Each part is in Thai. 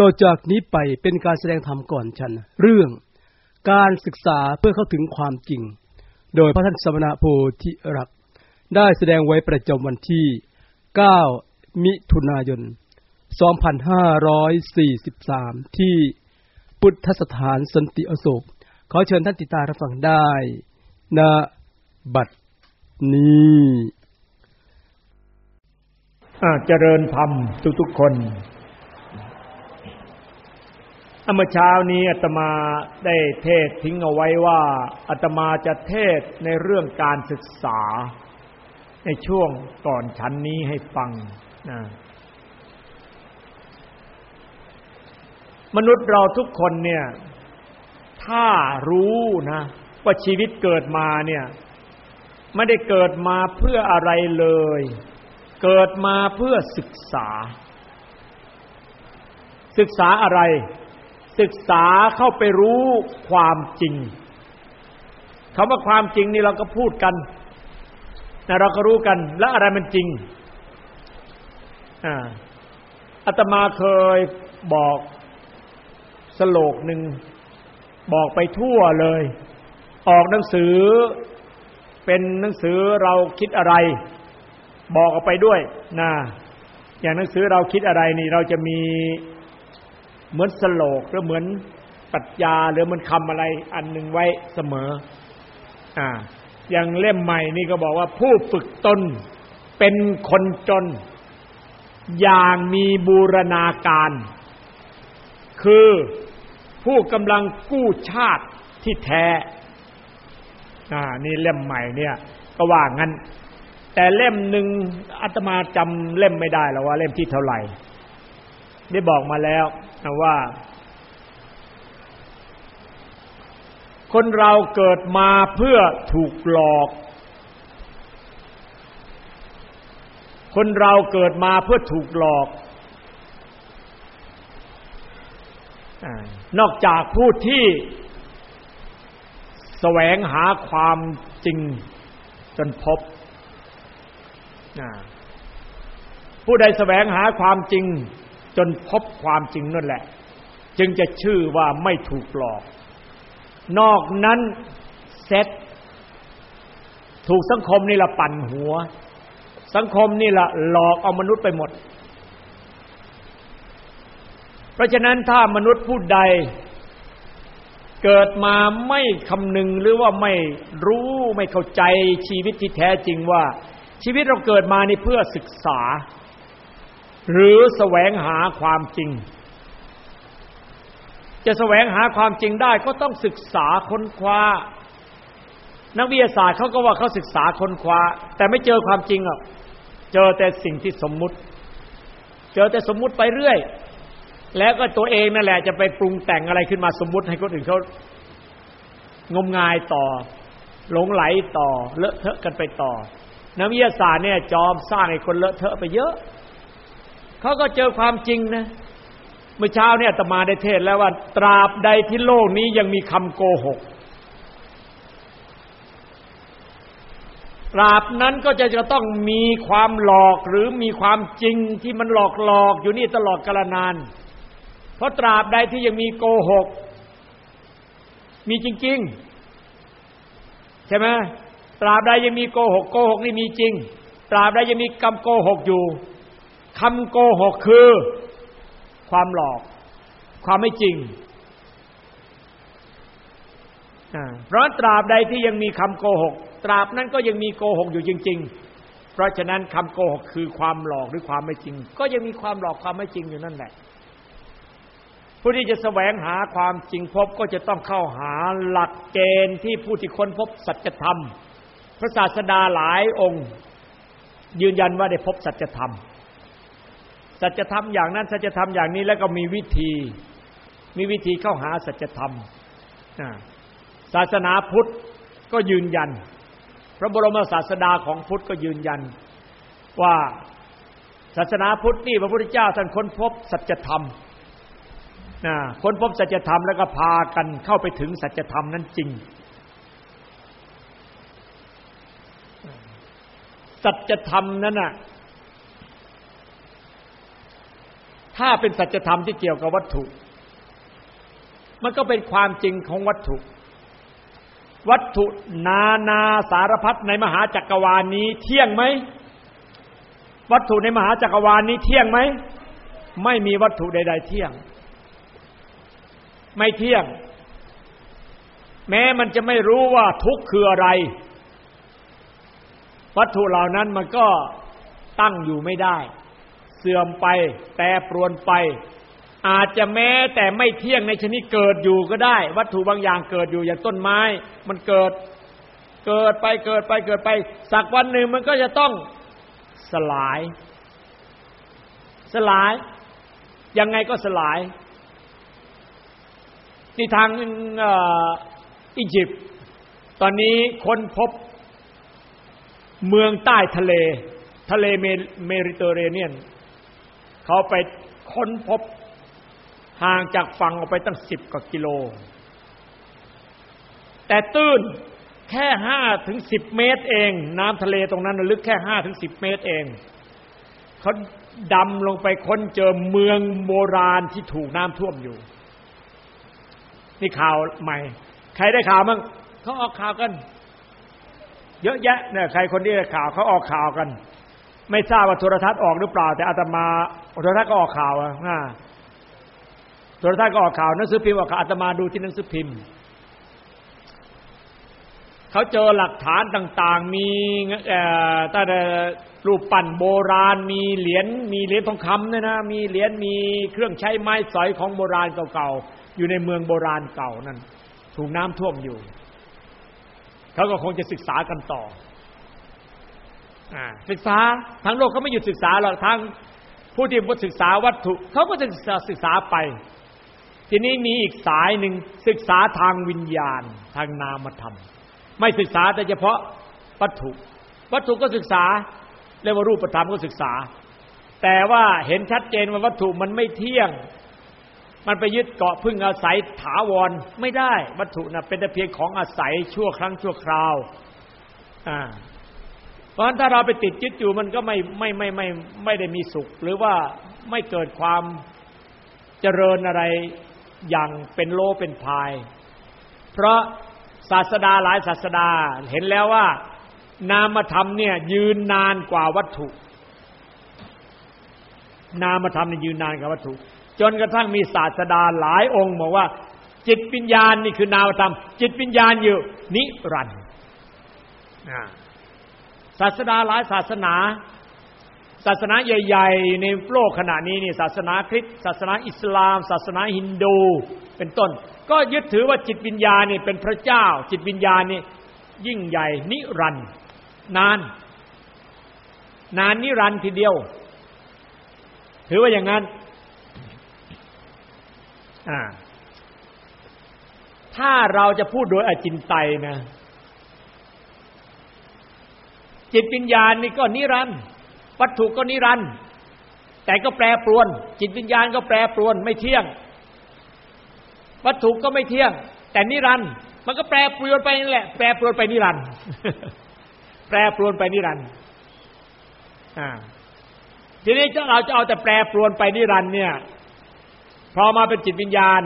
ต่อจากนี้ไปเป็นการแสดงธรรมก่อนฉัน เรื่องการศึกษาเพื่อเข้าถึงความจริง โดยพระท่านสมณะโพธิรัก ได้แสดงไว้ประจำวันที่ 9 มิถุนายน 2543 ที่พุทธสถานสันติอโศก ขอเชิญท่านติดตามรับฟังได้ณบัดนี้เจริญธรรมทุกๆคน เมื่อเช้านี้อาตมาได้เทศทิ้งเอาไว้ว่าอาตมาจะเทศในเรื่องการศึกษา ในช่วงก่อนชั้นนี้ให้ฟังนะมนุษย์เราทุกคนเนี่ย ถ้ารู้นะว่าชีวิตเกิดมาเนี่ยไม่ได้เกิดมาเพื่ออะไรเลย เกิดมาเพื่อศึกษา ศึกษาอะไร ศึกษาเข้าไปรู้ความจริงคำว่าความจริงนี่เราก็พูดกันนะเราก็รู้กัน แล้วอะไรมันจริงอาตมาเคยบอกสโลกหนึ่งบอกไปทั่วเลย ออกหนังสือ เป็นหนังสือเราคิดอะไร บอกออกไปด้วยนะอย่างหนังสือเราคิดอะไรนี่เราจะมี เหมือนสโลกหรือเหมือนปัจญาหรือมันคำอะไรอันหนึ่งไว้เสมอ อ่า อย่างเล่มใหม่นี่ก็บอกว่าผู้ฝึกตนเป็นคนจน อย่างมีบูรณาการ คือผู้กำลังกู้ชาติที่แท้ อ่า นี่เล่มใหม่เนี่ย ก็ว่างั้น แต่เล่มหนึ่งอาตมาจำเล่มไม่ได้แล้วว่าเล่มที่เท่าไหร่ ได้บอกมาแล้ว ว่า คนเราเกิดมาเพื่อถูกหลอก คนเราเกิดมาเพื่อถูกหลอก นอกจากผู้ที่แสวงหาความจริงจนพบ ผู้ใดแสวงหาความจริง จนพบความจริงนั่นแหละ จึงจะชื่อว่าไม่ถูกหลอก นอกนั้นเซ็ตถูกสังคมนี่ละปั่นหัว สังคมนี่ละหลอกเอามนุษย์ไปหมด เพราะฉะนั้นถ้ามนุษย์ผู้ใด เกิดมาไม่คำนึงหรือว่าไม่รู้ไม่เข้าใจชีวิตที่แท้จริงว่า ชีวิตเราเกิดมานี่เพื่อศึกษา หรือแสวงหาความจริง จะแสวงหาความจริงได้ก็ต้องศึกษาค้นคว้า นักวิทยาศาสตร์เขาก็ว่าเขาศึกษาค้นคว้า แต่ไม่เจอความจริงอะเจอแต่สิ่งที่สมมุติ เจอแต่สมมุติไปเรื่อย แล้วก็ตัวเองนั่นแหละจะไปปรุงแต่งอะไรขึ้นมาสมมุติให้คนอื่นเขางมงายต่อ หลงไหลต่อ เลอะเทอะกันไปต่อ นักวิทยาศาสตร์เนี่ยจอมสร้างให้คนเลอะเทอะไปเยอะ เขาก็เจอความจริงนะ เมื่อเช้าเนี่ยตมาได้เทศแล้วว่า ตราบใดที่โลกนี้ยังมีคำโกหก ตราบนั้นก็จะจะต้องมีความหลอกหรือมีความจริงที่มันหลอกหลอกอยู่นี่ตลอดกาลนาน เพราะตราบใดที่ยังมีโกหก มีจริง ๆ ใช่ไหมตราบใดยังมีโกหกโกหกนี่มีจริง ตราบใดยังมีกรรมโกหกอยู่ คำโกหกคือ ความหลอก ความไม่จริงเพราะตราบใดที่ยังมีคำโกหก ตราบนั้นก็ยังมีโกหกอยู่จริง ๆ เพราะฉะนั้นคำโกหกคือความหลอกหรือความไม่จริง ก็ยังมีความหลอกความไม่จริงอยู่นั่นแหละ ผู้ที่จะแสวงหาความจริงพบก็จะต้องเข้าหาหลักเกณฑ์ที่ผู้ที่ค้นพบสัจธรรม พระศาสดาหลายองค์ ยืนยันว่าได้พบสัจธรรม สัจธรรมอย่างนั้น สัจธรรมอย่างนี้แล้วก็มีวิธี มีวิธีเข้าหาสัจธรรมศาสนาพุทธก็ยืนยัน พระบรมศาสดาของพุทธก็ยืนยัน ว่าศาสนาพุทธนี่พระพุทธเจ้าท่านค้นพบสัจธรรมค้นพบสัจธรรมแล้วก็พากันเข้าไปถึงสัจธรรมนั้นจริง สัจธรรมนั้นน่ะ ถ้าเป็นสัจธรรมที่เกี่ยวกับวัตถุ มันก็เป็นความจริงของวัตถุ วัตถุนานาสารพัดในมหาจักรวาลนี้เที่ยงไหมวัตถุในมหาจักรวาลนี้เที่ยงไหมไม่มีวัตถุใด ๆ เที่ยง ไม่เที่ยง แม้มันจะไม่รู้ว่าทุกข์คืออะไร วัตถุเหล่านั้นมันก็ตั้งอยู่ไม่ได้ เสื่อมไป แปรปรวนไป อาจจะแม้แต่ไม่เที่ยงในชนิดเกิดอยู่ก็ได้ วัตถุบางอย่างเกิดอยู่อย่างต้นไม้ มันเกิดเกิดไปเกิดไปเกิดไป สักวันหนึ่งมันก็จะต้องสลาย สลาย ยังไงก็สลายที่ทางอียิปต์ตอนนี้ค้นพบเมืองใต้ทะเล ทะเลเมริเตอร์เรเนียน เขาไปค้นพบห่างจากฝั่งออกไปตั้งสิบกว่ากิโล แต่ตื้นแค่ห้าถึงสิบเมตรเอง น้ำทะเลตรงนั้นลึกแค่ห้าถึงสิบเมตรเอง เขาดำลงไปค้นเจอเมืองโบราณที่ถูกน้ำท่วมอยู่ นี่ข่าวใหม่ ใครได้ข่าวมั้งเขาออกข่าวกัน เยอะแยะเนี่ยใครคนที่ได้ข่าวเขาออกข่าวกัน ไม่ทราบว่าโทรทัศน์ออกหรือเปล่า แต่อาตมาโทรทัศน์ก็ออกข่าวอะโทรทัศน์ก็ออกข่าวหนังสือพิมพ์ออกข่าวอาตมาดูที่หนังสือพิมพ์เขาเจอหลักฐานต่างๆ มีตั้งแต่รูปปั้นโบราณ มีเหรียญมีเหรียญทองคำเนี่ยนะ มีเหรียญมีเครื่องใช้ไม้สอยของโบราณเก่าๆอยู่ในเมืองโบราณเก่านั่นถูกน้ำท่วมอยู่ เขาก็คงจะศึกษากันต่ออ ศึกษาทั้งโลกเขาไม่หยุดศึกษาหรอกทั้งผู้ที่ศึกษาวัตถุเขาก็ศึกษาศึกษาไป ทีนี้มีอีกสายหนึ่งศึกษาทางวิญญาณ ทางนามธรรม ไม่ศึกษาแต่เฉพาะวัตถุ วัตถุก็ศึกษาเรียกว่ารูปธรรมก็ศึกษา แต่ว่าเห็นชัดเจนว่าวัตถุมันไม่เที่ยง มันไปยึดเกาะพึ่งอาศัยถาวรไม่ได้ วัตถุนะ่ะเป็นแต่เพียงของอาศัยชั่วครั้งชั่วคราวอ่า ราะฉะนั้นถ้าเราไปติดยึดอยู่มันก็ไม่ไม่ไม่ไม่ไม่ได้มีสุข หรือว่าไม่เกิดความเจริญอะไรอย่างเป็นโลเป็นพาย เพราะศาสดาหลายศาสดาเห็นแล้วว่า นามธรรมเนี่ยยืนนานกว่าวัตถุ นามธรรมเนี่ยยืนนานกว่าวัตถุ จนกระทั่งมีศาสดาหลายองค์บอกว่า จิตวิญญาณนี่คือนามธรรม จิตวิญญาณอยู่นิรันดร์ ศาสดาหลายศาสนา ศาสนาใหญ่ ๆ ในโลกขณะนี้นี่ศาสนาคริสต์ศาสนาอิสลาม ศาสนาฮินดู เป็นต้น ก็ยึดถือว่าจิตวิญญาณนี่เป็นพระเจ้า จิตวิญญาณนี่ยิ่งใหญ่ นิรันดร์นาน นานนิรันดร์ทีเดียว ถือว่าอย่างนั้นถ้าเราจะพูดโดยอจินไตยนะ จิตวิญญาณนี่ก็นิรันดร์วัตถุก็นิรันดร์แต่ก็แปรปรวน จิตวิญญาณก็แปรปรวนไม่เที่ยง วัตถุก็ไม่เที่ยง แต่นิรันด์มันก็แปรปรวนไปนั่นแหละ แปรปรวนไปนิรันด์แปรปรวนไปนิรันด์ทีนี้เราจะเอาแต่แปรปรวนไปนิรันด์เนี่ยพอมาเป็นจิตวิญญาณ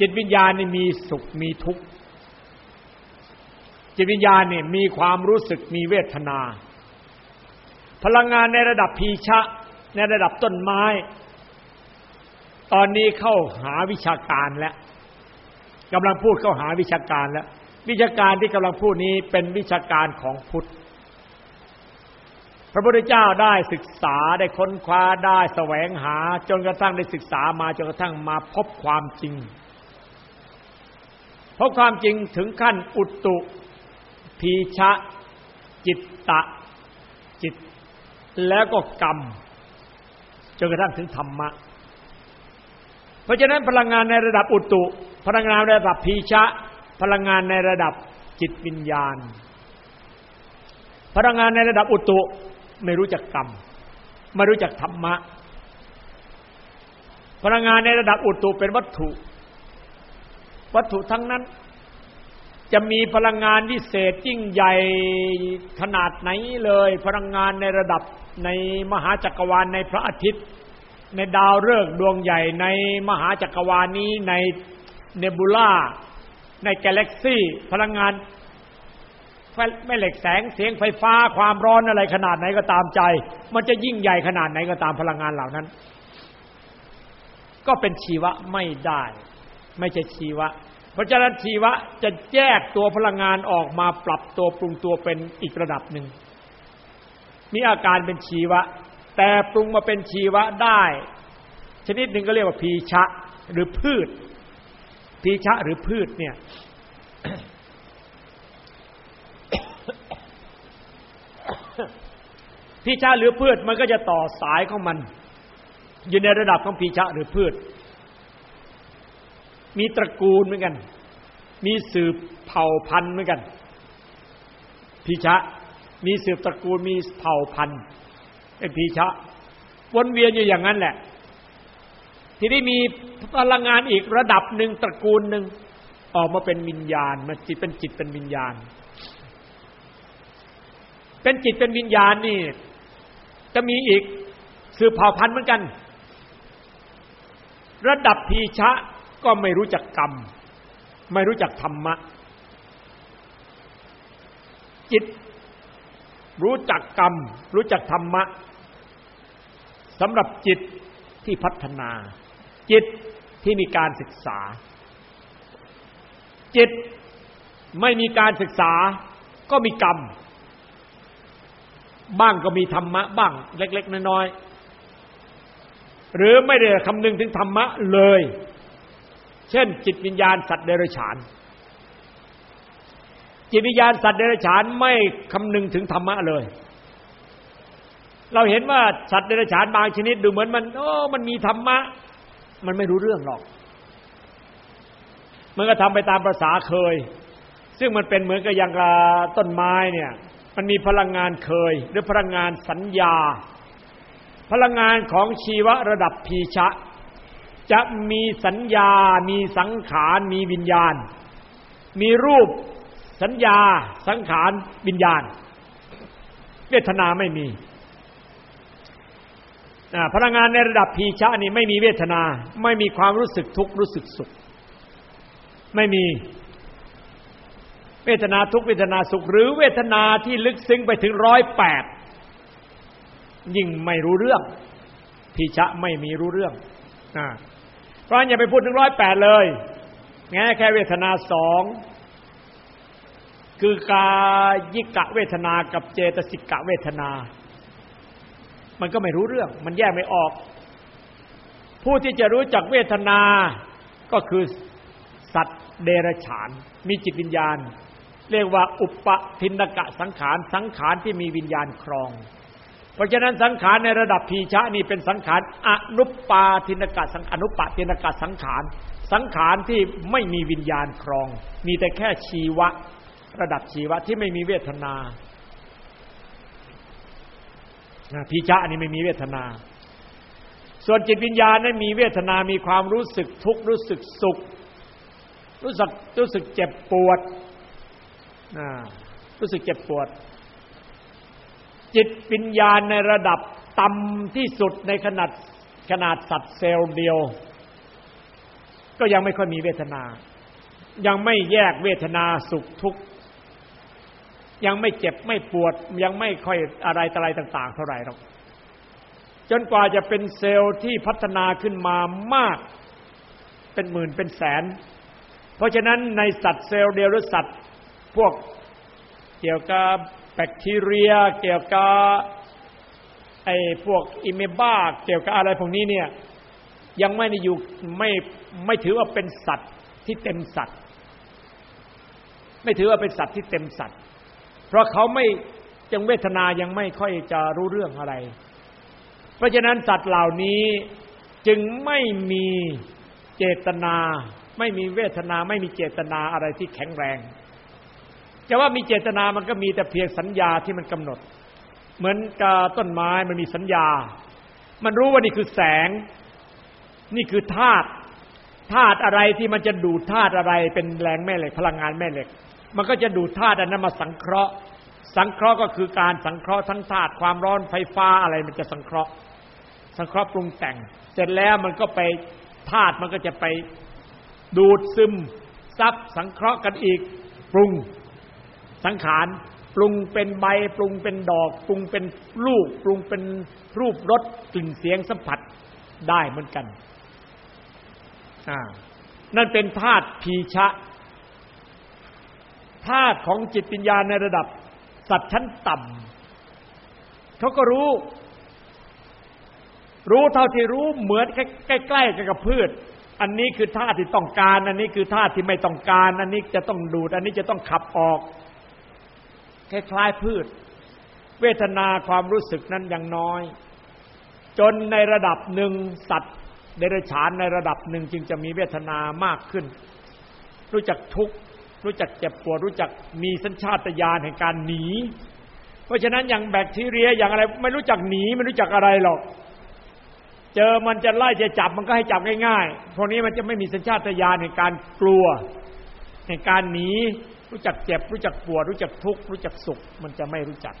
จิตวิญญาณนี่มีสุขมีทุกข์ จิตวิญญาณเนี่ยมีความรู้สึกมีเวทนา พลังงานในระดับพีชะ ในระดับต้นไม้ ตอนนี้เข้าหาวิชาการแล้วกำลังพูดเข้าหาวิชาการแล้ว วิชาการที่กำลังพูดนี้เป็นวิชาการของพุทธพระพุทธเจ้าได้ศึกษาได้ค้นคว้าได้แสวงหา จนกระทั่งได้ศึกษามาจนกระทั่งมาพบความจริงพบความจริงถึงขั้นอุตุ พีชะ จิตตะ จิต แล้วก็กรรมจนกระทั่งถึงธรรมะ เพราะฉะนั้นพลังงานในระดับอุตุ พลังงานในระดับพีชะ พลังงานในระดับจิตวิญญาณ พลังงานในระดับอุตุไม่รู้จักกรรม ไม่รู้จักธรรมะ พลังงานในระดับอุตุเป็นวัตถุ วัตถุทั้งนั้น จะมีพลังงานวิเศษยิ่งใหญ่ขนาดไหนเลย พลังงานในระดับในมหาจักรวาลในพระอาทิตย์ ในดาวฤกษ์ดวงใหญ่ในมหาจักรวาลนี้ในเนบูล่าในกาแล็กซี่พลังงานแม่เหล็กแสงเสียงไฟฟ้าความร้อนอะไรขนาดไหนก็ตามใจ มันจะยิ่งใหญ่ขนาดไหนก็ตามพลังงานเหล่านั้น ก็เป็นชีวะไม่ได้ ไม่ใช่ชีวะ เพราะฉะนั้นชีวะจะแยกตัวพลังงานออกมาปรับตัวปรุงตัวเป็นอีกระดับหนึ่ง มีอาการเป็นชีวะ แต่ปรุงมาเป็นชีวะได้ ชนิดหนึ่งก็เรียกว่าพีชะหรือพืช พีชะหรือพืชเนี่ยพีชะหรือพืชมันก็จะต่อสายของมัน อยู่ในระดับของพีชะหรือพืช มีตระกูลเหมือนกัน มีสืบเผ่าพันธุ์เหมือนกันพีชะ มีสืบตระกูลมีเผ่าพันธุ์เป็นพีชะ วนเวียนอยู่อย่างนั้นแหละ ทีนี้มีพลังงานอีกระดับหนึ่งตระกูลหนึ่งออกมาเป็นวิญญาณมาจิตเป็นจิตเป็นวิญญาณ เป็นจิตเป็นวิญญาณนี่ จะมีอีกสืบเผ่าพันธุ์เหมือนกัน ระดับพีชะ ก็ไม่รู้จักกรรม ไม่รู้จักธรรมะ จิต รู้จักกรรม รู้จักธรรมะสำหรับจิตที่พัฒนา จิตที่มีการศึกษา จิตไม่มีการศึกษาก็มีกรรม บ้างก็มีธรรมะ บ้างเล็ก ๆ น้อยๆหรือไม่ได้คำนึงถึงธรรมะเลย เช่น จิตวิญญาณสัตว์เดรัจฉาน จิตวิญญาณสัตว์เดรัจฉานไม่คำนึงถึงธรรมะเลย เราเห็นว่าสัตว์เดรัจฉานบางชนิดดูเหมือนมันโอ้มันมีธรรมะ มันไม่รู้เรื่องหรอก มันก็ทำไปตามภาษาเคย ซึ่งมันเป็นเหมือนกับอย่างต้นไม้เนี่ย มันมีพลังงานเคย หรือพลังงานสัญญา พลังงานของชีวะระดับพีชะ จะมีสัญญา มีสังขาร มีวิญญาณ มีรูป สัญญา สังขาร วิญญาณ เวทนาไม่มี พลังงานในระดับพีชะนี่ไม่มีเวทนา ไม่มีความรู้สึกทุกข์รู้สึกสุข ไม่มี เวทนาทุกเวทนาสุข หรือเวทนาที่ลึกซึ้งไปถึงร้อยแปดยิ่งไม่รู้เรื่องพีชะไม่มีรู้เรื่อง เพราะอย่าไปพูดถึงร้อยแปดเลยแง่แค่เวทนาสองคือกายิกะเวทนากับเจตสิกะเวทนา มันก็ไม่รู้เรื่อง มันแยกไม่ออก ผู้ที่จะรู้จักเวทนาก็คือสัตว์เดรัจฉาน มีจิตวิญญาณ เรียกว่าอุปทินกะสังขารสังขารที่มีวิญญาณครอง เพราะฉะนั้นสังขารในระดับพีชะนี่เป็นสังขารอนุปปาทินกะสังอนุปาทินกะสังขาร สังขารที่ไม่มีวิญญาณครอง มีแต่แค่ชีวะ ระดับชีวะที่ไม่มีเวทนาพีชะนี่ไม่มีเวทนา ส่วนจิตวิญญาณนั้นมีเวทนา มีความรู้สึกทุกข์รู้สึกสุข รู้สึกรู้สึกเจ็บปวดรู้สึกเจ็บปวด จิตวิญญาณในระดับต่ำที่สุดในขนาดขนาดสัตว์เซลล์เดียว ก็ยังไม่ค่อยมีเวทนา ยังไม่แยกเวทนาสุขทุกข์ ยังไม่เจ็บไม่ปวด ยังไม่ค่อยอะไรอะไรต่าง ๆ เท่าไหร่หรอกจนกว่าจะเป็นเซลล์ที่พัฒนาขึ้นมามากเป็นหมื่นเป็นแสน เพราะฉะนั้นในสัตว์เซลล์เดียวหรือสัตว์พวกเกี่ยวกับ แบคทีเรีย เกี่ยวกับไอ้พวกอิเมบ้าเกี่ยวกับอะไรพวกนี้เนี่ยยังไม่ได้อยู่ไม่ไม่ถือว่าเป็นสัตว์ที่เต็มสัตว์ ไม่ถือว่าเป็นสัตว์ที่เต็มสัตว์ เพราะเขาไม่จังเวทนายังไม่ค่อยจะรู้เรื่องอะไร เพราะฉะนั้นสัตว์เหล่านี้จึงไม่มีเจตนา ไม่มีเวทนา ไม่มีเจตนาอะไรที่แข็งแรง จะว่ามีเจตนามันก็มีแต่เพียงสัญญาที่มันกำหนด เหมือนกับต้นไม้มันมีสัญญา มันรู้ว่านี่คือแสง นี่คือธาตุธาตุอะไรที่มันจะดูดธาตุอะไรเป็นแรงแม่เหล็ก พลังงานแม่เหล็ก มันก็จะดูดธาตุอันนั้นมาสังเคราะห์ สังเคราะห์ก็คือการสังเคราะห์ทั้งธาตุความร้อนไฟฟ้าอะไรมันจะสังเคราะห์ สังเคราะห์ปรุงแต่ง เสร็จแล้วมันก็ไปธาตุมันก็จะไปดูดซึมซับสังเคราะห์กันอีกปรุง สังขารปรุงเป็นใบปรุงเป็นดอก ปรุงเป็นลูก ปรุงเป็นรูปรสกลิ่นเสียงสัมผัสได้เหมือนกันนั่นเป็นธาตุพีชะธาตุของจิตปัญญาในระดับ สัตว์ชั้นต่ำเขาก็รู้ รู้เท่าที่รู้เหมือนใกล้ๆกับพืช อันนี้คือธาตุที่ต้องการ อันนี้คือธาตุที่ไม่ต้องการ อันนี้จะต้องดูด อันนี้จะต้องขับออก คล้ายๆพืช เวทนาความรู้สึกนั้นยังน้อย จนในระดับหนึ่งสัตว์เดรัจฉานในระดับหนึ่งจึงจะมีเวทนามากขึ้น รู้จักทุกข์รู้จักเจ็บปวดรู้จักมีสัญชาตญาณแห่งการหนี เพราะฉะนั้นอย่างแบคทีเรียอย่างอะไร ไม่รู้จักหนีไม่รู้จักอะไรหรอก เจอมันจะไล่จะจับมันก็ให้จับง่ายๆพวกนี้มันจะไม่มีสัญชาตญาณในการกลัวในการหนี รู้จักเจ็บ รู้จักปวด รู้จักทุกข์รู้จักสุข มันจะไม่รู้จัก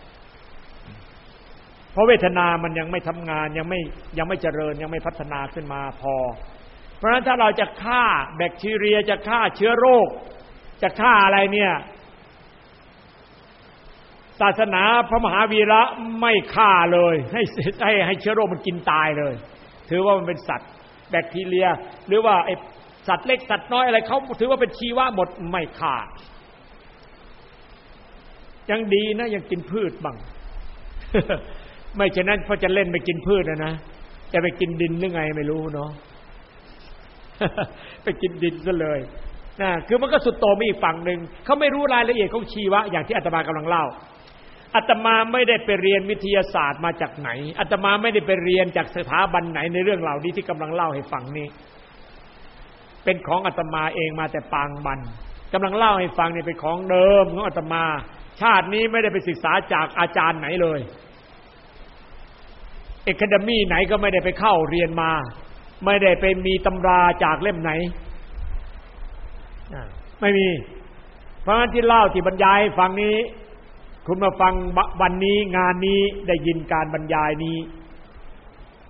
เพราะเวทนามันยังไม่ทำงานยังไม่ยังไม่เจริญยังไม่พัฒนาขึ้นมาพอ เพราะฉะนั้นถ้าเราจะฆ่าแบคทีเรียจะฆ่าเชื้อโรค จะฆ่าอะไรเนี่ยศาสนาพระมหาวีระไม่ฆ่าเลย ให้ให้ให้เชื้อโรคมันกินตายเลย ถือว่ามันเป็นสัตว์ แบคทีเรีย หรือว่าไอสัตว์เล็กสัตว์น้อยอะไรเขาถือว่าเป็นชีวะหมดไม่ฆ่า ยังดีนะยังกินพืชบ้างไม่ฉะนั้นพอจะเล่นไปกินพืชนะนะจะไปกินดินหรือไงไม่รู้เนาะไปกินดินซะเลยนะคือมันก็สุดโตมีอีกฝั่งหนึ่งเขาไม่รู้รายละเอียดของชีวะ อย่างที่อาตมากำลังเล่าอาตมาไม่ได้ไปเรียนวิทยาศาสตร์มาจากไหนอาตมาไม่ได้ไปเรียนจากสถาบันไหนในเรื่องเหล่านี้ที่กำลังเล่าให้ฟังนี้ เป็นของอาตมาเองมาแต่ปางบันกำลังเล่าให้ฟังนี่เป็นของเดิมของอาตมา ชาตินี้ไม่ได้ไปศึกษาจากอาจารย์ไหนเลยเอคาเดมี่ไหนก็ไม่ได้ไปเข้าเรียนมา ไม่ได้ไปมีตำราจากเล่มไหน ไม่มี เพราะฉะนั้นที่เล่าที่บรรยายฟังนี้ คุณมาฟังวันนี้งานนี้ได้ยินการบรรยายนี้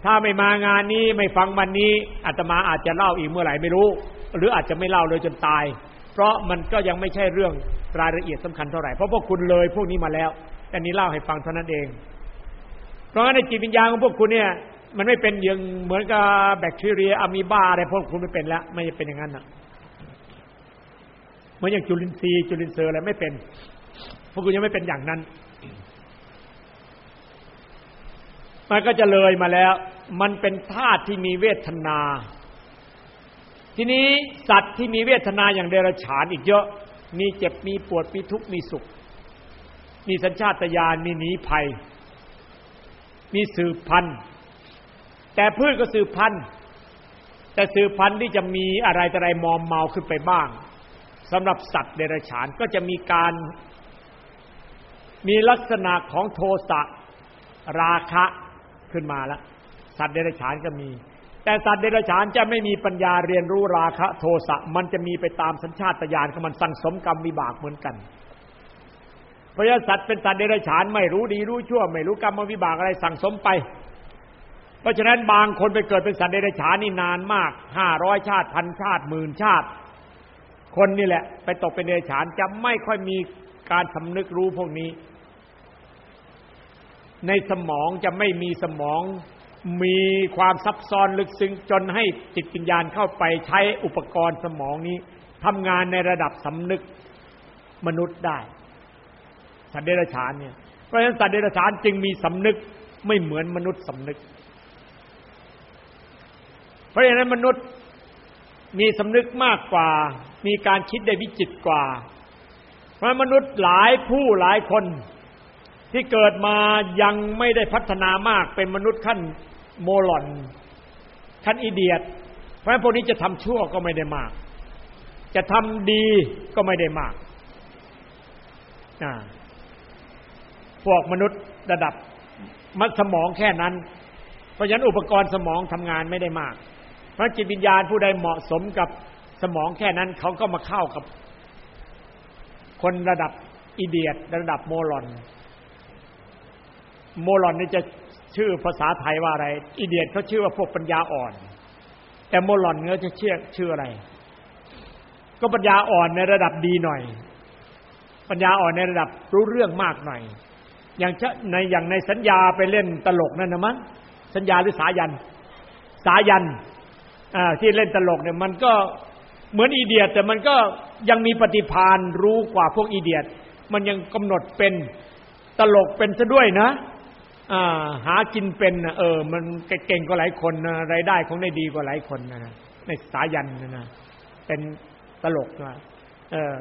ถ้าไม่มางานนี้ไม่ฟังวันนี้อาตมาอาจจะเล่าอีกเมื่อไหร่ไม่รู้ หรืออาจจะไม่เล่าเลยจนตาย เพราะมันก็ยังไม่ใช่เรื่องรายละเอียดสำคัญเท่าไหร่เพราะพวกคุณเลยพวกนี้มาแล้วแต่นี้เล่าให้ฟังเท่านั้นเอง เพราะงั้นในจิตวิญญาณของพวกคุณเนี่ย มันไม่เป็นอย่างเหมือนกับแบคทีเรียอะมีบาอะไรพวกคุณไม่เป็นแล้วไม่เป็นอย่างนั้นนะเหมือนอย่างจุลินทรีย์จุลินเซอร์อะไรไม่เป็น พวกคุณยังไม่เป็นอย่างนั้นมันก็จะเลยมาแล้ว มันเป็นธาตุที่มีเวทนา ทีนี้สัตว์ที่มีเวทนาอย่างเดรัจฉานอีกเยอะ มีเจ็บมีปวดมีทุกข์มีสุข มีสัญชาตญาณมีหนีภัย มีสืบพันธุ์ แต่พืชก็สืบพันธุ์ แต่สืบพันธุ์ที่จะมีอะไรแต่ไรมอมเมาขึ้นไปบ้างสำหรับสัตว์เดรัจฉานก็จะมีการมีลักษณะของโทสะราคะขึ้นมาแล้วสัตว์เดรัจฉานก็มี แต่สัตว์เดรัจฉานจะไม่มีปัญญาเรียนรู้ราคะ โทสะมันจะมีไปตามสัญชาตญาณของมันสั่งสมกรรมวิบากเหมือนกันเพราะฉะนั้นสัตว์เป็นสัตว์เดรัจฉานไม่รู้ดีรู้ชั่ว ไม่รู้กรรมวิบากอะไรสั่งสมไป เพราะฉะนั้นบางคนไปเกิดเป็นสัตว์เดรัจฉานนี่นานมากห้าร้อยชาติพันชาติหมื่นชาติ คนนี่แหละ ไปตกเป็นเดรัจฉานจะไม่ค่อยมีการสำนึกรู้พวกนี้ ในสมองจะไม่มีสมอง มีความซับซ้อนลึกซึ้งจนให้จิตวิญญาณเข้าไปใช้อุปกรณ์สมองนี้ทำงานในระดับสำนึกมนุษย์ได้ สัตว์เดรัจฉานเนี่ยเพราะฉะนั้นสัตว์เดรัจฉานจึงมีสำนึกไม่เหมือนมนุษย์สำนึก เพราะฉะนั้นมนุษย์มีสำนึกมากกว่า มีการคิดได้วิจิตกว่า เพราะมนุษย์หลายผู้หลายคนที่เกิดมายังไม่ได้พัฒนามากเป็นมนุษย์ขั้น โมลอนขั้นอีเดียตเพราะฉะนั้นพวกนี้จะทำชั่วก็ไม่ได้มาก จะทำดีก็ไม่ได้มากพวกมนุษย์ระดับมัสมองแค่นั้น เพราะฉะนั้นอุปกรณ์สมองทำงานไม่ได้มาก เพราะจิตวิญญาณผู้ใดเหมาะสมกับสมองแค่นั้นเขาก็มาเข้ากับ คนระดับอีเดียตระดับโมลอน โมลอนนี่จะ ชื่อภาษาไทยว่าอะไรอีเดียตเขาชื่อว่าพวกปัญญาอ่อน แต่โมลอนเขาจะเชื่อชื่ออะไร ก็ปัญญาอ่อนในระดับดีหน่อย ปัญญาอ่อนในระดับรู้เรื่องมากหน่อย อย่างในอย่างในสัญญาไปเล่นตลกนั่นนะมั้งสัญญาหรือสายัน สายันที่เล่นตลกเนี่ยมันก็เหมือนอีเดียตแต่มันก็ยังมีปฏิพานรู้กว่าพวกอีเดียตมันยังกำหนดเป็นตลกเป็นซะด้วยนะ หากินเป็นเออ มันเก่งกว่าหลายคนนะรายได้คงได้ดีกว่าหลายคนนะในสายันนะนะเป็นตลกนะเออ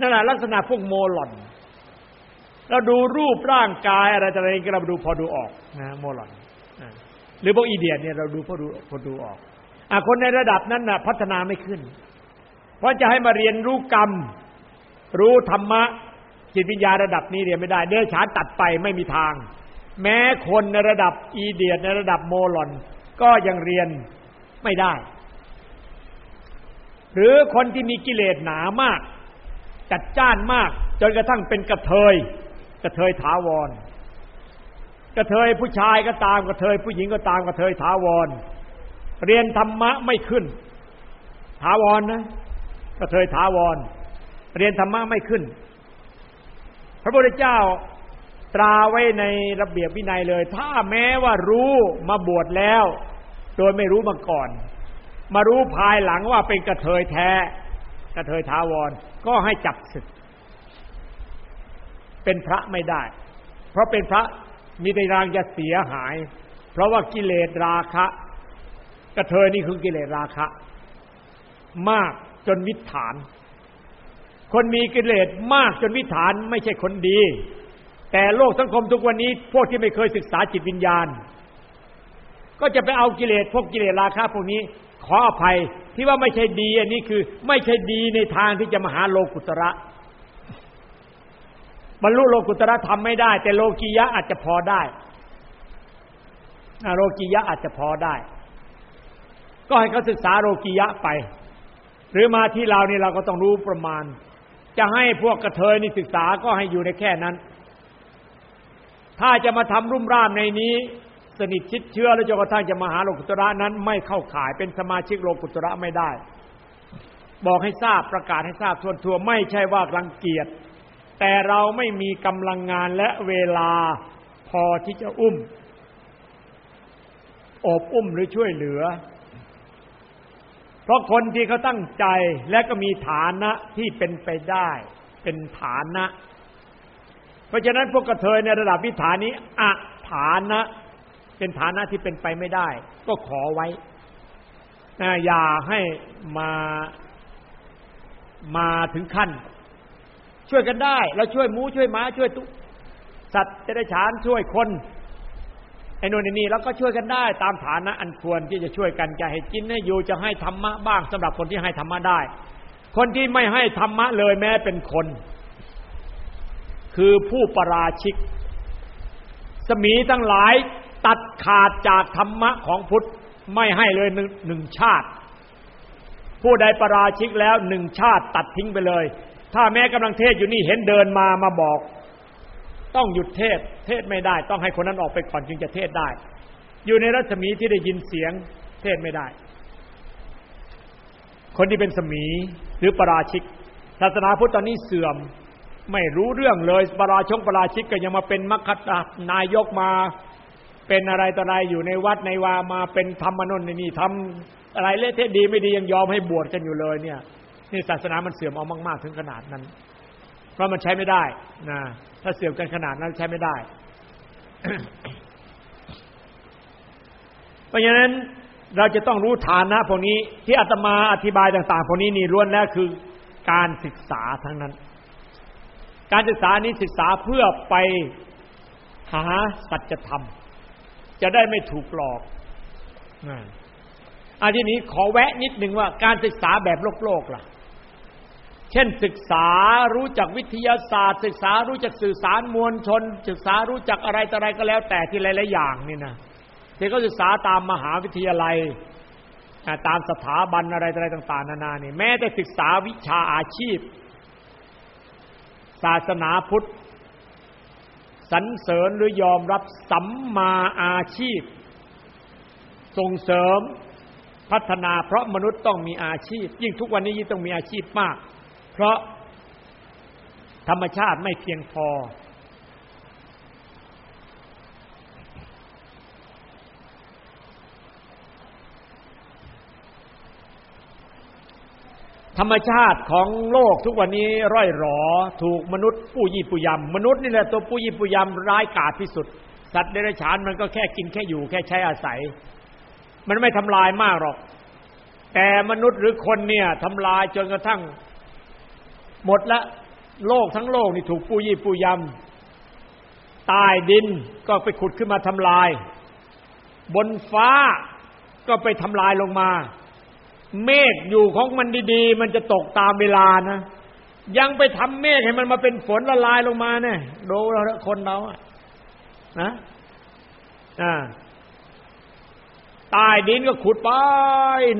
นั่นแหละลักษณะพวกโมหลอนเราดูรูปร่างกายอะไรอะไรก็เราดูพอดูออกนะโมหลอนหรือพวกอีเดียเนี่ยเราดูพอดูพอดูออกอคนในระดับนั้นนะพัฒนาไม่ขึ้น เพราะจะให้มาเรียนรู้กรรม รู้ธรรมะจิตวิญญาระดับนี้เรียนไม่ได้ เดชานตัดไปไม่มีทาง แม้คนในระดับอีเดียในระดับโมลอน ก็ยังเรียนไม่ได้ หรือคนที่มีกิเลสหนามาก จัดจ้านมาก จนกระทั่งเป็นกระเทย กระเทยถาวร กระเทยผู้ชายก็ตามกระเทยผู้หญิงก็ตามกระเทยถาวร เรียนธรรมะไม่ขึ้น ถาวรนะกระเทยถาวร เรียนธรรมะไม่ขึ้น พระพุทธเจ้า ตราไว้ในระเบียบวินัยเลย ถ้าแม้ว่ารู้มาบวชแล้ว โดยไม่รู้มาก่อน มารู้ภายหลังว่าเป็นกระเทยแท้ กระเทยถาวร ก็ให้จับศึก เป็นพระไม่ได้ เพราะเป็นพระมีในรางจะเสียหาย เพราะว่ากิเลสราคะ กระเทยนี่คือกิเลสราคะ มากจนวิถาน คนมีกิเลสมากจนวิถานไม่ใช่คนดี แต่โลกสังคมทุกวันนี้ พวกที่ไม่เคยศึกษาจิตวิญญาณ ก็จะไปเอากิเลสพวกกิเลสราคะพวกนี้ ขออภัยที่ว่าไม่ใช่ดีอันนี้คือ ไม่ใช่ดีในทางที่จะมาหาโลกุตระบรรลุโลกุตระธรรมไม่ได้ แต่โลกียะอาจจะพอได้โลกียะอาจจะพอได้ ก็ให้เขาศึกษาโลกียะไป หรือมาที่เรานี่เราก็ต้องรู้ประมาณ จะให้พวกกระเทยนี่ศึกษาก็ให้อยู่ในแค่นั้น ถ้าจะมาทำรุ่มร่ามในนี้ สนิทชิดเชื้อแล้วจนกระทั่งจะมาหาโลกุตระนั้นไม่เข้าข่ายเป็นสมาชิกโลกุตระไม่ได้ บอกให้ทราบประกาศให้ทราบทั่วทั่วไม่ใช่ว่ารังเกียจแต่เราไม่มีกำลังงานและเวลาพอที่จะอุ้มอบอุ้มหรือช่วยเหลือ เพราะคนที่เขาตั้งใจและก็มีฐานะที่เป็นไปได้ เป็นฐานะ เพราะฉะนั้นพวกกระเทยในระดับวิถานี้อะฐานะ เป็นฐานะที่เป็นไปไม่ได้ ก็ขอไว้อย่าให้มามาถึงขั้น ช่วยกันได้เราช่วยหมูช่วยหมาช่วยตุสัตว์จะได้ฉานช่วยคนไอ้นนนี่เราก็ช่วยกันได้ ตามฐานะอันควรที่จะช่วยกันจะให้กินให้อยู่จะให้ธรรมะบ้างสำหรับคนที่ให้ธรรมะได้ คนที่ไม่ให้ธรรมะเลยแม้เป็นคน คือผู้ประราชิก สมีทั้งหลายตัดขาดจากธรรมะของพุทธไม่ให้เลยหนึ่งชาติ ผู้ใดประราชิกแล้วหนึ่งชาติตัดทิ้งไปเลย ถ้าแม้กำลังเทศอยู่นี่เห็นเดินมามาบอก ต้องหยุดเทศ เทศไม่ได้ ต้องให้คนนั้นออกไปก่อนจึงจะเทศได้ อยู่ในรัศมีที่ได้ยินเสียงเทศไม่ได้ คนที่เป็นสมีหรือปราชิกศาสนาพุทธตอนนี้เสื่อม ไม่รู้เรื่องเลยปราชงปราชิกก็ยังมาเป็นมัคคตานายกมา เป็นอะไรต่ออะไรอยู่ในวัดในวามาเป็นธรรมนนท์นี่ทำอะไรเละเทศดีไม่ดียังยอมให้บวชกันอยู่เลยเนี่ยนี่ศาสนามันเสื่อมเอามากๆถึงขนาดนั้น เพราะมันใช้ไม่ได้นะถ้าเสื่อมกันขนาดนั้นใช้ไม่ได้ เพราะฉะนั้นเราจะต้องรู้ฐานะพวกนี้ที่อาตมาอธิบายต่าง ๆ พวกนี้นี่ล้วนแล้วคือการศึกษาทั้งนั้น การศึกษานี้ศึกษาเพื่อไปหาสัจธรรม จะได้ไม่ถูกหลอกอันที่นี้ขอแวะนิดหนึ่งว่าการศึกษาแบบโลกโลกล่ะ เช่นศึกษารู้จักวิทยาศาสตร์ ศึกษารู้จักสื่อสารมวลชน ศึกษารู้จักอะไรต่ออะไรก็แล้ว แต่ที่หลายๆอย่างนี่นะที่เขาศึกษาตามมหาวิทยาลัยตามสถาบันอะไรอะไรต่าง ๆ นานานี่แม้แต่ศึกษาวิชาอาชีพ ศาสนาพุทธสรรเสริญหรือยอมรับสัมมาอาชีพ ส่งเสริมพัฒนาเพราะมนุษย์ต้องมีอาชีพ ยิ่งทุกวันนี้ยิ่งต้องมีอาชีพมาก เพราะธรรมชาติไม่เพียงพอ ธรรมชาติของโลกทุกวันนี้ร่อยหรอ ถูกมนุษย์ปู้ยี่ปูยำมนุษย์นี่แหละตัวปู้ยี่ปูยำร้ายกาจที่สุด สัตว์เดรัจฉานมันก็แค่กินแค่อยู่แค่ใช้อาศัย มันไม่ทำลายมากหรอก แต่มนุษย์หรือคนเนี่ยทำลายจนกระทั่ง หมดละโลกทั้งโลกนี่ถูกปู้ยี่ปูยำใต้ดินก็ไปขุดขึ้นมาทำลาย บนฟ้าก็ไปทำลายลงมา เมฆอยู่ของมันดีๆ มันจะตกตามเวลานะ ยังไปทำเมฆให้มันมาเป็นฝนละลายลงมาเนี่ยดูเราคนเราอะนะอ่าใต้ดินก็ขุดไป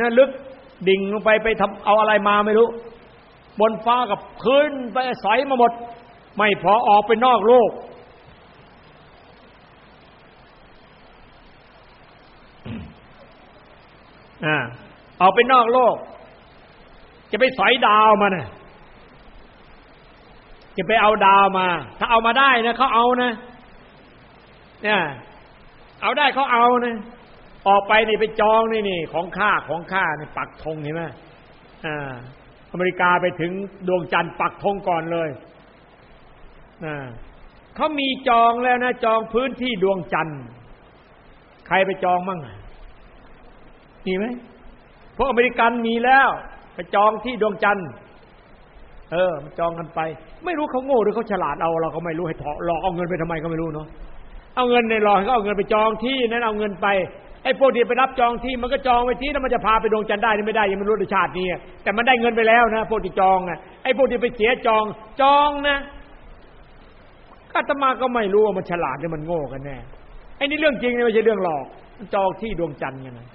นะลึกดิ่งลงไปไปทำเอาอะไรมาไม่รู้ บนฟ้ากับขึ้นไปใสมาหมด ไม่พอออกไปนอกโลก อ่า เอาไปนอกโลก จะไปสอยดาวมานะจะไปเอาดาวมา ถ้าเอามาได้นะเขาเอานะเนี่ยเอาได้เขาเอานะออกไปนี่ไปจองนี่นี่ของข้าของข้านี่ปักธงเห็นไหมอ่า อเมริกาไปถึงดวงจันทร์ปักธงก่อนเลยอ่าเขามีจองแล้วนะ จองพื้นที่ดวงจันทร์ ใครไปจองมั่งมีไหม พวกอเมริกันมีแล้วไปจองที่ดวงจันทร์เออมันจองกันไป ไม่รู้เขาโง่หรือเขาฉลาดเอาเราก็ไม่รู้ให้ถอหลอกเอาเงินไปทำไมก็ไม่รู้เนาะเอาเงินในหลอกก็เอาเงินไปจองที่นั้นเอาเงินไปไอ้พวกที่ไปรับจองที่มันก็จองไว้ที่แล้วมันจะพาไปดวงจันทร์ได้หรือไม่ได้ยังไม่รู้ในชาตินี้แต่มันได้เงินไปแล้วนะพวกที่จองอะไอ้พวกที่ไปเสียจองจองนะอาตมาก็ไม่รู้ว่ามันฉลาดหรือมันโง่กันแน่ไอ้นี่เรื่องจริงไม่ใช่เรื่องหลอกมันจองที่ดวงจันทร์กันนะ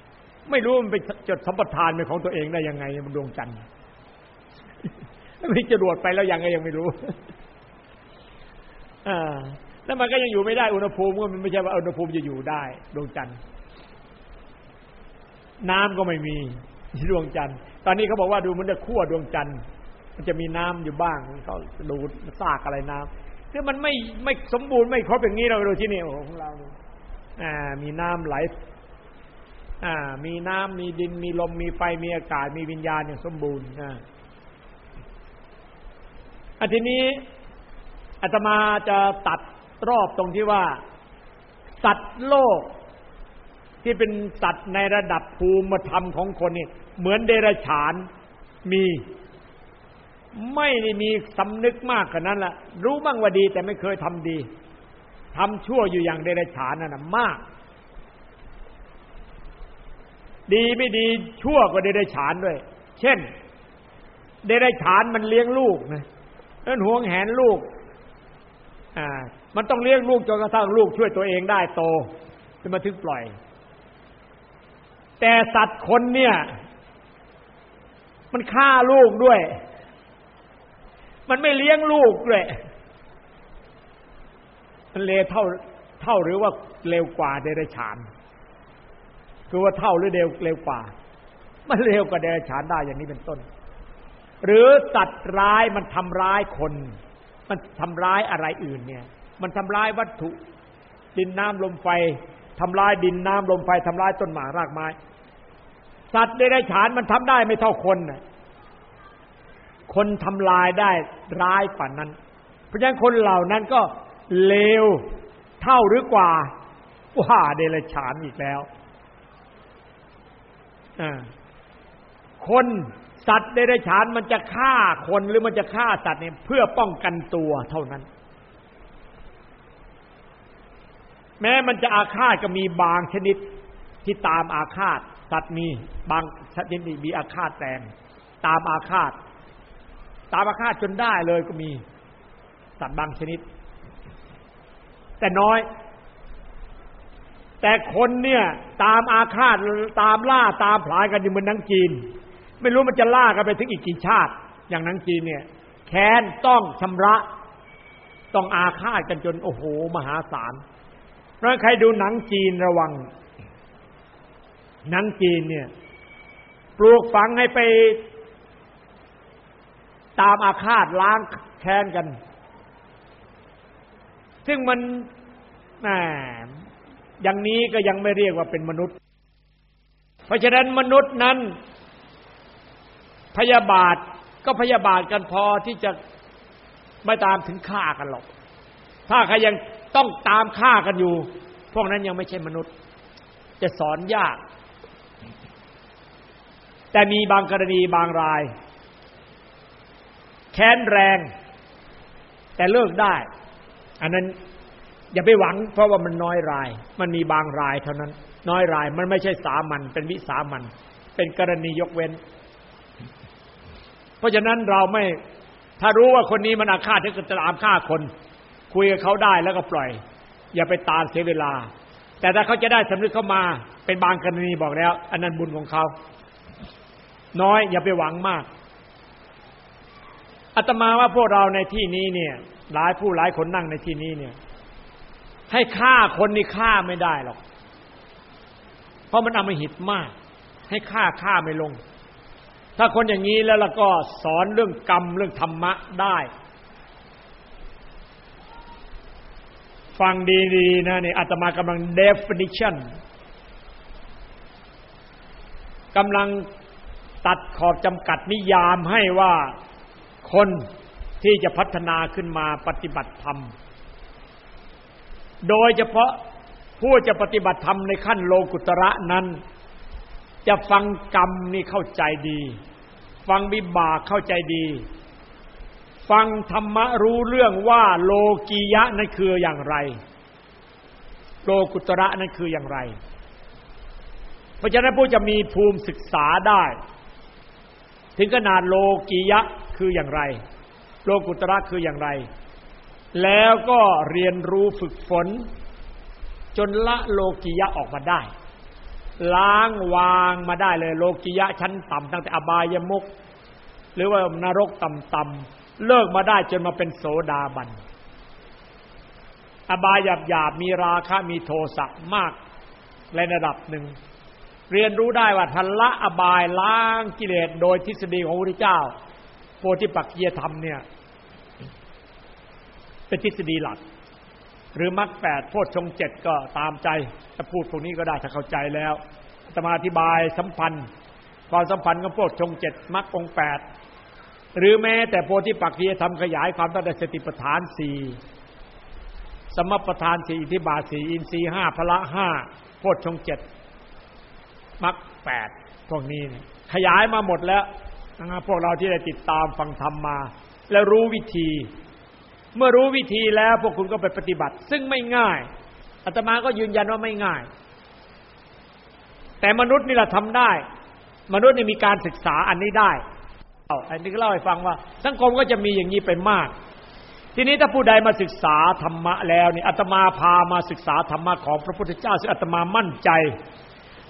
ไม่รู้มันไปจดสัมปทานเป็นของตัวเองได้ยังไงมันดวงจันทร์ไม่จรวดไปแล้วยังไงยังไม่รู้อ่าแล้วมันก็ยังอยู่ไม่ได้อุณหภูมิมันไม่ใช่ว่าอุณหภูมิจะอยู่ได้ ดวงจันทร์น้ำก็ไม่มีที่ดวงจันทร์ ตอนนี้เขาบอกว่าดูมันจะขั้วดวงจันทร์ มันจะมีน้ำอยู่บ้างเขาดูซากอะไรน้ำคือมันไม่ไม่สมบูรณ์ไม่ครบอย่างนี้เราดูที่นี่ของเราอ่ามีน้ำไหล มีน้ำมีดินมีลมมีไฟมีอากาศมีวิญญาณอย่างสมบูรณ์อ่าอันทีนี้อาตมาจะตัดรอบตรงที่ว่า สัตว์โลก ที่เป็นสัตว์ในระดับภูมิธรรมของคนนี่เหมือนเดรัจฉานมี ไม่ได้มีสำนึกมากขนาดนั้นละรู้บ้างว่าดีแต่ไม่เคยทำดีทำชั่วอยู่อย่างเดรัจฉานนั่นนะมาก ดีไม่ดีชั่วกว่าเดรัจฉานด้วย เช่น เดรัจฉานมันเลี้ยงลูกนะนั่นห่วงแหนลูก อ่า มันต้องเลี้ยงลูกจนกระทั่งลูกช่วยตัวเองได้โตจะมาถึงปล่อย แต่สัตว์คนเนี่ย มันฆ่าลูกด้วย มันไม่เลี้ยงลูกด้วยมันเลวเท่าเท่าหรือว่าเร็วกว่าเดรัจฉาน คือว่าเท่าหรือเร็วเร็วกว่า มันเร็วกว่าเดรัจฉานได้อย่างนี้เป็นต้น หรือสัตว์ร้ายมันทำร้ายคน มันทำร้ายอะไรอื่นเนี่ย มันทำร้ายวัตถุ ดินน้ำลมไฟทำลายดินน้ำลมไฟทำลายต้นหมากรากไม้ สัตว์เดรัจฉานมันทำได้ไม่เท่าคนน่ะคนทำลายได้ร้ายป่านนั้น เพราะฉะนั้นคนเหล่านั้นก็เลวเท่าหรือกว่าว่าเดรัจฉานอีกแล้ว คนสัตว์เดรัจฉานมันจะฆ่าคนหรือมันจะฆ่าสัตว์เนี่ยเพื่อป้องกันตัวเท่านั้น แม้มันจะอาฆาตก็มีบางชนิดที่ตามอาฆาต สัตว์มีบางชนิดมีอาฆาตแรงตามอาฆาต ตามอาฆาตจนได้เลยก็มีสัตว์บางชนิด แต่น้อย แต่คนเนี่ยตามอาฆาตตามล่าตามผลายกันอยู่เหมือนนังจีน ไม่รู้มันจะล่ากันไปถึงอีกกี่ชาติ อย่างนังจีนเนี่ยแค้นต้องชำระ ต้องอาฆาตกันจนโอ้โห มหาศาลเพราะใครดูหนังจีนระวังหนังจีนเนี่ยปลูกฝังให้ไปตามอาฆาตล้างแค้นกัน ซึ่งมันแหม อย่างนี้ก็ยังไม่เรียกว่าเป็นมนุษย์ เพราะฉะนั้นมนุษย์นั้น พยาบาทก็พยาบาทกันพอที่จะไม่ตามถึงฆ่ากันหรอก ถ้าใครยังต้องตามฆ่ากันอยู่ พวกนั้นยังไม่ใช่มนุษย์ จะสอนยาก แต่มีบางกรณีบางราย แค้นแรง แต่เลิกได้ อันนั้น อย่าไปหวัง เพราะว่ามันน้อยราย มันมีบางรายเท่านั้น น้อยรายมันไม่ใช่สามัญเป็นวิสามัญเป็นกรณียกเว้น เพราะฉะนั้นเราไม่ถ้ารู้ว่าคนนี้มันอาฆาตที่จะตามฆ่าคน คุยกับเขาได้แล้วก็ปล่อย อย่าไปตามเสียเวลา แต่ถ้าเขาจะได้สำนึกเข้ามา เป็นบางกรณีบอกแล้ว อันนั้นบุญของเขาน้อย อย่าไปหวังมากอาตมาว่าพวกเราในที่นี้เนี่ย หลายผู้หลายคนนั่งในที่นี้เนี่ย ให้ฆ่าคนนี่ฆ่าไม่ได้หรอก เพราะมันอมหิตมาก ให้ฆ่าฆ่าไม่ลง ถ้าคนอย่างนี้แล้วเราก็สอนเรื่องกรรมเรื่องธรรมะได้ ฟังดีๆนะนี่อาตมากำลัง definition กำลังตัดขอบจำกัดนิยามให้ว่าคนที่จะพัฒนาขึ้นมาปฏิบัติธรรม โดยเฉพาะผู้จะปฏิบัติธรรมในขั้นโลกุตระนั้น จะฟังกรรมนี่เข้าใจดี ฟังวิบากเข้าใจดี ฟังธรรมะรู้เรื่องว่าโลกียะนั้นคืออย่างไร โลกุตระนั้นคืออย่างไร เพราะฉะนั้นผู้จะมีภูมิศึกษาได้ ถึงขนาดโลกียะคืออย่างไร โลกุตระคืออย่างไร แล้วก็เรียนรู้ฝึกฝน จนละโลกียะออกมาได้ ล้างวางมาได้เลย โลกียะชั้นต่ำตั้งแต่อบายมุกหรือว่านรกต่ำๆเลิกมาได้จนมาเป็นโสดาบัน อบายหยาบหยาบมีราคะมีโทสะมากในระดับหนึ่ง เรียนรู้ได้ว่าทันละอบายล้างกิเลสโดยทฤษฎีของพระพุทธเจ้าโพธิปักจียธรรมเนี่ย เป็นทฤษฎีหลัก หรือมรรคแปดโพชฌงเจ็ดก็ตามใจจะพูดพวกนี้ก็ได้ถ้าเข้าใจแล้วจะมาอธิบายสัมพันธ์ความสัมพันธ์กับโพชฌงเจ็ดมรรคองแปดหรือแม้แต่โพธิปักจียธรรมขยายความตั้งแต่สติปัฏฐานสี่สมปทานสี่อิทธิบาทสี่อินทรีห้าพละห้าโพชฌงเจ็ดมรรคแปดพวกนี้ขยายมาหมดแล้วพวกเราที่ได้ติดตามฟังธรรมมา แล้วรู้วิธี เมื่อรู้วิธีแล้วพวกคุณก็ไปปฏิบัติ ซึ่งไม่ง่ายอาตมาก็ยืนยันว่าไม่ง่าย แต่มนุษย์นี่แหละทำได้ มนุษย์นี่มีการศึกษาอันนี้ได้เอาอันนี้ก็เล่าให้ฟังว่า สังคมก็จะมีอย่างนี้ไปมาก ทีนี้ถ้าผู้ใดมาศึกษาธรรมะแล้วนี่อาตมาพามาศึกษาธรรมะของพระพุทธเจ้าซึ่งอาตมามั่นใจ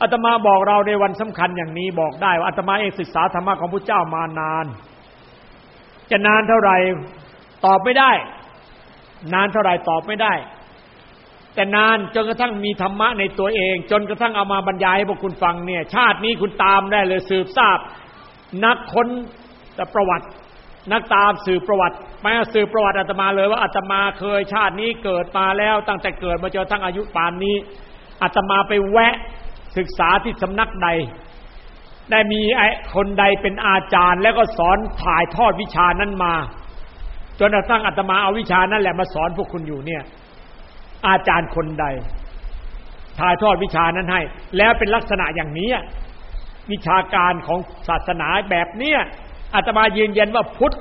อาตมาบอกเราในวันสำคัญอย่างนี้บอกได้ว่าอาตมาเองศึกษาธรรมะของพระเจ้ามานาน จะนานเท่าไหร่ ตอบไม่ได้ นานเท่าไหร่ตอบไม่ได้ แต่นานจนกระทั่งมีธรรมะในตัวเอง จนกระทั่งเอามาบรรยายให้พวกคุณฟังเนี่ย ชาตินี้คุณตามได้เลยสืบทราบ นักค้นประวัติ นักตามสืบประวัติมาสืบประวัติอาตมาเลยว่าอาตมาเคยชาตินี้เกิดมาแล้ว ตั้งแต่เกิดมาจนทั้งอายุปานนี้อาตมาไปแวะศึกษาที่สำนักใด ได้มีไอ้คนใดเป็นอาจารย์ แล้วก็สอนถ่ายทอดวิชานั้นมา จนกระทั่งอาตมาเอาวิชานั้นแหละมาสอนพวกคุณอยู่เนี่ย อาจารย์คนใดถ่ายทอดวิชานั้นให้ แล้วเป็นลักษณะอย่างนี้วิชาการของศาสนาแบบเนี้ยอาตมายืนยันว่าพุทธ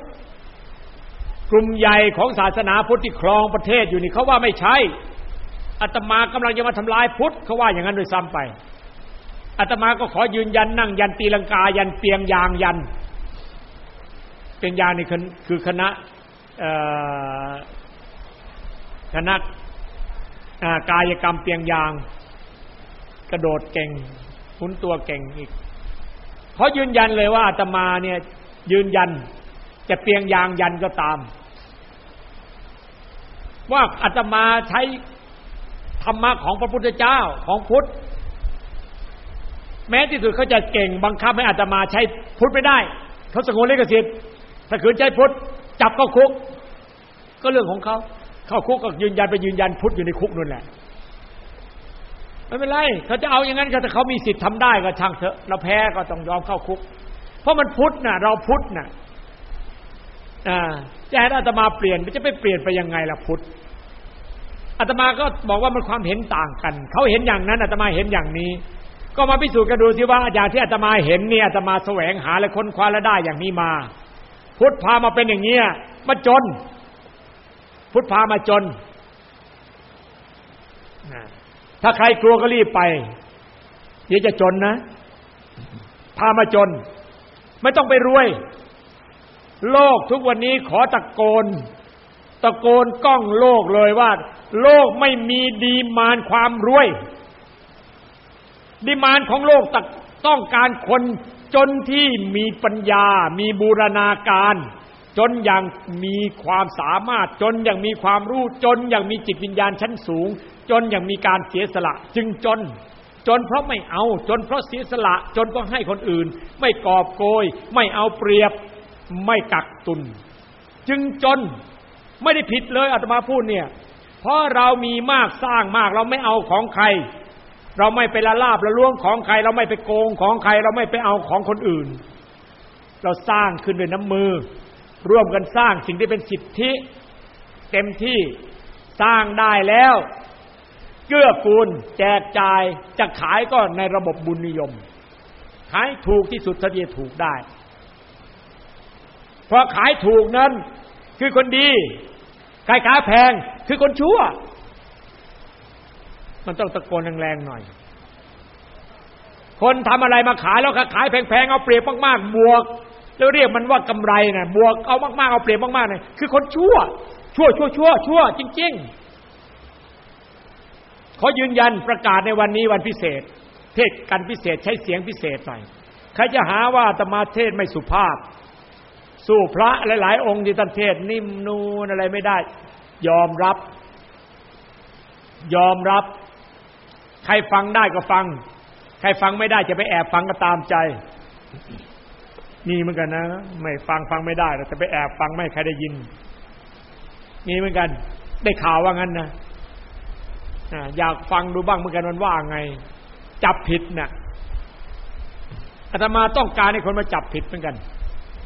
กลุ่มใหญ่ของศาสนาพุทธที่ครองประเทศอยู่นี่เขาว่าไม่ใช่อาตมากำลังจะมาทำลายพุทธเขาว่าอย่างนั้นโดยซ้ำไปอาตมาก็ขอยืนยันนั่งยันตีลังกายันเปียงยางยัน เป็นยางนี่คือคณะ คณะกายกรรมเปียงยาง กระโดดเก่งหุนตัวเก่งอีกเขายืนยันเลยว่าอาตมาเนี่ย ยืนยัน จะเปียงยางยันก็ตาม ว่าอาตมาใช้ธรรมะของพระพุทธเจ้าของพุทธ แม้ที่สุดเขาจะเก่งบังคับให้อาตมาใช้พุทธไม่ได้เขาสงวนลิขสิทธิ์ถ้าขืนใช้พุทธ จับเข้าคุก ก็เรื่องของเขาเข้าคุกก็ยืนยันไปยืนยันพุทธอยู่ในคุกนั่นแหละไม่เป็นไรเขาจะเอาอย่างนั้นก็ถ้าเขามีสิทธิ์ทำได้ก็ช่างเถอะ เราแพ้ก็ต้องยอมเข้าคุก เพราะมันพุทธน่ะ เราพุทธน่ะอ่าจะให้อาตมาเปลี่ยนจะไปเปลี่ยนไปยังไงล่ะพุทธอาตมาก็บอกว่ามันความเห็นต่างกัน เขาเห็นอย่างนั้นอาตมาเห็นอย่างนี้ ก็มาพิสูจน์กันดูสิว่าอย่างที่อาตมาเห็นนี่อาตมาแสวงหาและค้นคว้าและได้อย่างนี้มา พุทธพามาเป็นอย่างนี้มาจน พุทธพามาจน ถ้าใครกลัวก็รีบไปเดี๋ยวจะจนนะ พามาจน ไม่ต้องไปรวย โลกทุกวันนี้ขอตะโกน ตะโกนก้องโลกเลยว่า โลกไม่มีดีมานความรวย ดีมานของโลกต้องการคน จนที่มีปัญญา มีบูรณาการ จนอย่างมีความสามารถ จนอย่างมีความรู้ จนอย่างมีจิตวิญญาณชั้นสูง จนอย่างมีการเสียสละ จึงจน จนเพราะไม่เอา จนเพราะเสียสละ จนเพราะให้คนอื่น ไม่กอบโกย ไม่เอาเปรียบ ไม่กักตุน จึงจนไม่ได้ผิดเลยอาตมาพูดเนี่ย เพราะเรามีมากสร้างมากเราไม่เอาของใคร เราไม่ไปละลาบละล้วงของใคร เราไม่ไปโกงของใคร เราไม่ไปเอาของคนอื่น เราสร้างขึ้นด้วยน้ำมือ ร่วมกันสร้างสิ่งที่เป็นสิทธิ เต็มที่สร้างได้แล้วเกื้อกูลแจกจ่ายจะขายก็ในระบบบุญนิยม ขายถูกที่สุดเท่าที่ถูกได้พราะขายถูกนั้น คือคนดี ขายขายแพงคือคนชั่ว มันต้องตะโกนแรงๆหน่อย คนทำอะไรมาขายแล้วขายแพงๆเอาเปรียบมากๆบวก แล้วเรียกมันว่ากำไรนะบวกเอามากๆเอาเปรียบมากๆเนะคือคนชั่ว ชั่วชั่วชั่วชั่วจริง ๆ ขอยืนยันประกาศในวันนี้วันพิเศษ เทศกันพิเศษใช้เสียงพิเศษหน่อยใครจะหาว่าตมาเทศไม่สุภาพ สู้พระหลาย ๆ องค์ที่ท่านเทศนิ่มนูนอะไรไม่ได้ ยอมรับ ยอมรับ ใครฟังได้ก็ฟัง ใครฟังไม่ได้จะไปแอบฟังก็ตามใจ มีเหมือนกันนะ ไม่ฟังฟังไม่ได้แต่ไปแอบฟังไม่ใครได้ยิน มีเหมือนกัน ได้ข่าวว่างั้นนะอยากฟังดูบ้างเหมือนกันมันว่าไง จับผิดนะ่ะอาตมาต้องการให้คนมาจับผิดเหมือนกัน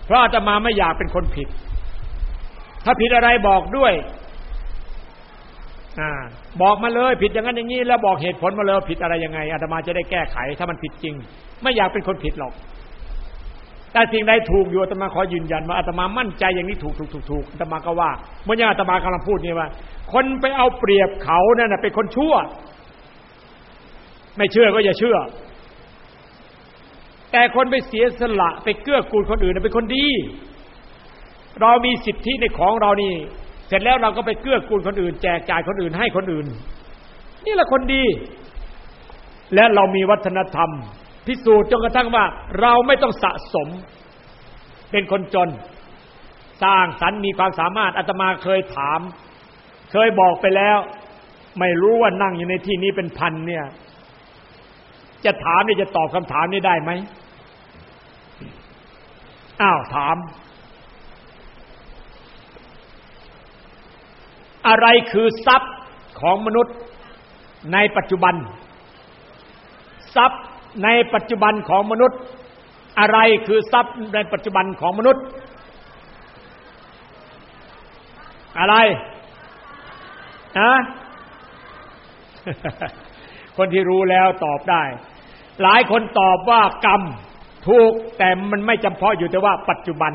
เพราะอาตมาไม่อยากเป็นคนผิด ถ้าผิดอะไรบอกด้วย บอกมาเลยผิดอย่างนั้นอย่างนี้แล้วบอกเหตุผลมาเลยผิดอะไรยังไงอาตมาจะได้แก้ไข ถ้ามันผิดจริง ไม่อยากเป็นคนผิดหรอก แต่สิ่งใดถูกอยู่อาตมาขอยืนยันว่าอาตมามั่นใจอย่างนี้ถูกถูกถูกถูกอาตมาก็ว่าเมื่อย่างอาตมากำลังพูดนี่ว่า คนไปเอาเปรียบเขานั่นเป็นคนชั่ว ไม่เชื่อก็อย่าเชื่อ แต่คนไปเสียสละไปเกื้อกูลคนอื่นเป็นคนดี เรามีสิทธิในของเรานี่ เสร็จแล้วเราก็ไปเกื้อกูลคนอื่น แจกจ่ายคนอื่นให้คนอื่น นี่แหละคนดี และเรามีวัฒนธรรม พิสูจน์จนกระทั่งว่า เราไม่ต้องสะสม เป็นคนจน สร้างสรรค์มีความสามารถอาตมาเคยถาม เคยบอกไปแล้ว ไม่รู้ว่านั่งอยู่ในที่นี้เป็นพันเนี่ย จะถามนี่จะตอบคำถามนี้ได้ไหมอ้าวถาม อะไรคือทรัพย์ของมนุษย์ในปัจจุบัน ทรัพย์ในปัจจุบันของมนุษย์ อะไรคือทรัพย์ในปัจจุบันของมนุษย์ อะไรนะคนที่รู้แล้วตอบได้ หลายคนตอบว่ากรรมถูกแต่มันไม่จำเพาะอยู่แต่ว่าปัจจุบัน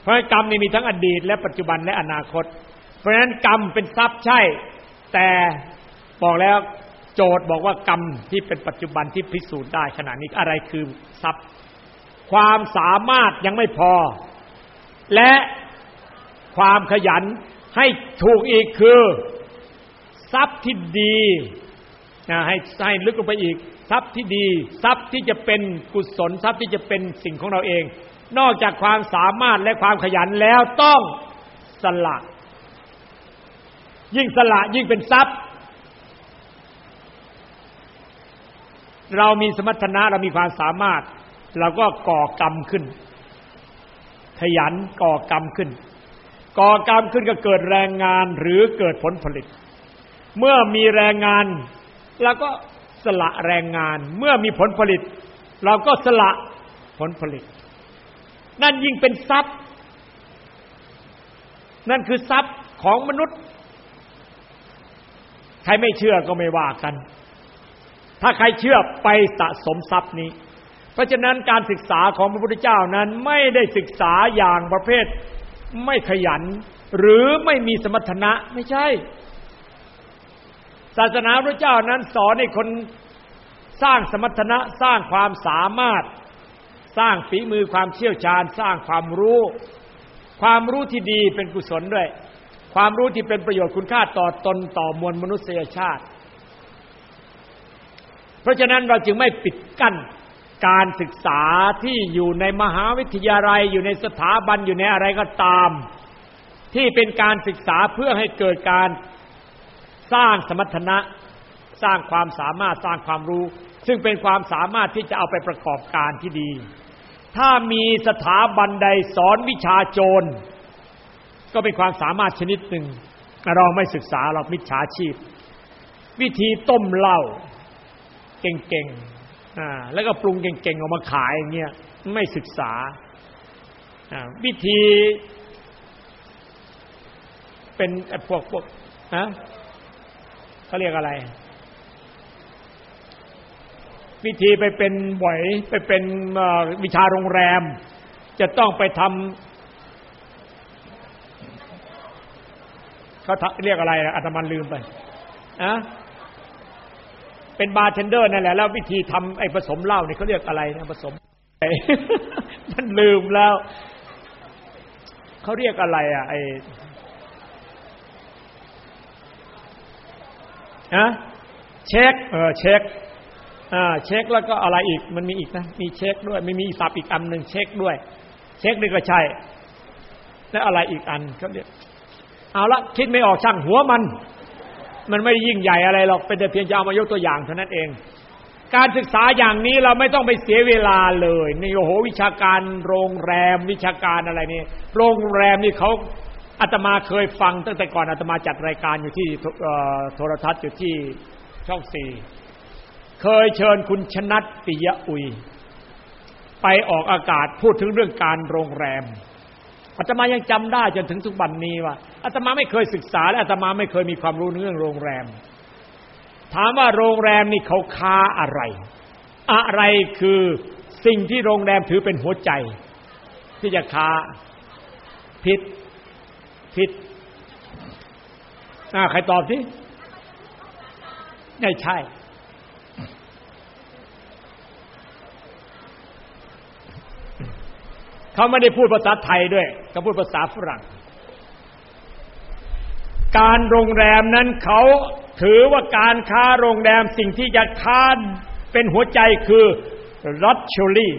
เพราะกรรมนี่มีทั้งอดีต และปัจจุบันและอนาคต เพราะฉะนั้นกรรมเป็นทรัพย์ใช่ แต่บอกแล้วโจทย์บอกว่ากรรมที่เป็นปัจจุบันที่พิสูจน์ได้ขณะนี้อะไรคือทรัพย์ ความสามารถยังไม่พอ และความขยันให้ถูกอีกคือทรัพย์ที่ดีนะให้ให้ลึกลงไปอีก ทรัพย์ที่ดี ทรัพย์ที่จะเป็นกุศลทรัพย์ที่จะเป็นสิ่งของเราเอง นอกจากความสามารถและความขยันแล้วต้องสละ ยิ่งสละยิ่งเป็นทรัพย์ เรามีสมรรถนะเรามีความสามารถ เราก็ก่อกรรมขึ้น ขยันก่อกรรมขึ้น ก่อกรรมขึ้นก็เกิดแรงงานหรือเกิดผลผลิต เมื่อมีแรงงานเราก็สละแรงงาน เมื่อมีผลผลิต เราก็สละผลผลิต นั่นยิ่งเป็นทรัพย์ นั่นคือทรัพย์ของมนุษย์ รไม่เชื่อก็ไม่ว่ากัน ถ้าใครเชื่อไปสะสมทรัพย์นี้ เพราะฉะนั้นการศึกษาของพระพุทธเจ้านั้นไม่ได้ศึกษาอย่างประเภทไม่ขยัน หรือไม่มีสมรรถนะไม่ใช่ ศาสนาพระเจ้านั้นสอนให้คนสร้างสมรรถนะสร้างความสามารถ สร้างฝีมือความเชี่ยวชาญ สร้างความรู้ ความรู้ที่ดีเป็นกุศลด้วย ความรู้ที่เป็นประโยชน์คุณค่าต่อตนต่อมวลมนุษยชาติ เพราะฉะนั้นเราจึงไม่ปิดกั้นการศึกษาที่อยู่ในมหาวิทยาลัยอยู่ในสถาบันอยู่ในอะไรก็ตาม ที่เป็นการศึกษาเพื่อให้เกิดการสร้างสมรรถนะ สร้างความสามารถสร้างความรู้ ซึ่งเป็นความสามารถที่จะเอาไปประกอบการที่ดี ถ้ามีสถาบันใดสอนวิชาโจร ก็เป็นความสามารถชนิดหนึ่งเราไม่ศึกษาเรามิจฉาชีพ วิธีต้มเหล้าเก่งๆอ่าแล้วก็ปรุงเก่งๆออกมาขายอย่างเงี้ยไม่ศึกษาวิธีเป็นพวกพวกฮะเขาเรียกอะไร วิธีไปเป็นบ่อยไปเป็นวิชาโรงแรม จะต้องไปทำ เขาเรียกอะไรอาตมันลืมไปอะเป็นบาร์เทนเดอร์นั่นแหละแล้ววิธีทำไอ้ผสมเหล้าเนี่ยเขาเรียกอะไรนะผสมมันลืมแล้วเขาเรียกอะไรอะไอ้ฮะ shake เออ shake อ่า shake แล้วก็อะไรอีกมันมีอีกนะมี shake ด้วยไม่มีสับอีกอันหนึ่ง shake ด้วย เช็คนี่ก็ใช่แล้วอะไรอีกอันเขาเรียก เอาละคิดไม่ออกช่างหัวมัน มันไม่ยิ่งใหญ่อะไรหรอกเป็นแต่เพียงจะเอามายกตัวอย่างเท่านั้นเอง การศึกษาอย่างนี้เราไม่ต้องไปเสียเวลาเลยนี่โอ้โหวิชาการโรงแรมวิชาการอะไรนี่โรงแรมนี่เขาอาตมาเคยฟังตั้งแต่ก่อนอาตมาจัดรายการอยู่ที่โทรทัศน์อยู่ที่ช่องสี่เคยเชิญคุณชนัตปิยะอุย ไปออกอากาศพูดถึงเรื่องการโรงแรม อาตมายังจำได้จนถึงทุกวันนี้ว่าอาตมาไม่เคยศึกษาและอาตมาไม่เคยมีความรู้เรื่องโรงแรม ถามว่าโรงแรมนี่เขาค้าอะไร อะไรคือสิ่งที่โรงแรมถือเป็นหัวใจ ที่จะค้าพิษผิดอ่าใครตอบสิไม่ใช่ เขาไม่ได้พูดภาษาไทยด้วยเขาพูดภาษาฝรั่ง การโรงแรมนั้นเขาถือว่าการค้าโรงแรมสิ่งที่จะค้าเป็นหัวใจคือรัชชูรี่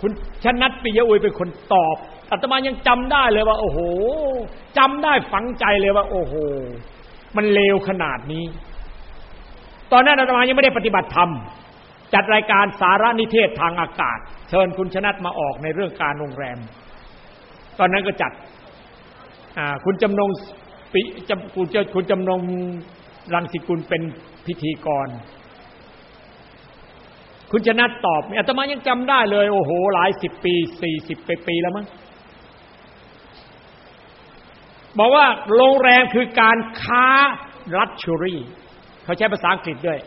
คุณชนัดปิยอุยเป็นคนตอบอาตมายังจำได้เลยว่า โอ้โหจำได้ฝังใจเลยว่า โอ้โห มันเลวขนาดนี้ ตอนนั้นอาตมายังไม่ได้ปฏิบัติธรรม จัดรายการสารนิเทศทางอากาศ เชิญคุณชนัดมาออกในเรื่องการโรงแรม ตอนนั้นก็จัดคุณจำนงปิจำคุณคุณจำนงรังสิกุลเป็นพิธีกร คุณชนะตอบอาตมายังจำได้เลย โอ้โห หลายสิบปีสี่สิบปีปีแล้วมั้งบอกว่าโรงแรมคือการค้ารัชชูรี่เขาใช้ภาษาอังกฤษด้วย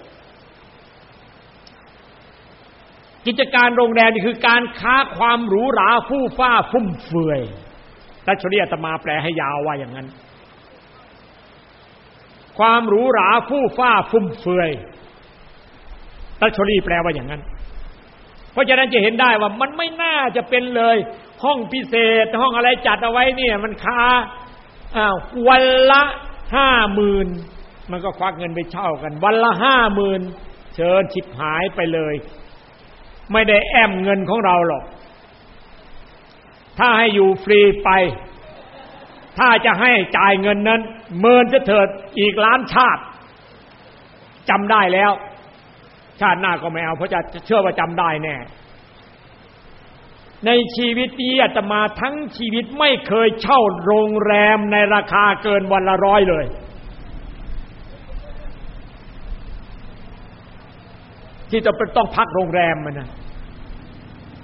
กิจการโรงแรมนี่คือการค้าความหรูหราฟู่ฟ้าฟุ่มเฟือยรัชชูรี่อาตมาแปลให้ยาวว่าอย่างนั้น ความหรูหราฟู่ฟ้าฟุ่มเฟือยรัชรีแปลว่าอย่างนั้น เพราะฉะนั้นจะเห็นได้ว่ามันไม่น่าจะเป็นเลย ห้องพิเศษ ห้องอะไรจัดเอาไว้เนี่ย มันค้าอ้าววันละห้าหมื่นมันก็ควักเงินไปเช่ากัน วันละห้าหมื่นเชิญฉิบหายไปเลย ไม่ได้แอมเงินของเราหรอก ถ้าให้อยู่ฟรีไป ถ้าจะให้จ่ายเงินนั้น เมินจะเถิดอีกล้านชาติจำได้แล้ว ชาติหน้าก็ไม่เอา เพราะจะเชื่อว่าจำได้แน่ในชีวิตนี้อาตมาทั้งชีวิตไม่เคยเช่าโรงแรมในราคาเกินวันละร้อยเลย ที่จะเป็นต้องพักโรงแรมมันนะ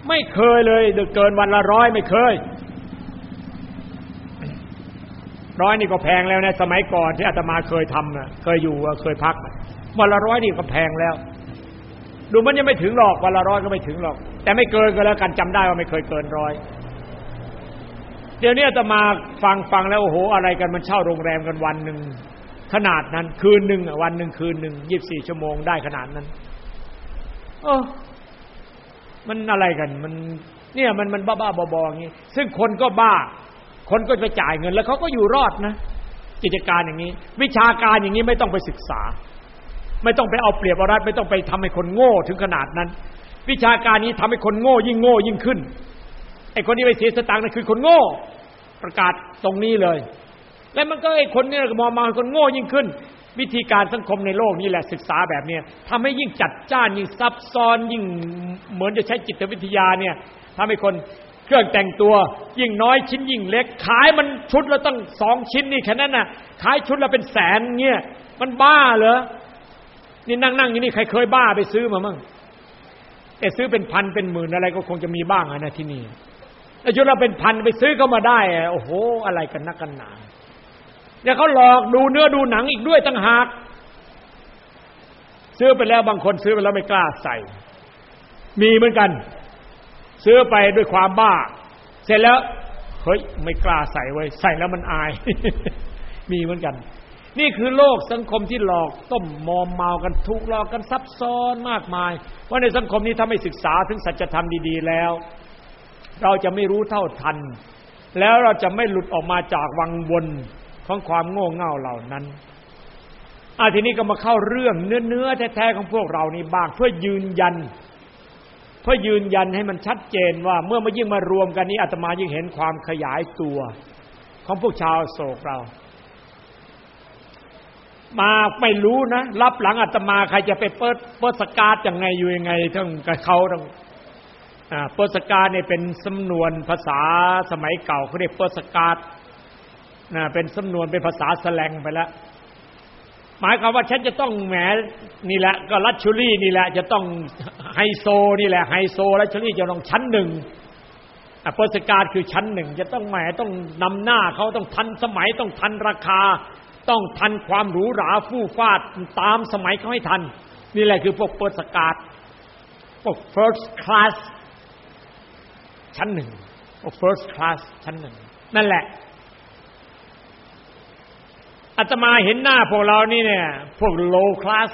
ไม่เคยเลยเกินวันละร้อยไม่เคย ร้อยนี่ก็แพงแล้วนะสมัยก่อนที่อาตมาเคยทำนะเคยอยู่เคยพักวันละร้อยนี่ก็แพงแล้ว ดูมันยังไม่ถึงหรอกวันละร้อยก็ไม่ถึงหรอก แต่ไม่เกินก็แล้วกันจำได้ว่าไม่เคยเกินร้อยเดี๋ยวนี้อาตมาฟังฟังแล้วโอ้โห อะไรกันมันเช่าโรงแรมกันวันหนึ่งขนาดนั้น คืนหนึ่งวันหนึ่งคืนหนึ่งยี่บสี่ชั่วโมงได้ขนาดนั้น เออ มันอะไรกัน มันเนี่ยมันมันบ้าบ้าบอๆอย่างนี้ซึ่งคนก็บ้า คนก็ไปจ่ายเงิน แล้วเขาก็อยู่รอดนะ กิจการอย่างนี้ วิชาการอย่างนี้ไม่ต้องไปศึกษา ไม่ต้องไปเอาเปรียบเอารัดไม่ต้องไปทำให้คนโง่ถึงขนาดนั้น วิชาการนี้ทำให้คนโง่ ยิ่งโง่ยิ่งขึ้นไอ้คนที่ไปเสียสตางค์นั่นคือคนโง่ ประกาศตรงนี้เลย แล้วมันก็ไอ้คนนี้ก็มองมาคนโง่ยิ่งขึ้น วิธีการสังคมในโลกนี้แหละศึกษาแบบนี้ทำให้ยิ่งจัดจ้านยิ่งซับซ้อนยิ่งเหมือนจะใช้จิตวิทยาเนี่ยทำให้คนเครื่องแต่งตัวยิ่งน้อยชิ้นยิ่งเล็ก ขายมันชุดละตั้งสองชิ้นนี่แค่นั้นน่ะ ขายชุดละเป็นแสนเงี้ยมันบ้าเหรอนี่นั่งนั่งอย่างนี้ใครเคยบ้าไปซื้อมามั่งแต่ซื้อเป็นพันเป็นหมื่นอะไรก็คงจะมีบ้างนะที่นี่แต่ชุดละเป็นพันไปซื้อเข้ามาได้โอ้โห อะไรกันนักกันหนา เนี่ยเขาหลอกดูเนื้อดูหนังอีกด้วยตั้งหาก ซื้อไปแล้วบางคนซื้อไปแล้วไม่กล้าใส่ มีเหมือนกัน ซื้อไปด้วยความบ้า เสร็จแล้วเฮ้ยไม่กล้าใส่ไว้ใส่แล้วมันอาย มีเหมือนกัน นี่คือโลกสังคมที่หลอกต้มมอมเมากันทุกหลอกกันซับซ้อนมากมาย ว่าในสังคมนี้ถ้าไม่ศึกษาถึงสัจธรรมดี ๆ แล้ว เราจะไม่รู้เท่าทัน แล้วเราจะไม่หลุดออกมาจากวังวน ของความโง่เง่าเหล่านั้นอาทีนี้ก็มาเข้าเรื่องเนื้อเนื้อแท้ๆของพวกเรานี่บ้างเพื่อยืนยัน เพื่อยืนยันให้มันชัดเจนว่าเมื่อมายิ่งมารวมกันนี้อาตมายิ่งเห็นความขยายตัว ของพวกชาวโศกเรา มาไม่รู้นะ รับหลังอาตมาใครจะไปเปิดเปิดสกาดยังไงอยู่ยังไงทั้งกับเขาต้องเปิดสกาดเนี่ยเป็นสำนวนภาษาสมัยเก่าเขาเรียกเปิดสกาด นะเป็นสำนวนเป็นภาษาแสลงไปแล้วหมายความว่าฉันจะต้องแหมนี่แหละ ก็รัชชุลี่นี่แหละ จะต้องไฮโซนี่แหละไฮโซรัชชุลี่จะต้องชั้นหนึ่งอปสการคือชั้นหนึ่งจะต้องแหมต้องนำหน้าเขาต้องทันสมัยต้องทันราคา ต้องทันความหรูหราฟู่ฟาดตามสมัยเขาให้ทัน นี่แหละคือพวกเปิดสกาดพวก first class ชั้นหนึ่งพวก first class ชั้นหนึ่งนั่นแหละ อาตมาเห็นหน้าพวกเรานี่เนี่ย พวก low class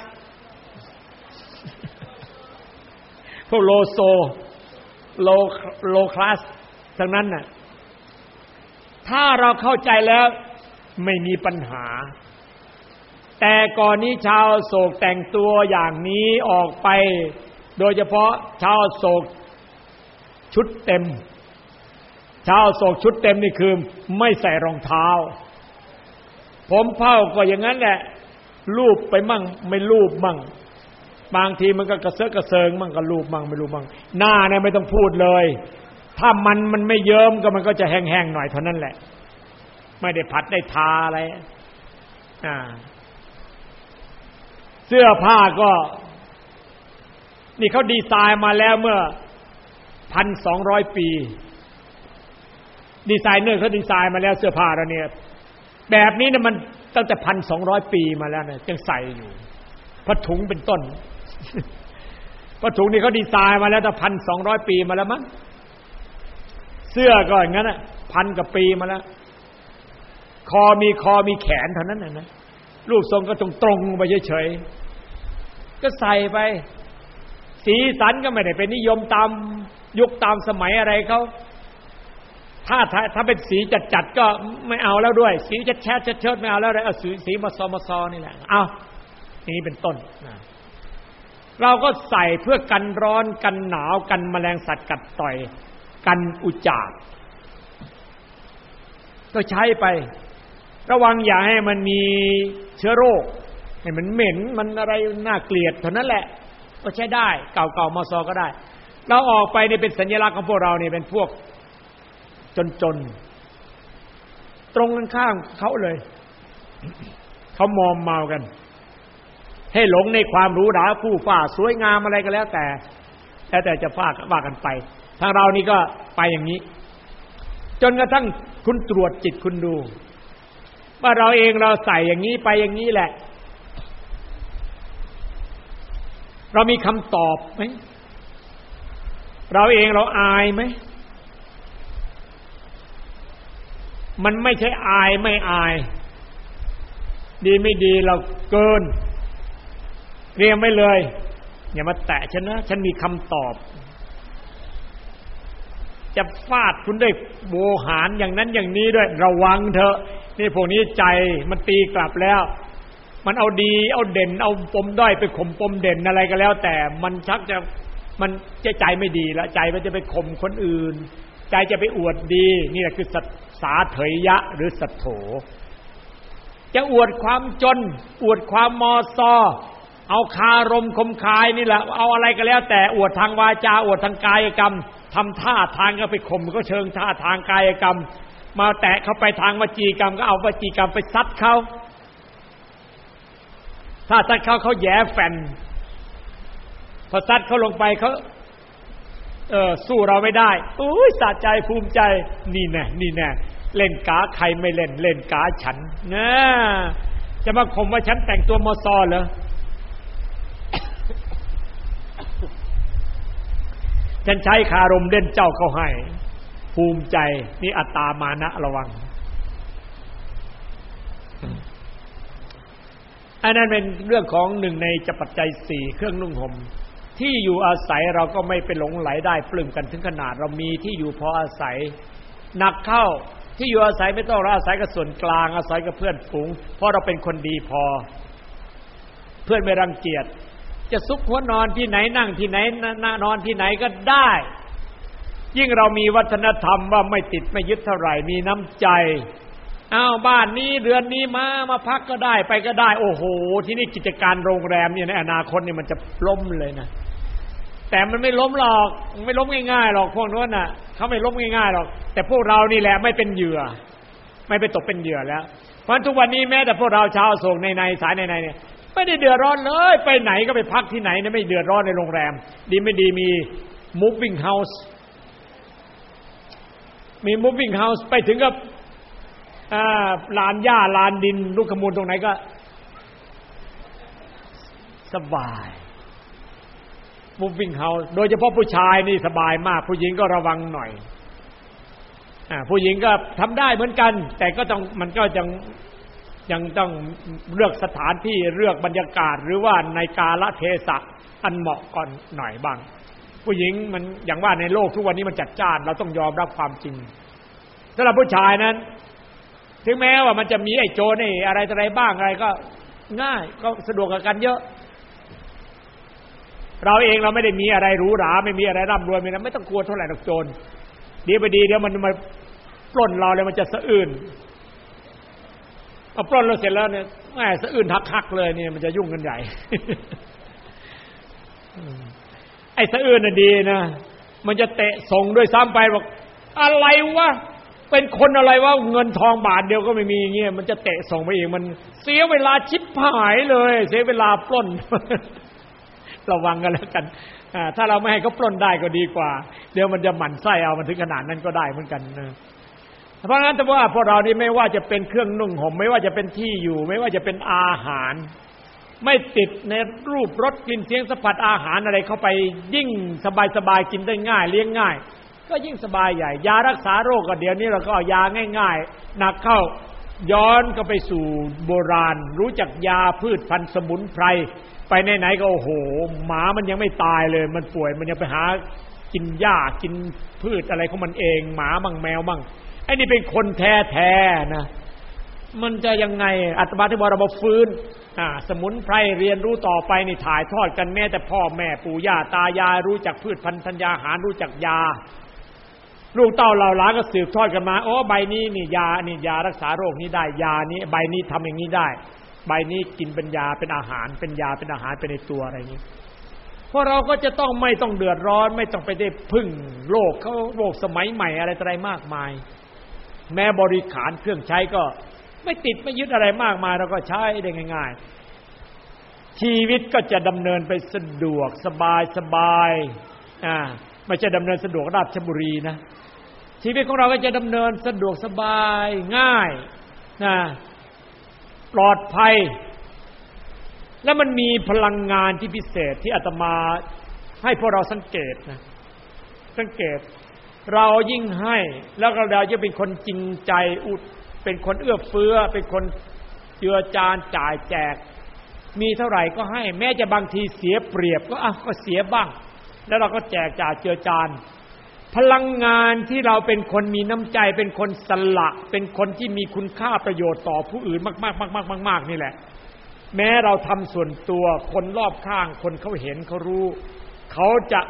พวกโลโซ low low class ทั้งนั้นน่ะ ถ้าเราเข้าใจแล้วไม่มีปัญหา แต่ก่อนนี้ชาวโศกแต่งตัวอย่างนี้ออกไป โดยเฉพาะชาวโศกชุดเต็ม ชาวโศกชุดเต็มนี่คือ ไม่ใส่รองเท้า ผมเผ้าก็อย่างนั้นแหละ รูปไปมั่งไม่รูปมั่ง บางทีมันก็กระเซาะกระเซิงมั่งก็รูปมั่งไม่รูปมั่ง หน้าเนี่ยไม่ต้องพูดเลย ถ้ามันมันไม่เยิ้มก็มันก็จะแห้งๆหน่อยเท่านั้นแหละ ไม่ได้ผัดได้ทาอะไรอ่าเสื้อผ้าก็ นี่เขาดีไซน์มาแล้วเมื่อพันสองร้อยปี ดีไซเนอร์เขาดีไซน์มาแล้วเสื้อผ้าเราเนี่ย แบบนี้เนี่ยมันตั้งแต่พันสองร้อยปีมาแล้วเนี่ยยังใส่อยู่ผ้าถุงเป็นต้นผ้าถุงนี่เขาดีไซน์มาแล้วแต่พันสองร้อยปีมาแล้วมั้งเสื้อก็อย่างนั้นอะพันกับปีมาแล้ว คอมีคอมีแขนเท่านั้นนะรูปทรงก็ตรงตรงไปเฉยๆก็ใส่ไป สีสันก็ไม่ได้เป็นนิยมตามยุคตามสมัยอะไรเขา ถ้าถ้าเป็นสีจัดจัดก็ไม่เอาแล้วด้วย สีชัดแชดเชิดไม่เอาแล้วเลยเอาสีสีมาซอมาซอนี่แหละเอาทีนี้เป็นต้นนะเราก็ใส่เพื่อกันร้อนกันหนาวกันแมลงสัตว์กัดต่อย กันอุจจาระก็ใช้ไป ระวังอย่าให้มันมีเชื้อโรคให้มันเหม็นมันอะไรน่าเกลียดเท่านั้นแหละ ก็ใช้ได้ เก่าๆมอซอก็ได้ เราออกไปเนี่เป็นสัญลักษณ์ของพวกเราเนี่ยเป็นพวก จนๆตรงกันข้ามเขาเลย เขามอมเมากัน ให้หลงในความรู้หราผู้ฟ้าสวยงามอะไรก็แล้ว แต่แล้วแต่จะฟาดว่ากันไป ทางเรานี่ก็ไปอย่างนี้ จนกระทั่งคุณตรวจจิตคุณดู ว่าเราเองเราใส่อย่างนี้ไปอย่างนี้แหละ เรามีคำตอบไหมเราเองเราอายไหม มันไม่ใช่อายไม่อาย ดีไม่ดีเราเกินเรียมไม่เลย อย่ามาแตะฉันนะ ฉันมีคำตอบ จะฟาดคุณด้วยโบหารอย่างนั้นอย่างนี้ด้วย ระวังเถอะ นี่พวกนี้ใจมันตีกลับแล้ว มันเอาดี เอาเด่น เอาปมด้อยไปข่มปมเด่นอะไรก็แล้ว แต่มันชักจะมันจะใจไม่ดีแล้วใจมันจะไปข่มคนอื่น ใจจะไปอวดดี นี่แหละคือสั สาเถยยะหรือสัทโถ จะอวดความจน อวดความมอซอเอาคารมคมคายนี่แหละเอาอะไรก็แล้ว แต่อวดทางวาจาอวดทางกายกรรมทำท่าทางก็ไปข่มก็เชิงท่าทางกายกรรม มาแตะเข้าไปทางวจีกรรมก็เอาวจีกรรมไปซัดเขาถ้าซัดเขาเขาแย่แฟนพอซัดเขาลงไปเขา เออสู้เราไม่ได้อุ้ยสะใจภูมิใจ นี่แน่นี่แน่เล่นกาใครไม่เล่น เล่นกาฉันนะจะมาข่มว่าฉันแต่งตัวมอซอเหรอฉันใช้คารมเล่นเจ้าเขาให้ ภูมิใจ นี่อัตตามานะระวังอันนั้นเป็นเรื่องของหนึ่งในจปัจจัยสี่เครื่องนุ่งห่ม ที่อยู่อาศัยเราก็ไม่ไปหลงไหลได้ปลื้มกันถึงขนาดเรามีที่อยู่พออาศัยหนักเข้าที่อยู่อาศัยไม่ต้องอาศัยกับส่วนกลางอาศัยกับเพื่อนฝูง เพราะเราเป็นคนดีพอ เพื่อนไม่รังเกียจจะซุกหัวนอนที่ไหนนั่งที่ไหนนอนที่ไหนก็ได้ ยิ่งเรามีวัฒนธรรมว่าไม่ติดไม่ยึดเท่าไหร่มีน้ำใจอ้าวบ้านนี้เรือนนี้มามาพักก็ได้ไปก็ได้ โอ้โห ที่นี่กิจการโรงแรมเนี่ยในอนาคตเนี่ยมันจะล้มเลยนะ แต่มันไม่ล้มหรอกไม่ล้มง่ายๆหรอกพวกนั้นน่ะเขาไม่ล้มง่ายๆหรอก แต่พวกเรานี่แหละไม่เป็นเหยื่อ ไม่ไปตกเป็นเหยื่อแล้วเพราะทุกวันนี้แม้แต่พวกเราชาวโศกในในสายในในเนี่ยไม่ได้เดือดร้อนเลย ไปไหนก็ไปพักที่ไหนนะไม่เดือดร้อนในโรงแรม ดีไม่ดีมี moving house มี moving house ไปถึงกับลานหญ้าลานดิน ลูกขมูลตรงไหนก็ สบาย moving house โดยเฉพาะผู้ชายนี่สบายมาก ผู้หญิงก็ระวังหน่อยอผู้หญิงก็ทำได้เหมือนกัน แต่ก็ต้องมันก็ยังยังต้องเลือกสถานที่เลือกบรรยากาศหรือว่าในกาลเทศะอันเหมาะก่อนหน่อยบ้าง ผู้หญิงมันอย่างว่าในโลกทุกวันนี้มันจัดจ้าน เราต้องยอมรับความจริงสำหรับผู้ชายนั้น ถึงแม้ว่ามันจะมีไอ้โจนี่อะไรอะไรบ้างอะไรก็ง่ายก็สะดวกกับกันเยอะ เราเองเราไม่ได้มีอะไรหรูหราไม่มีอะไรร่ำรวยไม่นะไม่ต้องกลัวเท่าไหร่หรอกโจรดีไปดีเดี๋ยวมันมาปล้นเราเลยมันจะสะอื่นเอปล้นเราเสร็จแล้วเนี่ยแหมสะอื่นทักๆเลยเนี่ยมันจะยุ่งกันใหญ่ไอ้สะอื่นน่ะดีนะมันจะเตะส่งด้วยซ้ำไปบอกอะไรวะเป็นคนอะไรว่าเงินทองบาทเดียวก็ไม่มีเงี้ยมันจะเตะส่งไปเอีกมันเสียเวลาชิบหายเลย เสียเวลาปล้น ระวังกันแล้วกันถ้าเราไม่ให้เขาปล้นได้ก็ดีกว่า เดี๋ยวมันจะหมั่นไส้เอามันถึงขนาดนั้นก็ได้เหมือนกันนะเพราะงั้นแต่ว่าพวกเรานี่ไม่ว่าจะเป็นเครื่องนุ่งห่มไม่ว่าจะเป็นที่อยู่ ไม่ว่าจะเป็นอาหาร ไม่ติดในรูปรสกลิ่นเสียงสัมผัสอาหารอะไรเข้าไป ยิ่งสบายสบายกินได้ง่าย เลี้ยงง่าย ก็ยิ่งสบายใหญ่ ยารักษาโรคก็เดี๋ยวนี้เราก็เอายาง่าย ๆ หนักเข้าย้อนก็ไปสู่โบราณ รู้จักยาพืชพันธุ์สมุนไพร ไปไหนๆก็โอ้โห หมามันยังไม่ตายเลย มันป่วยมันยังไปหากินหญ้ากินพืชอะไรของมันเอง หมามั่งแมวมั่งไอ้นี่เป็นคนแท้ๆนะมันจะยังไงอัตมาที่บอกเรามาฟื้นอ่าสมุนไพรเรียนรู้ต่อไปนี่ถ่ายทอดกันแม้แต่พ่อแม่ปู่ย่าตายายรู้จักพืชพันธุ์ธัญญาหารรู้จักยา ลูกเต้าเราหลาก็สืบทอดกันมาโอ้ใบนี้นี่ยานี่ยารักษาโรคนี้ได้ยานี้ใบนี้ทำอย่างนี้ได้ ใบนี้กินเป็นยาเป็นอาหาร เป็นยาเป็นอาหารเป็นในตัวอะไรอย่างนี้เพราะเราก็จะต้องไม่ต้องเดือดร้อน ไม่ต้องไปได้พึ่งโลกเขาโลกสมัยใหม่อะไรอะไรมากมาย แม้บริขารเครื่องใช้ก็ ไม่ติดไม่ยึดอะไรมากมายเราก็ใช้ได้ง่าย ๆ ชีวิตก็จะดำเนินไปสะดวกสบายสบายอ่าไม่ใช่ดำเนินสะดวกราชบุรีนะชีวิตของเราก็จะดำเนินสะดวกสบายง่ายนะ ปลอดภัย และมันมีพลังงานที่พิเศษที่อาตมาให้พวกเราสังเกตนะ สังเกต เรายิ่งให้แล้วเราจะเป็นคนจริงใจอุด เป็นคนเอื้อเฟื้อ เป็นคนเจือจานจ่ายแจก มีเท่าไหร่ก็ให้ แม้จะบางทีเสียเปรียบก็อะก็เสียบ้าง แล้วเราก็แจกจ่ายเจือจาน พลังงานที่เราเป็นคนมีน้ำใจ เป็นคนสละ เป็นคนที่มีคุณค่าประโยชน์ต่อผู้อื่นมากๆๆๆๆนี่แหละ แม้เราทำส่วนตัวคนรอบข้าง คนเขาเห็นเขารู้ เขาจะ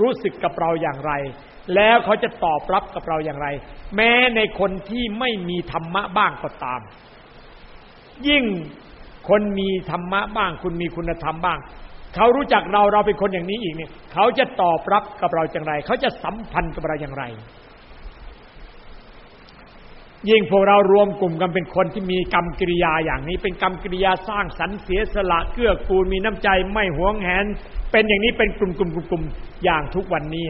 รู้สึกกับเราอย่างไร แล้วเขาจะตอบรับกับเราอย่างไร แม้ในคนที่ไม่มีธรรมะบ้างก็ตาม ยิ่งคนมีธรรมะบ้าง คุณมีคุณธรรมบ้าง เขารู้จักเราเราเป็นคนอย่างนี้อีกเนี่ย เขาจะตอบรับกับเราอย่างไร เขาจะสัมพันธ์กับเราอย่างไร ยิ่งพวกเรารวมกลุ่มกันเป็นคนที่มีกรรมกิริยาอย่างนี้ เป็นกรรมกิริยาสร้างสรรค์เสียสละเกื้อกูลมีน้ำใจไม่หวงแหน เป็นอย่างนี้เป็นกลุ่มกลุ่มกลุ่มอย่างทุกวันนี้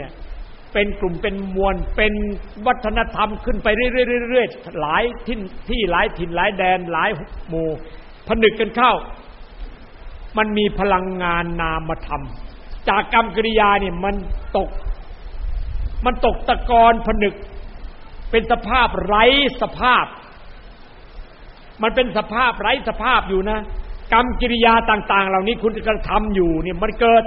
เป็นกลุ่มเป็นมวลเป็นวัฒนธรรมขึ้นไปเรื่อยๆหลายที่ที่หลายถิ่นหลายแดนหลายหมู่ผนึกกันเข้า มันมีพลังงานนามธรรม จากกรรมกริยาเนี่ยมันตก มันตกตะกอนผนึก เป็นสภาพไร้สภาพ มันเป็นสภาพไร้สภาพอยู่นะ กรรมกิริยาต่าง ๆ เหล่านี้คุณกระทำอยู่เนี่ยมันเกิด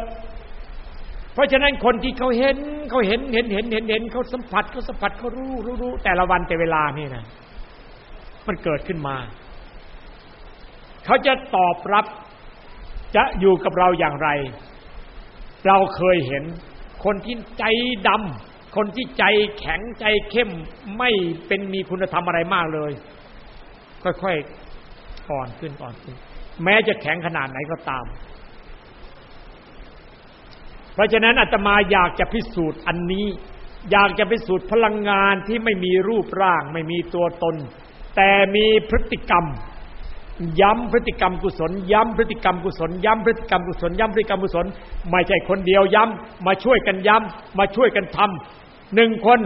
เพราะฉะนั้นคนที่เขาเห็นเขาเห็นเห็นเห็นเห็นเห็นเขาสัมผัสเขาสัมผัสเขารู้รู้รู้แต่ละวันแต่เวลานี่นะมันเกิดขึ้นมา เขาจะตอบรับ จะอยู่กับเราอย่างไร เราเคยเห็นคนที่ใจดำคนที่ใจแข็งใจเข้มไม่เป็นมีคุณธรรมอะไรมากเลย ค่อยๆอ่อนขึ้นอ่อนขึ้น แม้จะแข็งขนาดไหนก็ตาม เพราะฉะนั้นอาตมาอยากจะพิสูจน์อันนี้ อยากจะพิสูจน์พลังงานที่ไม่มีรูปร่าง ไม่มีตัวตน แต่มีพฤติกรรม ย้ำพฤติกรรมกุศล ย้ำพฤติกรรมกุศล ย้ำพฤติกรรมกุศล ย้ำพฤติกรรมกุศล ไม่ใช่คนเดียวย้ำ มาช่วยกันย้ำ มาช่วยกันทำหนึ่งคน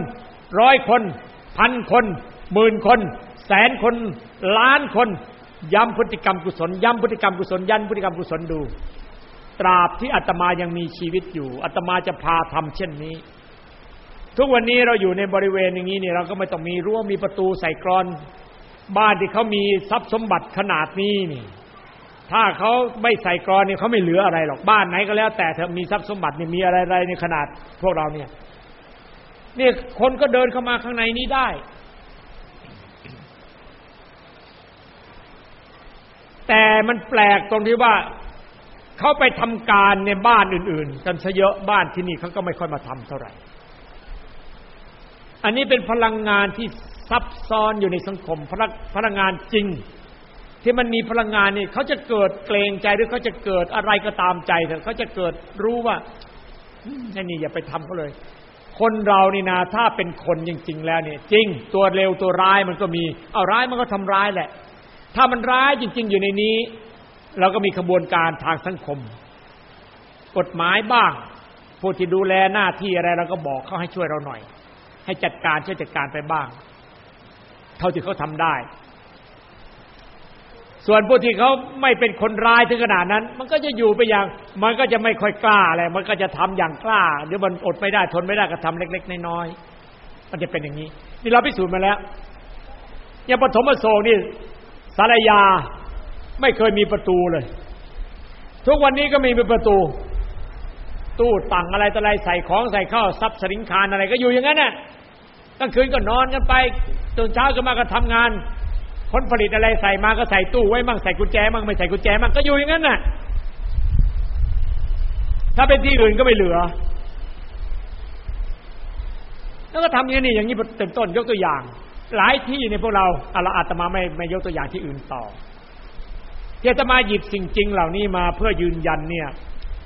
ร้อยคนพันคนหมื่นคน แสนคน ล้านคน ย้ำพฤติกรรมกุศล ย้ำพฤติกรรมกุศล ย้ำพฤติกรรมกุศลดู ตราบที่อาตมายังมีชีวิตอยู่อาตมาจะพาทำเช่นนี้ ทุกวันนี้เราอยู่ในบริเวณอย่างนี้เนี่ยเราก็ไม่ต้องมีรั้วมีประตูใส่กรอน บ้านที่เขามีทรัพย์สมบัติขนาดนี้นี่ ถ้าเขาไม่ใส่กรอนนี่เขาไม่เหลืออะไรหรอกบ้านไหนก็แล้ว แต่เธอมีทรัพย์สมบัตินี่มีอะไรๆในขนาดพวกเราเนี่ยนี่คนก็เดินเข้ามาข้างในนี้ได้ แต่มันแปลกตรงที่ว่าเขาไปทำการในบ้านอื่น ๆ กันซะเยอะบ้านที่นี่เขาก็ไม่ค่อยมาทำเท่าไหร่ อันนี้เป็นพลังงานที่ ซับซ้อนอยู่ในสังคมพลังพลังงานจริง ที่มันมีพลังงานนี่เขาจะเกิดเกรงใจหรือเขาจะเกิดอะไรก็ตามใจเถอะเขาจะเกิดรู้ว่านี่อย่าไปทำเขาเลย คนเรานี่นาถ้าเป็นคนจริง ๆ แล้วเนี่ย จริง ตัวเร็วตัวร้ายมันก็มี เอาร้ายมันก็ทำร้ายแหละ ถ้ามันร้ายจริง ๆ อยู่ในนี้ เราก็มีขบวนการทางสังคม กฎหมายบ้างผู้ที่ดูแลหน้าที่อะไรเราก็บอกเขาให้ช่วยเราหน่อย ให้จัดการช่วยจัดการไปบ้าง ท่าที่เขาทำได้ ส่วนผู้ที่เขาไม่เป็นคนร้ายถึงขนาดนั้น มันก็จะอยู่ไปอย่าง มันก็จะไม่ค่อยกล้าอะไรมันก็จะทำอย่างกล้าเดี๋ยวมันอดไม่ได้ทนไม่ได้ก็ทำเล็ก ๆ น้อยๆมันจะเป็นอย่างนี้นี่เราพิสูจน์มาแล้วอย่างปฐมโศกนี่สารยาไม่เคยมีประตูเลย ทุกวันนี้ก็มีเป็นประตู ตู้ตังอะไรต่ออะไรใส่ของใส่ข้าวซับสริงคารอะไรก็อยู่อย่างนั้นน่ะ กลางคืนก็นอนกันไปตอนเช้าก็มาก็ทำงานผลผลิตอะไรใส่มาก็ใส่ตู้ไว้มั่งใส่กุญแจมั่งไม่ใส่กุญแจมั่งก็อยู่อย่างนั้นน่ะ ถ้าเป็นที่อื่นก็ไม่เหลือ แล้วก็ทำอย่างนี้อย่างนี้เป็นต้นยกตัวอย่าง หลายที่ในพวกเราอาอาตมาไม่ไม่ยกตัวอย่างที่อื่นต่อที่อาตมาหยิบสิ่งจริงเหล่านี้มาเพื่อยืนยันเนี่ย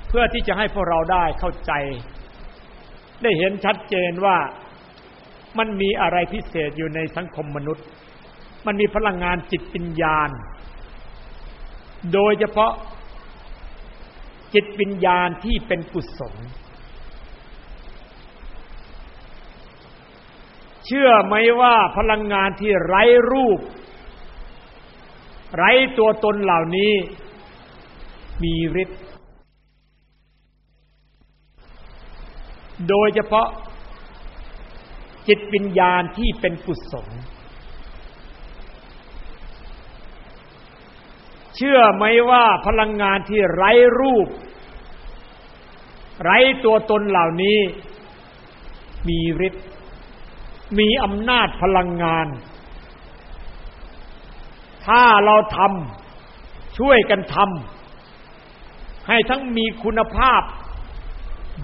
เพื่อที่จะให้พวกเราได้เข้าใจ ได้เห็นชัดเจนว่า มันมีอะไรพิเศษอยู่ในสังคมมนุษย์ มันมีพลังงานจิตวิญญาณ โดยเฉพาะจิตวิญญาณที่เป็นกุศล เชื่อไหมว่าพลังงานที่ไร้รูป ไร้ตัวตนเหล่านี้ มีฤทธิ์ โดยเฉพาะ จิตวิญญาณที่เป็นกุศล เชื่อไหมว่าพลังงานที่ไร้รูป ไร้ตัวตนเหล่านี้ มีฤทธิ์มีอำนาจพลังงาน ถ้าเราทำช่วยกันทำให้ทั้งมีคุณภาพ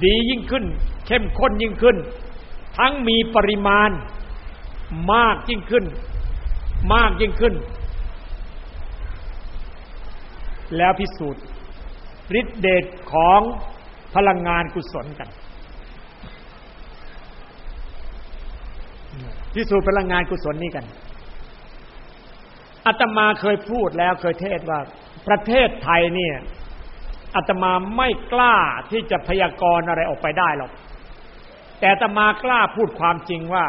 ดียิ่งขึ้น เข้มข้นยิ่งขึ้น ทั้งมีปริมาณมากยิ่งขึ้น มากยิ่งขึ้น แล้วพิสูจน์ฤทธิเดชของพลังงานกุศลกัน พิสูจน์พลังงานกุศลนี้กันอาตมาเคยพูดแล้วเคยเทศว่า ประเทศไทยเนี่ยอาตมาไม่กล้าที่จะพยากรณ์อะไรออกไปได้หรอก แต่อาตมากล้าพูดความจริงว่า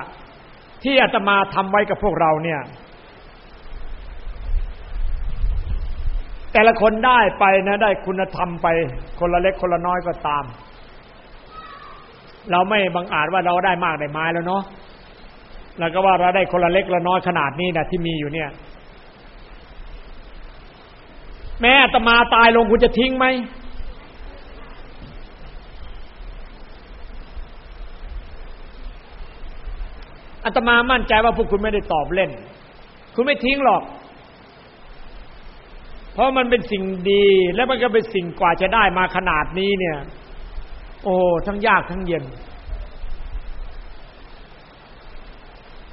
ที่อาตมาทำไว้กับพวกเราเนี่ย แต่ละคนได้ไปนะได้คุณธรรมไป คนละเล็กคนละน้อยก็ตาม เราไม่บังอาจว่าเราได้มากได้ไม้แล้วเนาะแล้วก็ว่าเราได้คนละเล็กละน้อยขนาดนี้นะที่มีอยู่เนี่ย แม่อาตมาตายลงคุณจะทิ้งไหม อาตมามั่นใจว่าพวกคุณไม่ได้ตอบเล่น คุณไม่ทิ้งหรอก เพราะมันเป็นสิ่งดี และมันก็เป็นสิ่งกว่าจะได้มาขนาดนี้เนี่ย โอ้ทั้งยากทั้งเย็น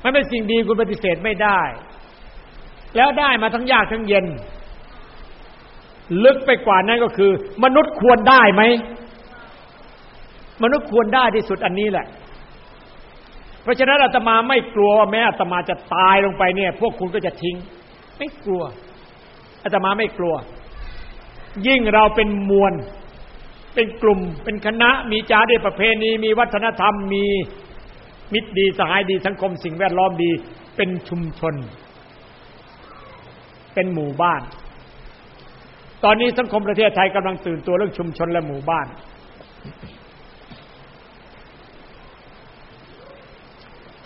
มันเป็นสิ่งดีคุณปฏิเสธไม่ได้ แล้วได้มาทั้งยากทั้งเย็น ลึกไปกว่านั้นก็คือ มนุษย์ควรได้ไหมมนุษย์ควรได้ที่สุดอันนี้แหละ เพราะฉะนั้นอาตมาไม่กลัวว่าแม้อาตมาจะตายลงไปเนี่ย พวกคุณก็จะทิ้ง ไม่กลัวอาตมาไม่กลัว ยิ่งเราเป็นมวล เป็นกลุ่ม เป็นคณะ มีจารีประเพณี มีวัฒนธรรม มีมิตรดีสหายดีสังคมสิ่งแวดล้อมดี เป็นชุมชน เป็นหมู่บ้าน ตอนนี้สังคมประเทศไทยกำลังตื่นตัวเรื่องชุมชนและหมู่บ้าน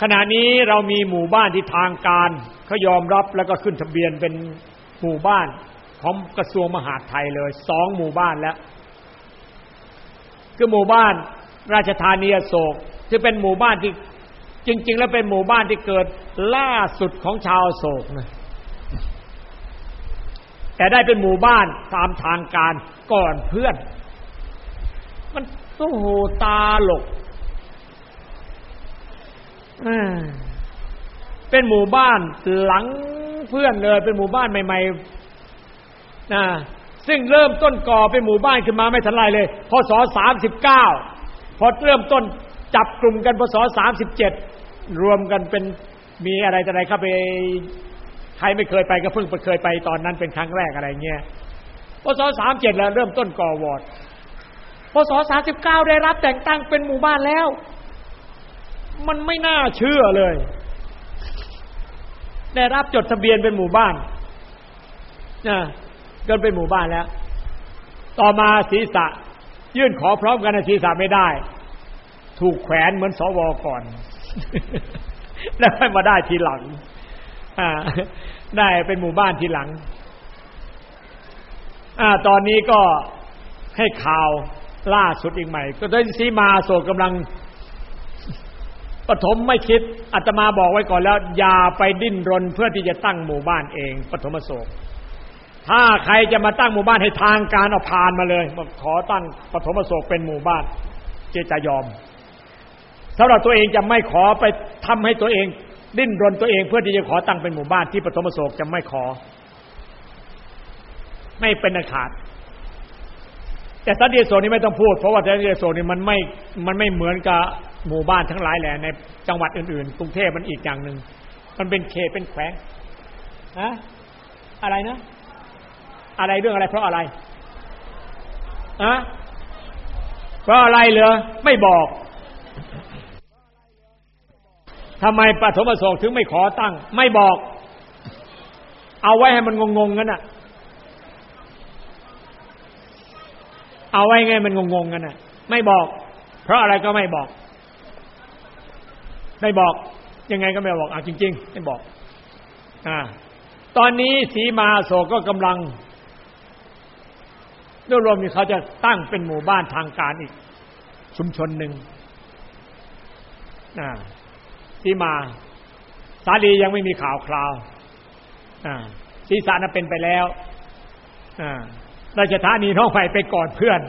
ขณะนี้เรามีหมู่บ้านที่ทางการเขายอมรับแล้วก็ขึ้นทะเบียนเป็นหมู่บ้านของกระทรวงมหาดไทยเลยสองหมู่บ้านแล้ว คือหมู่บ้านราชธานีโศกที่เป็นหมู่บ้านที่จริง ๆ แล้วเป็นหมู่บ้านที่เกิดล่าสุดของชาวโศกนะแต่ได้เป็นหมู่บ้านตามทางการก่อนเพื่อน มันโอ้โหตาหลก เป็นหมู่บ้านหลังเพื่อนเลย เป็นหมู่บ้านใหม่ๆนะซึ่งเริ่มต้นก่อเป็นหมู่บ้านขึ้นมาไม่ทันไรเลย พศสามสิบเก้าพอเริ่มต้นจับกลุ่มกันพศสามสิบเจ็ดรวมกันเป็นมีอะไรแต่ไรเข้าไปใครไม่เคยไปก็เพิ่งเคยไปตอนนั้นเป็นครั้งแรกอะไรเงี้ยพศสามเจ็ดแล้วเริ่มต้นก่อวอร์ดพศสามสิบเก้าได้รับแต่งตั้งเป็นหมู่บ้านแล้ว มันไม่น่าเชื่อเลย ได้รับจดทะเบียนเป็นหมู่บ้านนะจนเป็นหมู่บ้านแล้ว ต่อมาศีรษะ ยื่นขอพร้อมกันในศีรษะไม่ได้ ถูกแขวนเหมือนสวก่อน แล้วค่อยมาได้ทีหลังได้เป็นหมู่บ้านทีหลังอตอนนี้ก็ให้ข่าวล่าสุดอีกใหม่ ก็ได้ซีมาโศกกำลัง ปฐมไม่คิดอาตมาบอกไว้ก่อนแล้ว อย่าไปดิ้นรนเพื่อที่จะตั้งหมู่บ้านเอง ปฐมโศก ถ้าใครจะมาตั้งหมู่บ้านให้ทางการเอาผ่านมาเลยขอตั้งปฐมโศกเป็นหมู่บ้านเจจะยอมสำหรับตัวเองจะไม่ขอไปทำให้ตัวเอง ดิ้นรนตัวเองเพื่อที่จะขอตั้งเป็นหมู่บ้านที่ปฐมโศกจะไม่ขอ ไม่เป็นอาขาดแต่สันติโศกนี่ไม่ต้องพูด เพราะว่าสันติโศกนี่มันไม่มันไม่เหมือนกับ หมู่บ้านทั้งหลายแหละในจังหวัดอื่นๆ กรุงเทพมันอีกอย่างหนึ่ง มันเป็นเขตเป็นแขวงอะอะไรนะ อะไรเรื่องอะไร เพราะอะไรอะเพราะอะไรเหรอไม่บอกทำไมปฐมโศกถึงไม่ขอตั้ง ไม่บอก เอาไว้ให้มันงงๆกันน่ะ เอาไว้ไงมันงงๆกันน่ะ ไม่บอก เพราะอะไรก็ไม่บอก ไม่บอกยังไงก็ไม่บอกอะจริง ๆ ไม่บอกอ่าตอนนี้สีมาโศกก็กำลังรวบรวมมีเขาจะตั้งเป็นหมู่บ้านทางการอีก ชุมชนหนึ่งอ่าสีมา สาลียังไม่มีข่าวคราวศีรษะนั้นเป็นไปแล้วราชธานีน้องไฟไปก่อนเพื่อน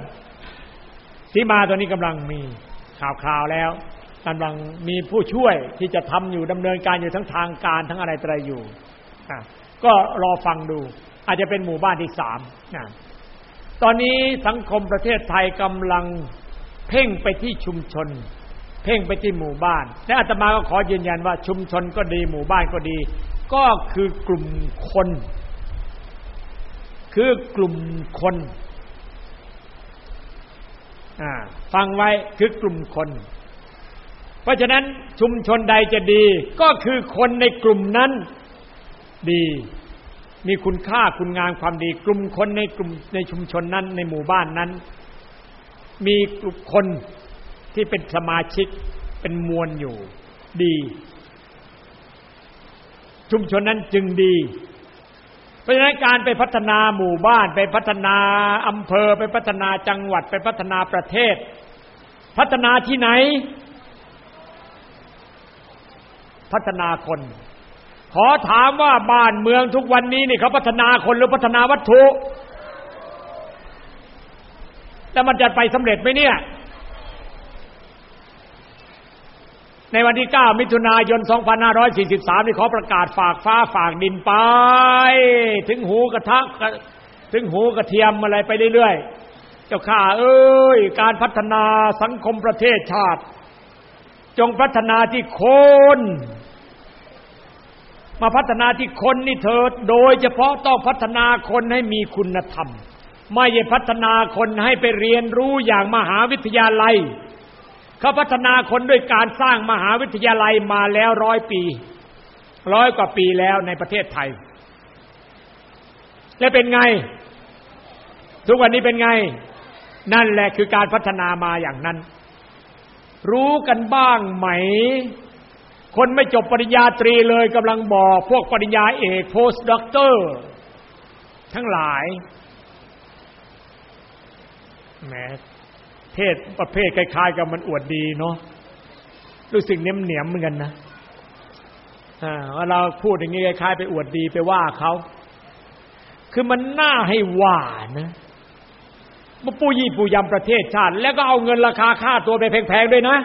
ที่มาตัวนี้กำลังมีข่าวคราวแล้ว กำลังมีผู้ช่วยที่จะทำอยู่ดำเนินการอยู่ทั้งทางการทั้งอะไรอะไรอยู่ก็รอฟังดู อาจจะเป็นหมู่บ้านที่สามตอนนี้สังคมประเทศไทยกำลังเพ่งไปที่ชุมชน เพ่งไปที่หมู่บ้าน และอาตมาก็ขอยืนยันว่าชุมชนก็ดีหมู่บ้านก็ดี ก็คือกลุ่มคน คือกลุ่มคนฟังไว้คือกลุ่มคน เพราะฉะนั้นชุมชนใดจะดีก็คือคนในกลุ่มนั้นดี มีคุณค่าคุณงามความดี กลุ่มคนในกลุ่มในชุมชนนั้นในหมู่บ้านนั้น มีกลุ่มคนที่เป็นสมาชิกเป็นมวลอยู่ดี ชุมชนนั้นจึงดี เพราะฉะนั้นการไปพัฒนาหมู่บ้านไปพัฒนาอำเภอไปพัฒนาจังหวัดไปพัฒนาประเทศ พัฒนาที่ไหน พัฒนาคน ขอถามว่าบ้านเมืองทุกวันนี้นี่เขาพัฒนาคนหรือพัฒนาวัตถุแต่มันจะไปสำเร็จไหมเนี่ย ในวันที่ 9 มิถุนายน 2543 นี่ขอประกาศฝากฟ้าฝากดินไป ถึงหูกระทะถึงหูกระเทียมอะไรไปเรื่อยๆ เจ้าข้าเอ้ย การพัฒนาสังคมประเทศชาติ จงพัฒนาที่คน มาพัฒนาที่คนนี่เถิด โดยเฉพาะต้องพัฒนาคนให้มีคุณธรรม ไม่ใช่พัฒนาคนให้ไปเรียนรู้อย่างมหาวิทยาลัย เขาพัฒนาคนด้วยการสร้างมหาวิทยาลัยมาแล้วร้อยปี ร้อยกว่าปีแล้วในประเทศไทย และเป็นไง ทุกวันนี้เป็นไง นั่นแหละคือการพัฒนามาอย่างนั้น รู้กันบ้างไหม คนไม่จบปริญญาตรีเลยกำลังบอก พวกปริญญาเอก post doctor ทั้งหลายแหมเทศประเภทคล้ายๆกับมันอวดดีเนาะรู้สึกเนียมเนียมเหมือนกันนะว่าเราพูดอย่างนี้คล้ายๆไปอวดดีไปว่าเขา คือมันน่าให้ว่านะ มาปูยี่ปูยำประเทศชาติ แล้วก็เอาเงินราคาค่าตัวไปแพงๆด้วยนะ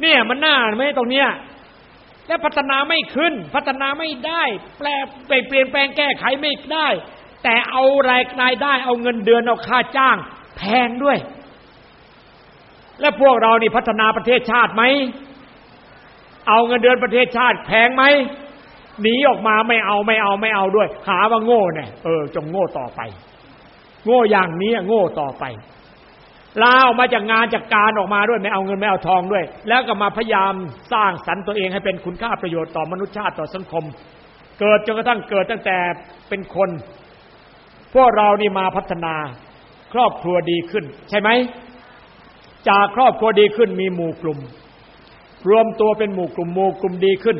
เนี่ยมันน่าไหมตรงเนี้ยแล้วพัฒนาไม่ขึ้น พัฒนาไม่ได้ แปลไปเปลี่ยนแปลงแก้ไขไม่ได้ แต่เอารายรายได้ เอาเงินเดือนเอาค่าจ้าง แพงด้วย และพวกเรานี่พัฒนาประเทศชาติไหมเอาเงินเดือนประเทศชาติแพงไหมหนีออกมาไม่เอาไม่เอาไม่เอาด้วย หาว่าโง่เนี่ยเออจงโง่ต่อไป โง่อย่างนี้โง่ต่อไปลาออกมาจากงานจากการออกมาด้วยไม่เอาเงินไม่เอาทองด้วย แล้วก็มาพยายามสร้างสรรค์ตัวเองให้เป็นคุณค่าประโยชน์ต่อมนุษยชาติต่อสังคม เกิดจนกระทั่งเกิดตั้งแต่เป็นคน พวกเรานี่มาพัฒนาครอบครัวดีขึ้น ใช่ไหมจากครอบครัวดีขึ้นมีหมู่กลุ่ม รวมตัวเป็นหมู่กลุ่มหมู่กลุ่มดีขึ้น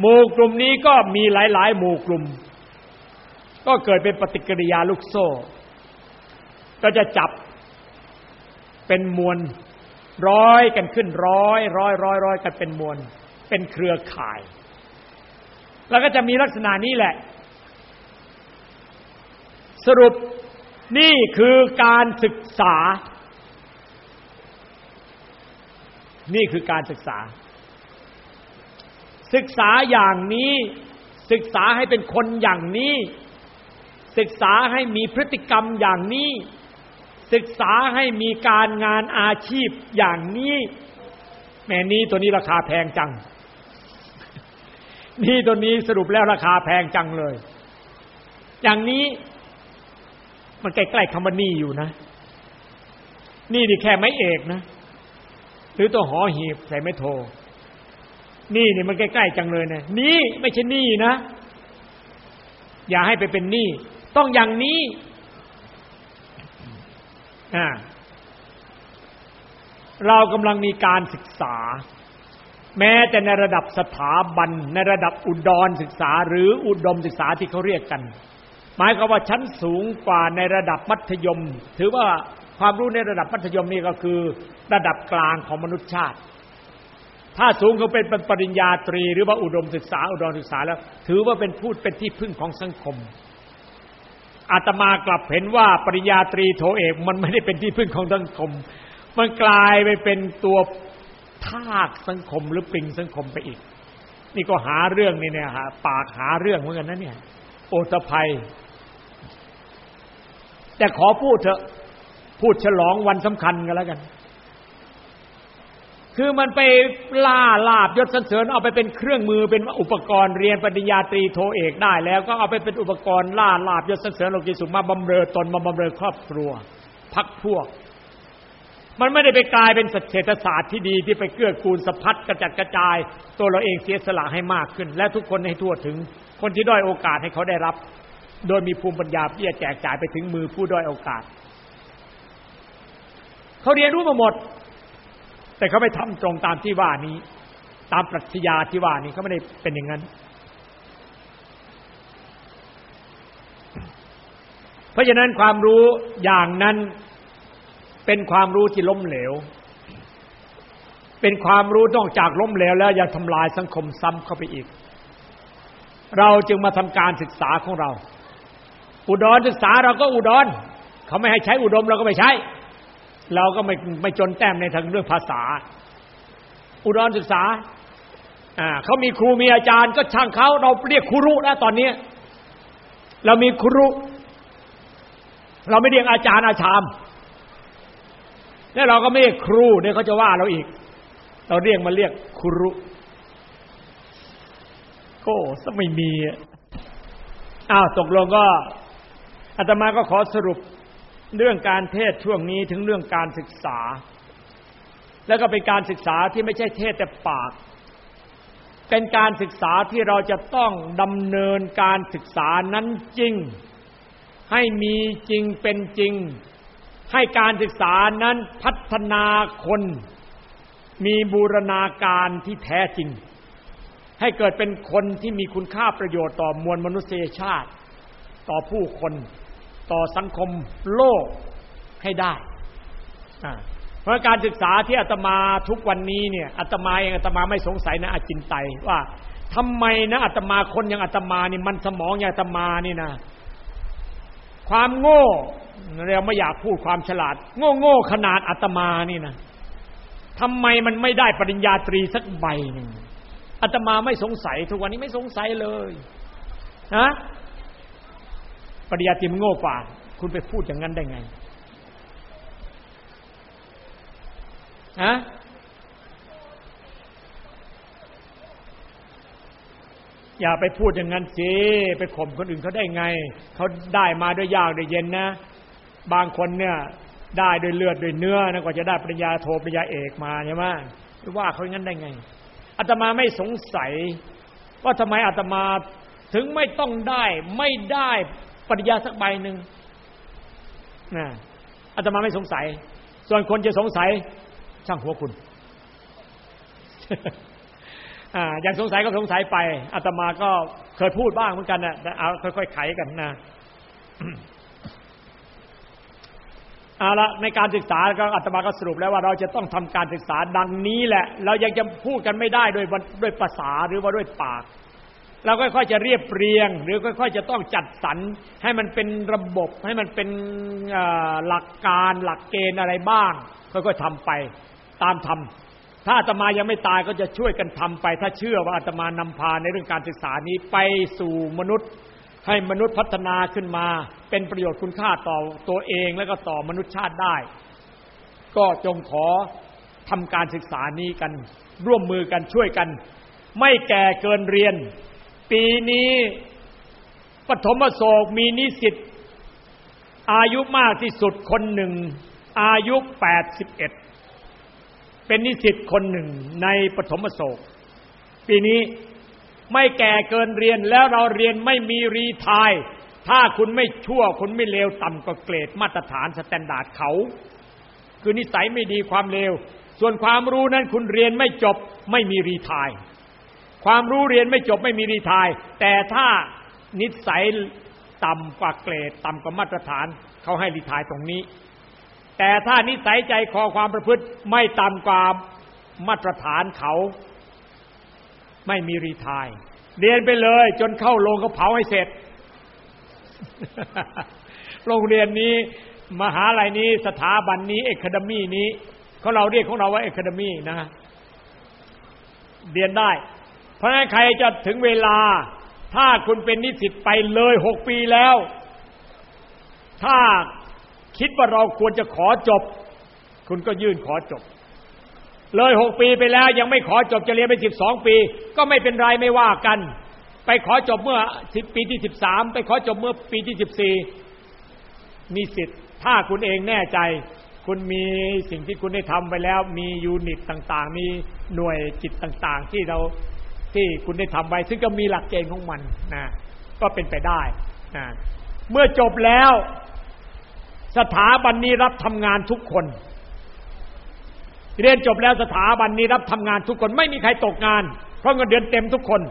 หมู่กลุ่มนี้ก็มีหลาย ๆ หมู่กลุ่ม ก็เกิดเป็นปฏิกิริยาลูกโซ่ ก็จะจับเป็นมวลร้อยกันขึ้นร้อยร้อยร้อยร้อยกันเป็นมวลเป็นเครือข่าย แล้วก็จะมีลักษณะนี้แหละ สรุปนี่คือการศึกษา นี่คือการศึกษา ศึกษาอย่างนี้ศึกษาให้เป็นคนอย่างนี้ ศึกษาให้มีพฤติกรรมอย่างนี้ ศึกษาให้มีการงานอาชีพอย่างนี้ แม่นี้ตัวนี้ราคาแพงจัง นี่ตัวนี้สรุปแล้วราคาแพงจังเลย อย่างนี้มันใกล้ๆคำว่านี่อยู่นะ นี่นี่แค่ไม่เอกนะ หรือตัวหอหีบใส่ไม่โท นี่นี่มันใกล้ๆจังเลยนะนี่ไม่ใช่นี่นะอย่าให้ไปเป็นนี่ ต้องอย่างนี้เรากำลังมีการศึกษา แม้แต่ในระดับสถาบัน ในระดับอุดรศึกษา หรืออุดมศึกษาที่เขาเรียกกัน หมายความว่าชั้นสูงกว่าในระดับมัธยม ถือว่าความรู้ในระดับมัธยมนี่ก็คือ ระดับกลางของมนุษยชาติ ถ้าสูงเขาเป็นปริญญาตรี หรือว่าอุดมศึกษา อุดมศึกษาแล้ว ถือว่าเป็นพูดเป็นที่พึ่งของสังคม อาตมากลับเห็นว่าปริญญาตรีโทเอกมันไม่ได้เป็นที่พึ่งของสังคม มันกลายไปเป็นตัวทากสังคมหรือปิงสังคมไปอีก นี่ก็หาเรื่องนี่เนี่ยฮะปากหาเรื่องเหมือนกันนะเนี่ยโอตภัย แต่ขอพูดเถอะพูดฉลองวันสำคัญกันแล้วกัน คือมันไปล่าลาบยศสันเสริญเอาไปเป็นเครื่องมือเป็นอุปกรณ์เรียนปริญญาตรีโทเอกได้ แล้วก็เอาไปเป็นอุปกรณ์ล่าลาบยศสันเสริญโลกีสุขมาบำเรอตนมาบำเรอครอบครัวพักพวก มันไม่ได้ไปกลายเป็นเศรษฐศาสตร์ที่ดีที่ไปเกื้อกูลสะพัดกระจัดกระจาย ตัวเราเองเสียสละให้มากขึ้น และทุกคนให้ทั่วถึง คนที่ด้อยโอกาสให้เขาได้รับ โดยมีภูมิปัญญาที่จะแจกจ่ายไปถึงมือผู้ด้อยโอกาส เขาเรียนรู้มาหมด แต่เขาไม่ทำตรงตามที่ว่านี้ ตามปรัชญาที่ว่านี้เขาไม่ได้เป็นอย่างนั้น เพราะฉะนั้นความรู้อย่างนั้นเป็นความรู้ที่ล้มเหลว เป็นความรู้นอกจากล้มเหลวแล้วยังทำลายสังคมซ้ำเข้าไปอีก เราจึงมาทำการศึกษาของเรา อุดรศึกษาเราก็อุดรเขาไม่ให้ใช้อุดมเราก็ไม่ใช้ เราก็ไม่ไม่จนแต้มในทางเรื่องภาษา อุดรศึกษาอ่าเขามีครูมีอาจารย์ก็ช่างเขาเราเรียกครูแล้วตอนนี้ เรามีครู เราไม่เรียกอาจารย์อาชาม แล้วเราก็ไม่เรียกครูเดี๋ยเขาจะว่าเราอีก เราเรียกมาเรียกครูโอ้สไม่มีอ้าวตกลงก็อาตมาก็ขอสรุป เรื่องการเทศช่วงนี้ถึงเรื่องการศึกษา แล้วก็เป็นการศึกษาที่ไม่ใช่เทศแต่ปาก เป็นการศึกษาที่เราจะต้องดำเนินการศึกษานั้นจริง ให้มีจริงเป็นจริง ให้การศึกษานั้นพัฒนาคน มีบูรณาการที่แท้จริง ให้เกิดเป็นคนที่มีคุณค่าประโยชน์ต่อมวลมนุษยชาติ ต่อผู้คน ต่อสังคมโลกให้ได้เพราะการศึกษาที่อาตมาทุกวันนี้เนี่ยอาตมาเองอาตมาไม่สงสัยนะอาจินไตว่าทำไมนะอาตมาคนอย่างอาตมานี่มันสมองอย่างอาตมานี่นะ ความโง่เราไม่อยากพูดความฉลาด โง่โง่ขนาดอาตมานี่นะทำไมมันไม่ได้ปริญญาตรีสักใบหนึ่งอาตมาไม่สงสัยทุกวันนี้ไม่สงสัยเลยนะ ปริญญาตรีมันโง่กว่า คุณไปพูดอย่างนั้นได้ไงฮะอย่าไปพูดอย่างนั้นสิไปข่มคนอื่นเขาได้ไง เขาได้มาด้วยยากด้วยเย็นนะ บางคนเนี่ย ได้ด้วยเลือดด้วยเนื้อนะกว่าจะได้ปริญญาโทปริญญาเอกมาใช่ไหมว่าเขาอย่างนั้นได้ไงอาตมาไม่สงสัย ว่าทำไมอาตมาถึงไม่ต้องได้ ไม่ได้ ปริญญาสักใบหนึ่งนะอาตมาไม่สงสัย ส่วนคนจะสงสัยช่างหัวคุณอ่าอย่างสงสัยก็สงสัยไปอาตมาก็เคยพูดบ้างเหมือนกันนะแต่เอาค่อยๆไขกันนะเอาละในการศึกษาก็อาตมาก็สรุปแล้วว่าเราจะต้องทำการศึกษาดังนี้แหละ เรายังจะพูดกันไม่ได้ด้วยด้วยภาษาหรือว่าด้วยปาก เราค่อยๆจะเรียบเรียง หรือค่อยๆจะต้องจัดสรรให้มันเป็นระบบให้มันเป็นหลักการหลักเกณฑ์อะไรบ้าง ค่อยๆทำไปตามทถ้าอาตมายังไม่ตายก็จะช่วยกันทำไป ถ้าเชื่อว่าอาตมานำพาในเรื่องการศึกษานี้ไปสู่มนุษย์ ให้มนุษย์พัฒนาขึ้นมา เป็นประโยชน์คุณค่าต่อตัวเองและก็ต่อมนุษยชาติได้ ก็จงขอทำการศึกษานี้กันร่วมมือกันช่วยกัน ไม่แก่เกินเรียน ปีนี้ปฐมโศกมีนิสิตอายุมากที่สุดคนหนึ่ง อายุ 81 เป็นนิสิตคนหนึ่งในปฐมโศก ปีนี้ไม่แก่เกินเรียนแล้วเราเรียนไม่มี retire ถ้าคุณไม่ชั่ว คุณไม่เลวต่ำกว่าเกรดมาตรฐาน standard เขา คือนิสัยไม่ดีความเลว ส่วนความรู้นั้นคุณเรียนไม่จบไม่มีรีทาย ความรู้เรียนไม่จบไม่มีรีทาย แต่ถ้านิสัยต่ำกว่าเกรด ต่ำกว่ามาตรฐานเขาให้รีทายตรงนี้ แต่ถ้านิสัยใจคอความประพฤติไม่ต่ำกว่ามาตรฐานเขา ไม่มีรีทาย เรียนไปเลย จนเข้าโรงเขาเผาให้เสร็จ โรงเรียนนี้ มหาลัยนี้สถาบันนี้เอกคามีนี้เขาเราเรียกของเราว่าเอกคามีนะเรียนได้ ราะฉะนั้นใครจะถึงเวลา ถ้าคุณเป็นนิสิตไปเลยหกปีแล้ว ถ้าคิดว่าเราควรจะขอจบ คุณก็ยื่นขอจบ เลยหกปีไปแล้วยังไม่ขอจบจะเรียนไปสิบสองปี ก็ไม่เป็นไรไม่ว่ากัน ไปขอจบเมื่อปีที่สิบสามไปขอจบเมื่อปีที่สิบสี่มีสิทธิ์ ถ้าคุณเองแน่ใจ คุณมีสิ่งที่คุณได้ทำไปแล้ว มียูนิตต่าง ๆ มีหน่วยจิตต่าง ๆ ที่เรา ที่คุณได้ทำไว้ ซึ่งก็มีหลักเกณฑ์ของมันนะก็เป็นไปได้นะเมื่อจบแล้ว สถาบันนี้รับทำงานทุกคน เรียนจบแล้วสถาบันนี้รับทำงานทุกคน ไม่มีใครตกงาน เพราะเงินเดือนเต็มทุกคน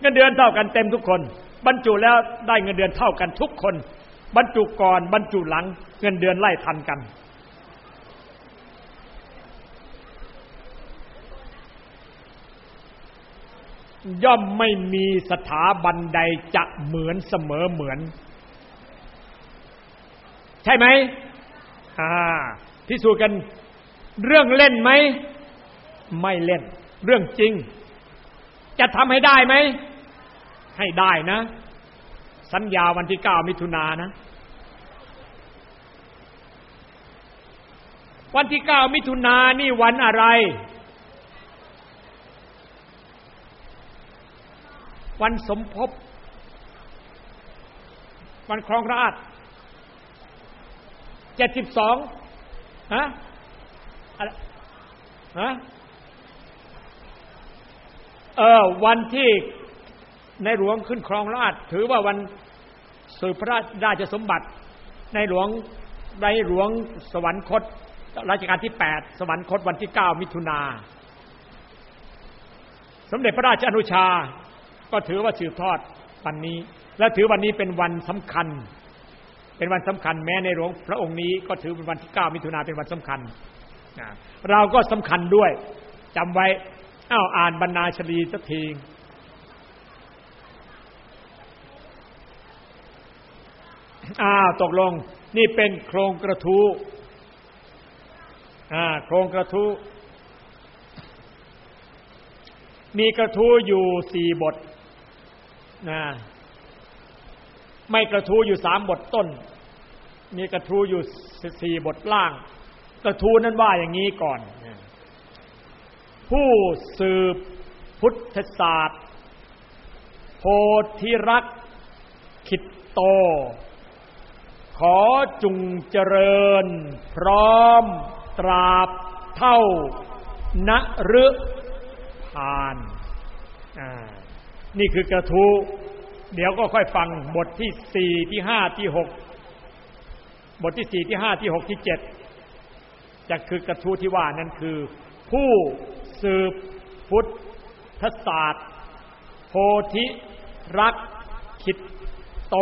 เงินเดือนเท่ากันเต็มทุกคน บรรจุแล้วได้เงินเดือนเท่ากันทุกคน บรรจุก่อนบรรจุหลัง เงินเดือนไล่ทันกัน ย่อมไม่มีสถาบันใดจะเหมือนเสมอเหมือน ใช่ไหมอ่าพิสูจน์กันเรื่องเล่นไหม ไม่เล่น เรื่องจริง จะทำให้ได้ไหม ให้ได้นะ สัญญาวันที่เก้ามิถุนานะ วันที่เก้ามิถุนานี่วันอะไร วันสมภพวันครองราชเจ็ดสิบสองฮะฮะเออวันที่ในหลวงขึ้นครองราช ถือว่าวันสืบพระราชสมบัติ ในหลวงในหลวงสวรรคตรัชกาลที่แปดสวรรคตวันที่เก้ามิถุนาสมเด็จพระราชอนุชา ก็ถือว่าสืบทอดวันนี้ และถือวันนี้เป็นวันสำคัญ เป็นวันสำคัญแม้ในหลวงพระองค์นี้ก็ถือเป็นวันที่เก้ามิถุนาเป็นวันสำคัญ เราก็สำคัญด้วยจำไว้อ้าวอ่านบรรณาชลีสักทีอ้าวตกลงนี่เป็นโครงกระทู้อ่าโครงกระทู้มีกระทู้อยู่สี่บท นะไม่กระทู้อยู่สามบทต้น มีกระทู้อยู่สี่บทล่าง กระทู้นั้นว่าอย่างนี้ก่อน ผู้สืบพุทธศาสตร์ โพธิรักขิตโต ขอจุงเจริญ พร้อมตราบเท่านฤพาน นี่คือกระทู้เดี๋ยวก็ค่อยฟังบทที่สี่ที่ห้าที่หกบทที่สี่ที่ห้าที่หกที่เจ็ดจะคือกระทู้ที่ว่านั้นคือ ผู้สืบพุทธศาสตร์ โพธิรักคิดโต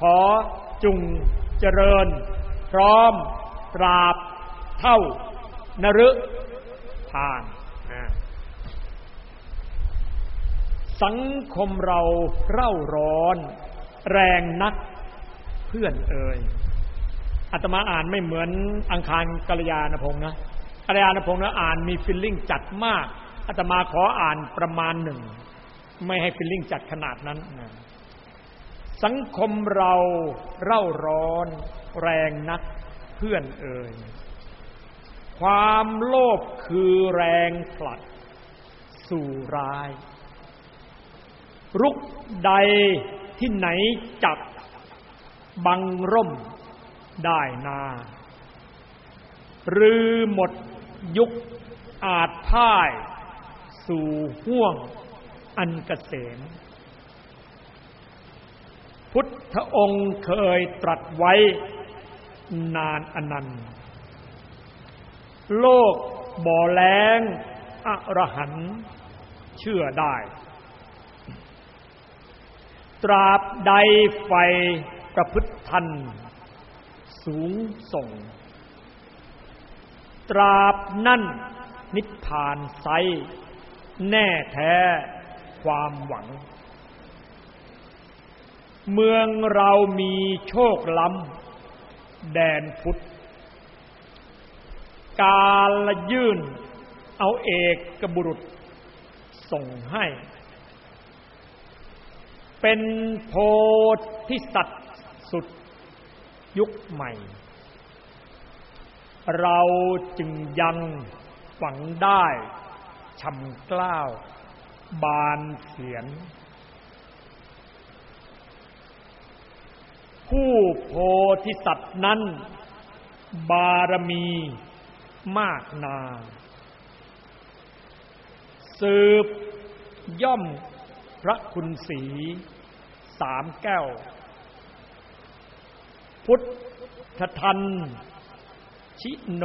ขอจุงเจริญ พร้อมตราบเท่านฤผ่าน สังคมเราเร่าร้อน แรงนักเพื่อนเอ่ยอาตมาอ่านไม่เหมือนอังคารกัลยาณพงษ์นะกัลยาณพงษ์นะอ่านมีฟิลลิ่งจัดมากอาตมาขออ่านประมาณหนึ่ง ไม่ให้ฟิลลิ่งจัดขนาดนั้นนะสังคมเราเร่าร้อน แรงนักเพื่อนเอ่ยความโลภคือแรงผลักสู่ร้าย รุกใดที่ไหนจับบังร่มได้นา หรือหมดยุคอาจพ่าย สู่ห่วงอันกเกษม พุทธองค์เคยตรัสไว้นานอนันต์ โลกบ่อแรงอรหันเชื่อได้ ตราบใดไฟประพฤติทัน สูงส่ง ตราบนั่นนิพพานไซแน่แท้ความหวัง เมืองเรามีโชคล้ำแดนพุทธ กาลยื่นเอาเอกกบุรุษส่งให้ เป็นโพธิสัตว์สุดยุคใหม่ เราจึงยังฝังได้ชำกล้าว บานเสียน ผู้โพธิสัตว์นั้น บารมีมากนา สืบย่อม พระคุณสีสามแก้ว พุทธทัน ชิโน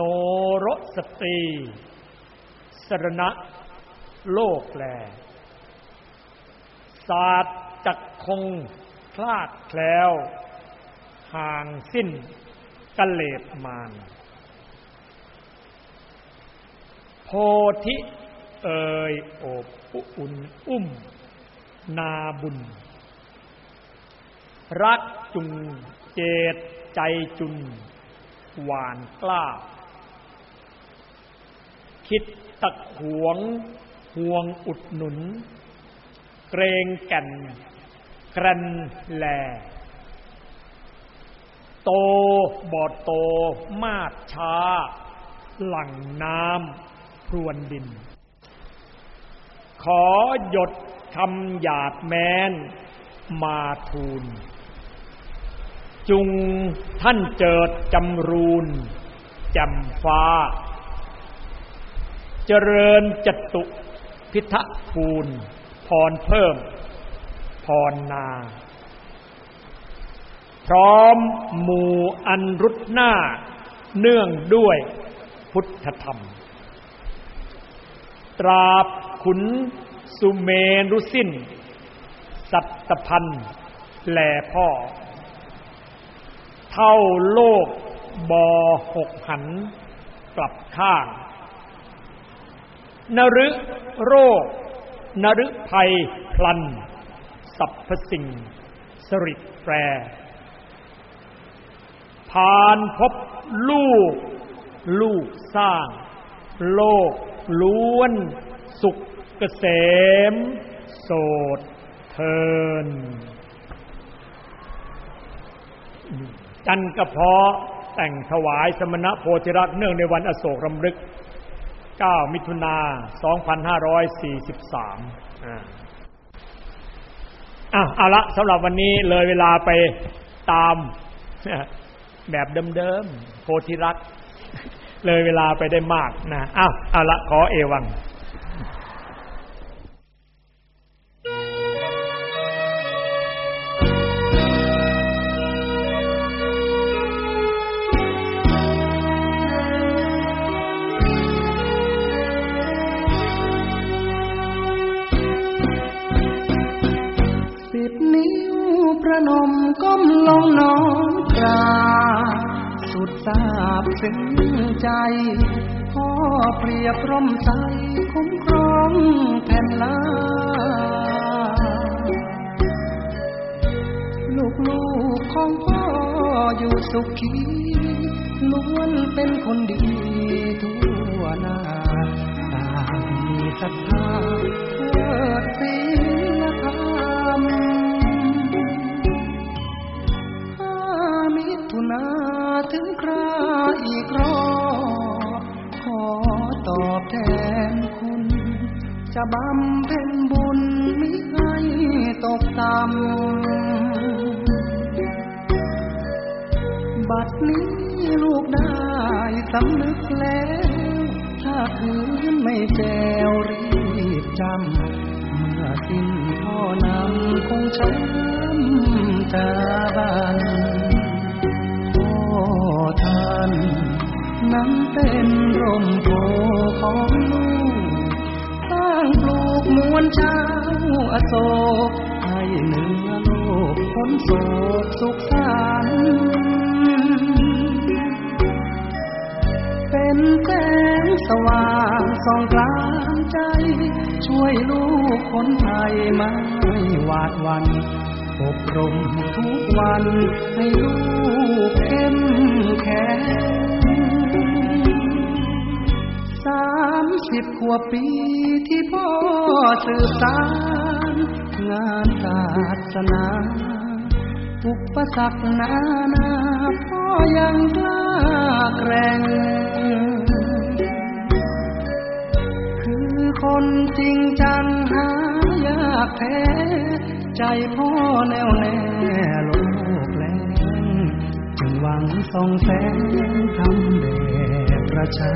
รสตรีสรณะโลกแล ศาสตร์จักคงคลาดแคล้ว ห่างสิ้นกะเลดมาน โพธิเอ่ยโอบอุ่นอุ้ม นาบุญ รักจุงเจตใจจุน หวานกล้า คิดตะขวงห่วงอุดหนุน เกรงแก่นกรันแล โตบอดโตมาดช้า หลังน้ำพรวนดิน ขอหยด คำหยาดแม้นมาทูล จุงท่านเจิดจำรูนจำฟ้า เจริญจตุพิทักภูนพรเพิ่ม พรนา พร้อมหมู่อันรุดหน้า เนื่องด้วยพุทธธรรม ตราบขุน สุเมรุสิ้น สัตพันธ์แหล่พ่อ เท่าโลกบอหกหันกลับข้าง นรึโรคนรึภัยพลัน สัพพสิ่ง สริตแปร ผ่านพบลูก ลูกสร้าง โลกล้วนสุข เกษม โสดเทิน จันกระเพาะแต่งถวายสมณโพธิรักเนื่องในวันอโศกรำลึก 9 มิถุนา 2543อ่าอะเอาละสำหรับวันนี้เลยเวลาไปตามแบบเดิมๆโพธิรักเลยเวลาไปได้มากนะอ้าวเอาละขอเอวัง รา สุดทราบซึ้งใจพ่อเปรียบร่มใสคุ้มครองแผ่นลาลูกลูกของพ่ออยู่สุขีล้วนเป็นคนดีทั่วหน้าต่างมีศรัทธาเทิดศี นาถึงคราอีกรอบขอตอบแทนคุณ จะบำเพ็ญบุญมิให้ตกต่ำบัดนี้ลูกได้สำนึกแล้ว ถ้าคืนไม่แจวรีบจำ เมื่อสิ้นพ่อนำคงช้ำตาบัน ท่าน นั้นเป็นร่มโพของลูกสร้างปลูกมวลชาวอโศกให้เหนือโลกพ้นโศกสุขสันเป็นแสงสว่างส่องกลางใจ ช่วยลูกคนไทยไม่หวาดวัน อบรมทุกวันให้ลูกเข้มแข็งสามสิบขวบปีที่พ่อสืบสารงานศาสนาอุปสรรคนานาพ่อยังกล้าแกร่งคือคนจริงจังหายากแท้ ใจพ่อแน่วแน่โลกแลงจึงหวังส่องแสงทำแด่ประชา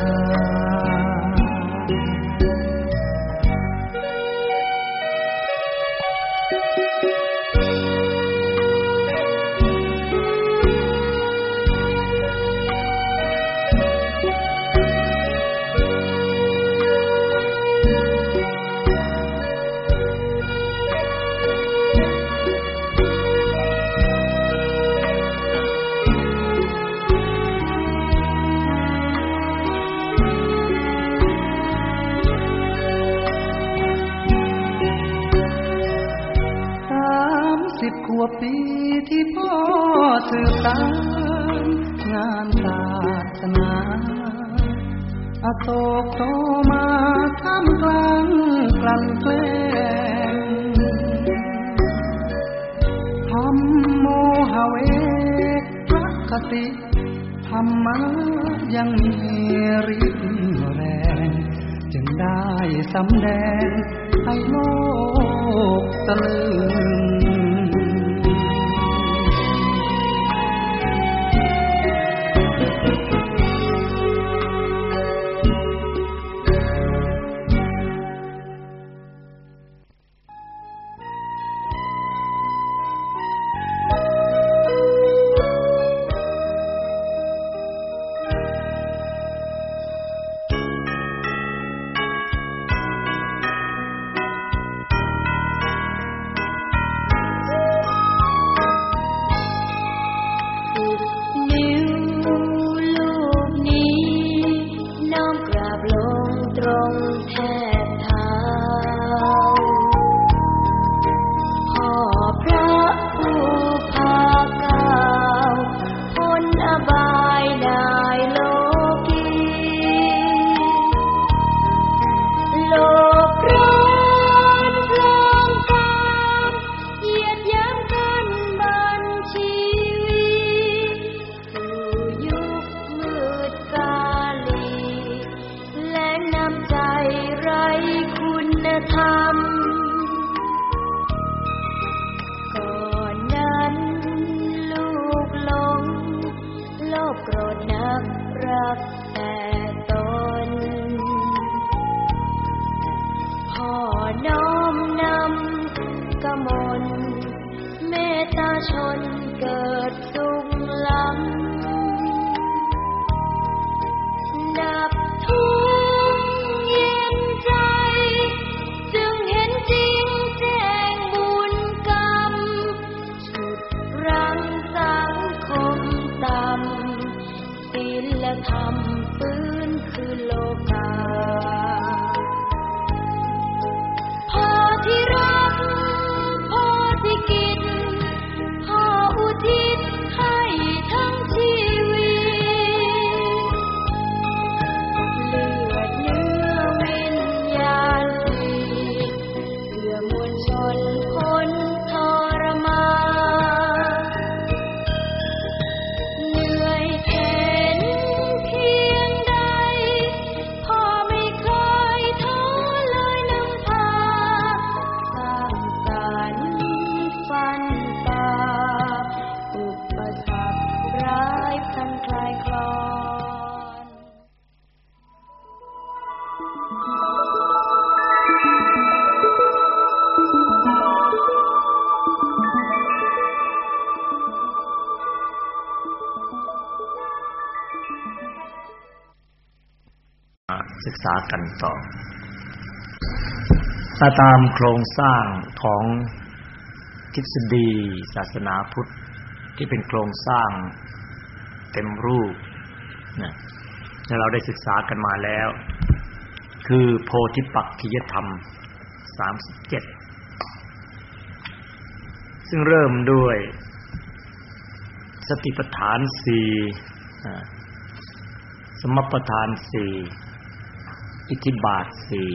ถ้าตามโครงสร้างของทฤษฎี ศาสนาพุทธที่เป็นโครงสร้างเต็มรูปนะเราได้ศึกษากันมาแล้ว คือโพธิปักขิยธรรมสามสิบเจ็ดซึ่งเริ่มด้วย สติปัฏฐานสี่สมปัฏฐานสี่อิทธิบาทสี่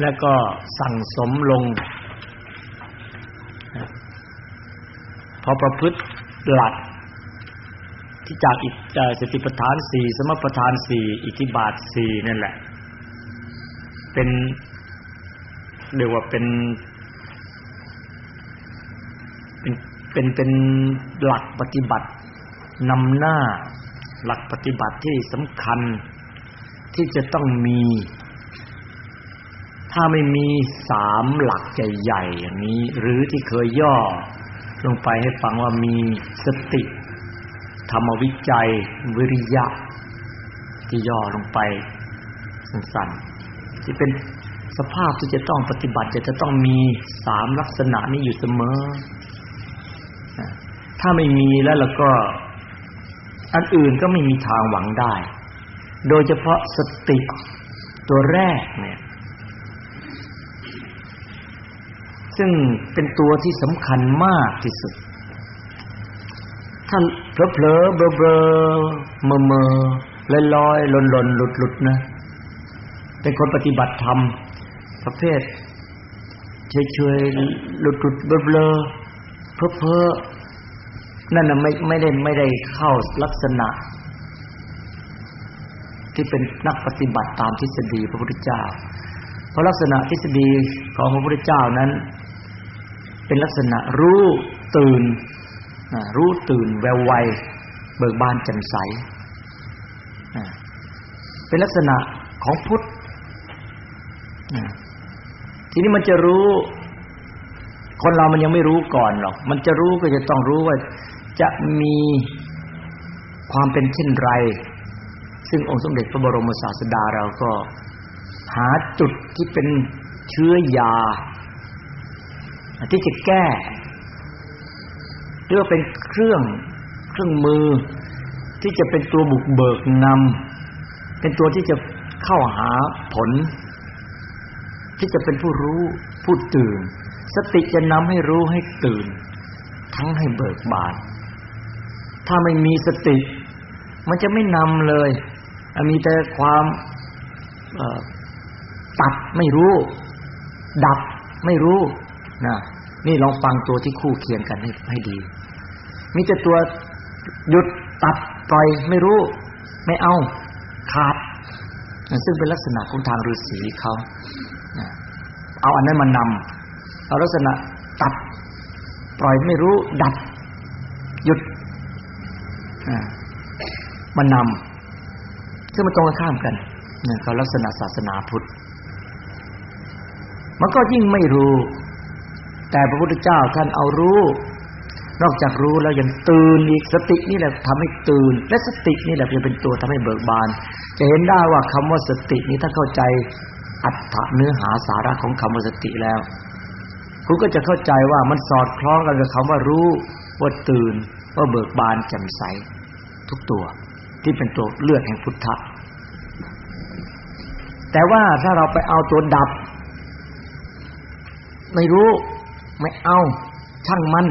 แล้วก็สั่งสมลง พอประพฤติหลัก ที่จากอิสติปัฏฐานสี่สมปัฏฐานสี่อิทธิบาทสี่นั่นแหละ เป็นเรียกว่าเป็นเป็นเป็นเป็นหลักปฏิบัตินำหน้าหลักปฏิบัติที่สำคัญที่จะต้องมี ถ้าไม่มีสามหลักใหญ่ๆอย่างนี้ หรือที่เคยย่อ ลงไปให้ฟังว่ามีสติ ธรรมวิจัย วิริยะ ที่ย่อลงไป สั้นๆที่เป็นสภาพที่จะต้องปฏิบัติ จะจะต้องมีสามลักษณะนี้อยู่เสมอ ถ้าไม่มีแล้วเราก็ อันอื่นก็ไม่มีทางหวังได้ โดยเฉพาะสติตัวแรกเนี่ย ซึ่งเป็นตัวที่สำคัญมากที่สุด ท่านเผลอเผลอเบลอเบลอเหม่อเหม่อลอยลอยหล่นหล่นหลุดหลุดนะ เป็นคนปฏิบัติธรรม ประเภทเฉยเฉยหลุดหลุดเบลอเบลอเพอเพอนั่นน่ะไม่ไม่ได้ไม่ได้เข้าลักษณะ ที่เป็นนักปฏิบัติตามทฤษฎีพระพุทธเจ้าเพราะลักษณะทฤษฎีของพระพุทธเจ้านั้น เป็นลักษณะรู้ตื่นรู้ตื่นแววไวเบิกบานแจ่มใส เป็นลักษณะของพุทธทีนี้มันจะรู้ คนเรามันยังไม่รู้ก่อนหรอก มันจะรู้ก็จะต้องรู้ว่าจะมีความเป็นเช่นไร ซึ่งองค์สมเด็จพระบรมศาสดาเราก็ หาจุดที่เป็นเชื้อยา ที่จะแก้เรียกว่าเป็นเครื่องเครื่องมือ ที่จะเป็นตัวบุกเบิกนำเป็นตัวที่จะเข้าหาผล ที่จะเป็นผู้รู้ผู้ตื่น สติจะนำให้รู้ให้ตื่น ทั้งให้เบิกบานถ้าไม่มีสติ มันจะไม่นำเลย มีแต่ความตัดไม่รู้ ดับไม่รู้นะ นี่ลองฟังตัวที่คู่เคียงกันให้ให้ดี มีแต่ตัวหยุดตัดปล่อยไม่รู้ ไม่เอาขาด ซึ่งเป็นลักษณะของทางฤาษีเขาเอาอันนั้นมานำเอาลักษณะตัด ปล่อยไม่รู้ ดับ หยุดมันำซึ่งมันตรงกันข้ามกันเนี่ยกับลักษณะศาสนาพุทธมันก็ยิ่งไม่รู้ แต่พระพุทธเจ้าท่านเอารู้ นอกจากรู้แล้วยังตื่นอีกสตินี่แหละทำให้ตื่น และสตินี่แหละจะเป็นตัวทำให้เบิกบาน จะเห็นได้ว่าคำว่าสตินี้ถ้าเข้าใจอัตถะเนื้อหาสาระของคำว่าสติแล้วคุณก็จะเข้าใจว่ามันสอดคล้องกันกับคำว่ารู้ว่าตื่นว่าเบิกบานแจ่มใส ทุกตัวที่เป็นตัวเลือดแห่งพุทธะแต่ว่าถ้าเราไปเอาตัวดับ ไม่รู้ ไม่เอา ช่างมัน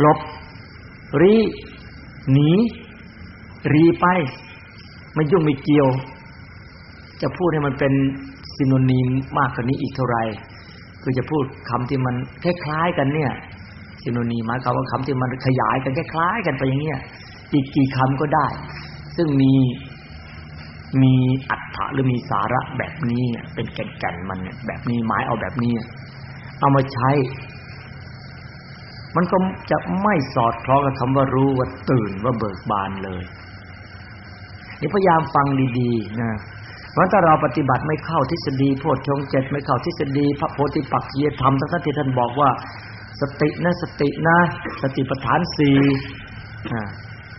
หลบ รีหนีรีไป ไม่ยุ่งไม่เกี่ยว จะพูดให้มันเป็นซิโนนีมมากกว่านี้อีกเท่าไหร่คือจะพูดคำที่มันคล้ายๆกันเนี่ยซิโนนีมหมายความว่าคำที่มันขยายกันคล้ายๆกันไปอย่างเงี้ยอีกกี่คำก็ได้ ซึ่งมีมีอัตถะหรือมีสาระแบบนี้เป็นแก่นๆมันเนี่ยแบบนี้หมายเอาแบบนี้ เอามาใช้ มันก็จะไม่สอดคล้องกับคำว่ารู้ว่าตื่นว่าเบิกบานเลยนี่พยายามฟังดีๆนะเพราะถ้าเราปฏิบัติไม่เข้าทฤษฎีโพชฌงเจ็ดไม่เข้าทฤษฎีพระโพธิปักขียธรรมทั้งที่ท่านบอกว่า สตินะสตินะ สติปัฏฐานสี่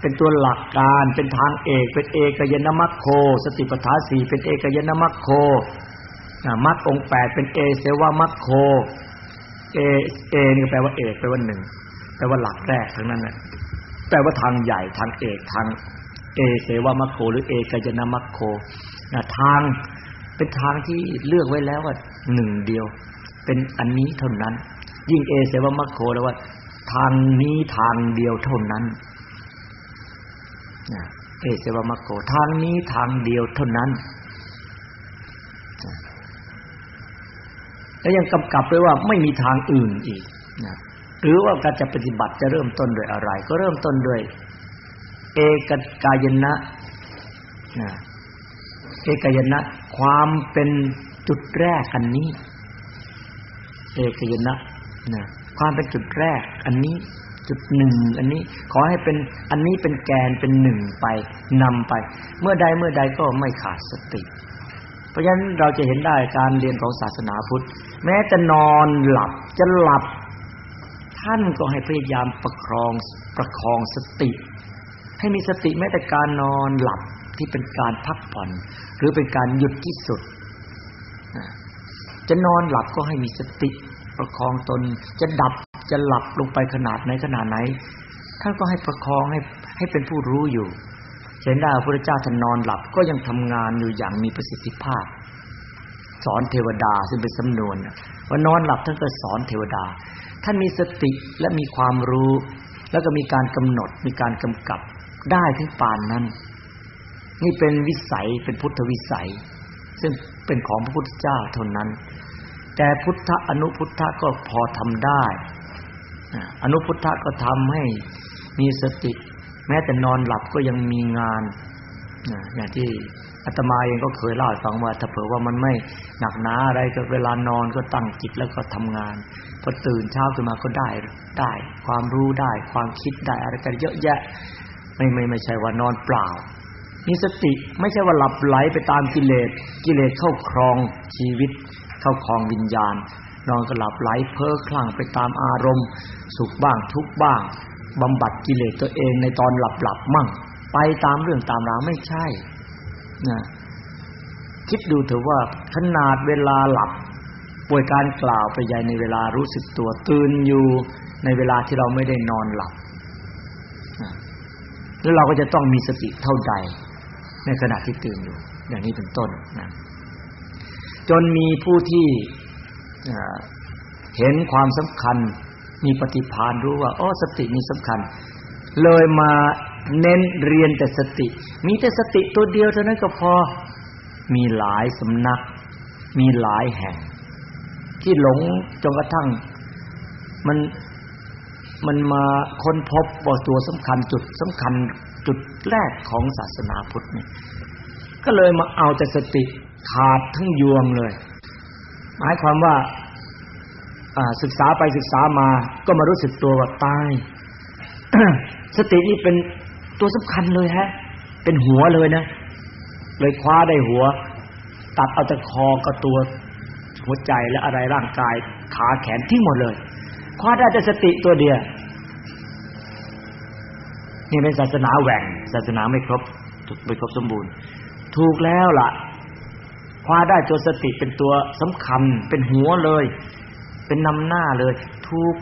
เป็นตัวหลักการเป็นทางเอก เป็นเอกยนมัคโค สติปัฏฐานสี่เป็นเอกยนมัคโคมัคองแปดเป็นเอเสวามัคโค เอเอนี่แปลว่าเอกแปลว่าหนึ่งแปลว่าหลักแรกทั้งนั้นแหละแปลว่าทางใหญ่ทางเอกทางเอเสวมัคโคหรือเอกยนมัคโคทางเป็นทางที่เลือกไว้แล้วว่าหนึ่งเดียว เป็นอันนี้เท่านั้น ยิ่งเอเสวมัคโคแล้วว่า ทางนี้ทางเดียวเท่านั้นเอเสวมัคโคทางนี้ทางเดียวเท่านั้น และยังกำกับไว้ว่าไม่มีทางอื่นอีกนะหรือว่าการจะปฏิบัติจะเริ่มต้นด้วยอะไร ก็เริ่มต้นด้วย เอกกายนะนะเอกายนะความเป็นจุดแรกอันนี้ เอกายนะนะความเป็นจุดแรกอันนี้ จุดหนึ่งอันนี้ขอให้เป็นอันนี้เป็นแกนเป็นหนึ่งไปนำไป เมื่อใดเมื่อใดก็ไม่ขาดสติ เพราะฉะนั้นเราจะเห็นได้การเรียนของศาสนาพุทธ แม้จะนอนหลับจะหลับ ท่านก็ให้พยายามประคองประคองสติ ให้มีสติแม้แต่การนอนหลับที่เป็นการพักผ่อน หรือเป็นการหยุดที่สุด จะนอนหลับก็ให้มีสติประคองตน จะดับจะหลับลงไปขนาดไหนขนาดไหนท่านก็ให้ประคองให้ให้เป็นผู้รู้อยู่ เห็นได้พระพุทธเจ้าท่านนอนหลับก็ยังทำงานอยู่อย่างมีประสิทธิภาพ สอนเทวดาซึ่งเป็นสำนวนว่านอนหลับท่านก็สอนเทวดา ท่านมีสติและมีความรู้ แล้วก็มีการกำหนดมีการกำกับได้ถึงปานนั้น นี่เป็นวิสัยเป็นพุทธวิสัย ซึ่งเป็นของพระพุทธเจ้าเท่านั้น แต่พุทธอนุพุทธะก็พอทำได้อนุพุทธะก็ทำให้มีสติ ม้แต่นอนหลับก็ยังมีงานอย่างที่อาตมาเองก็เคยเล่าให้ฟังว่าถ้าเผื่อว่ามันไม่หนักหนาอะไรก็เวลานอนก็ตั้งจิตแล้วก็ทำงานพอตื่นเช้าขึ้นมาก็ได้ได้ ความรู้ได้ ความคิดได้อะไรกันเยอะแยะ ไม่ไม่ไม่ใช่ว่านอนเปล่ามีสติไม่ใช่ว่าหลับไหลไปตามกิเลสกิเลสเข้าครองชีวิต เข้าครองวิญญาณ นอนก็หลับไหลเพ้อคลั่งไปตามอารมณ์ สุขบ้างทุกข์บ้าง บำบัดกิเลสตัวเองในตอนหลับหลับมั่ง ไปตามเรื่องตามราวไม่ใช่นะคิดดูเถอะว่าขนาดเวลาหลับป่วยการกล่าวไปใหญ่ในเวลารู้สึกตัวตื่นอยู่ในเวลาที่เราไม่ได้นอนหลับแล้วเราก็จะต้องมีสติเท่าใด ในขณะที่ตื่นอยู่ อย่างนี้เป็นต้นนะจนมีผู้ที่เห็นความสำคัญ มีปฏิภาณรู้ว่าอ๋อสตินี่สำคัญ เลยมาเน้นเรียนแต่สติ มีแต่สติตัวเดียวเท่านั้นก็พอมีหลายสำนัก มีหลายแห่ง ที่หลงจนกระทั่งมันมันมาค้นพบว่าตัวสำคัญจุดสำคัญจุดแรกของศาสนาพุทธนี่ก็เลยมาเอาแต่สติขาดทั้งยวงเลย หมายความว่า ศึกษาไปศึกษามา ก็มารู้สึกตัวว่าตายสตินี่เป็นตัวสำคัญเลยฮะ เป็นหัวเลยนะ เลยคว้าได้หัว ตัดเอาแต่คอกับตัวหัวใจและอะไรร่างกาย ขาแขนทิ้งหมดเลย คว้าได้แต่สติตัวเดียวนี่เป็นศาสนาแหว่ง ศาสนาไม่ครบไม่ครบสมบูรณ์ ถูกแล้วล่ะ คว้าได้ตัวสติเป็นตัวสำคัญ เป็นหัวเลย เป็นนำหน้าเลยทุก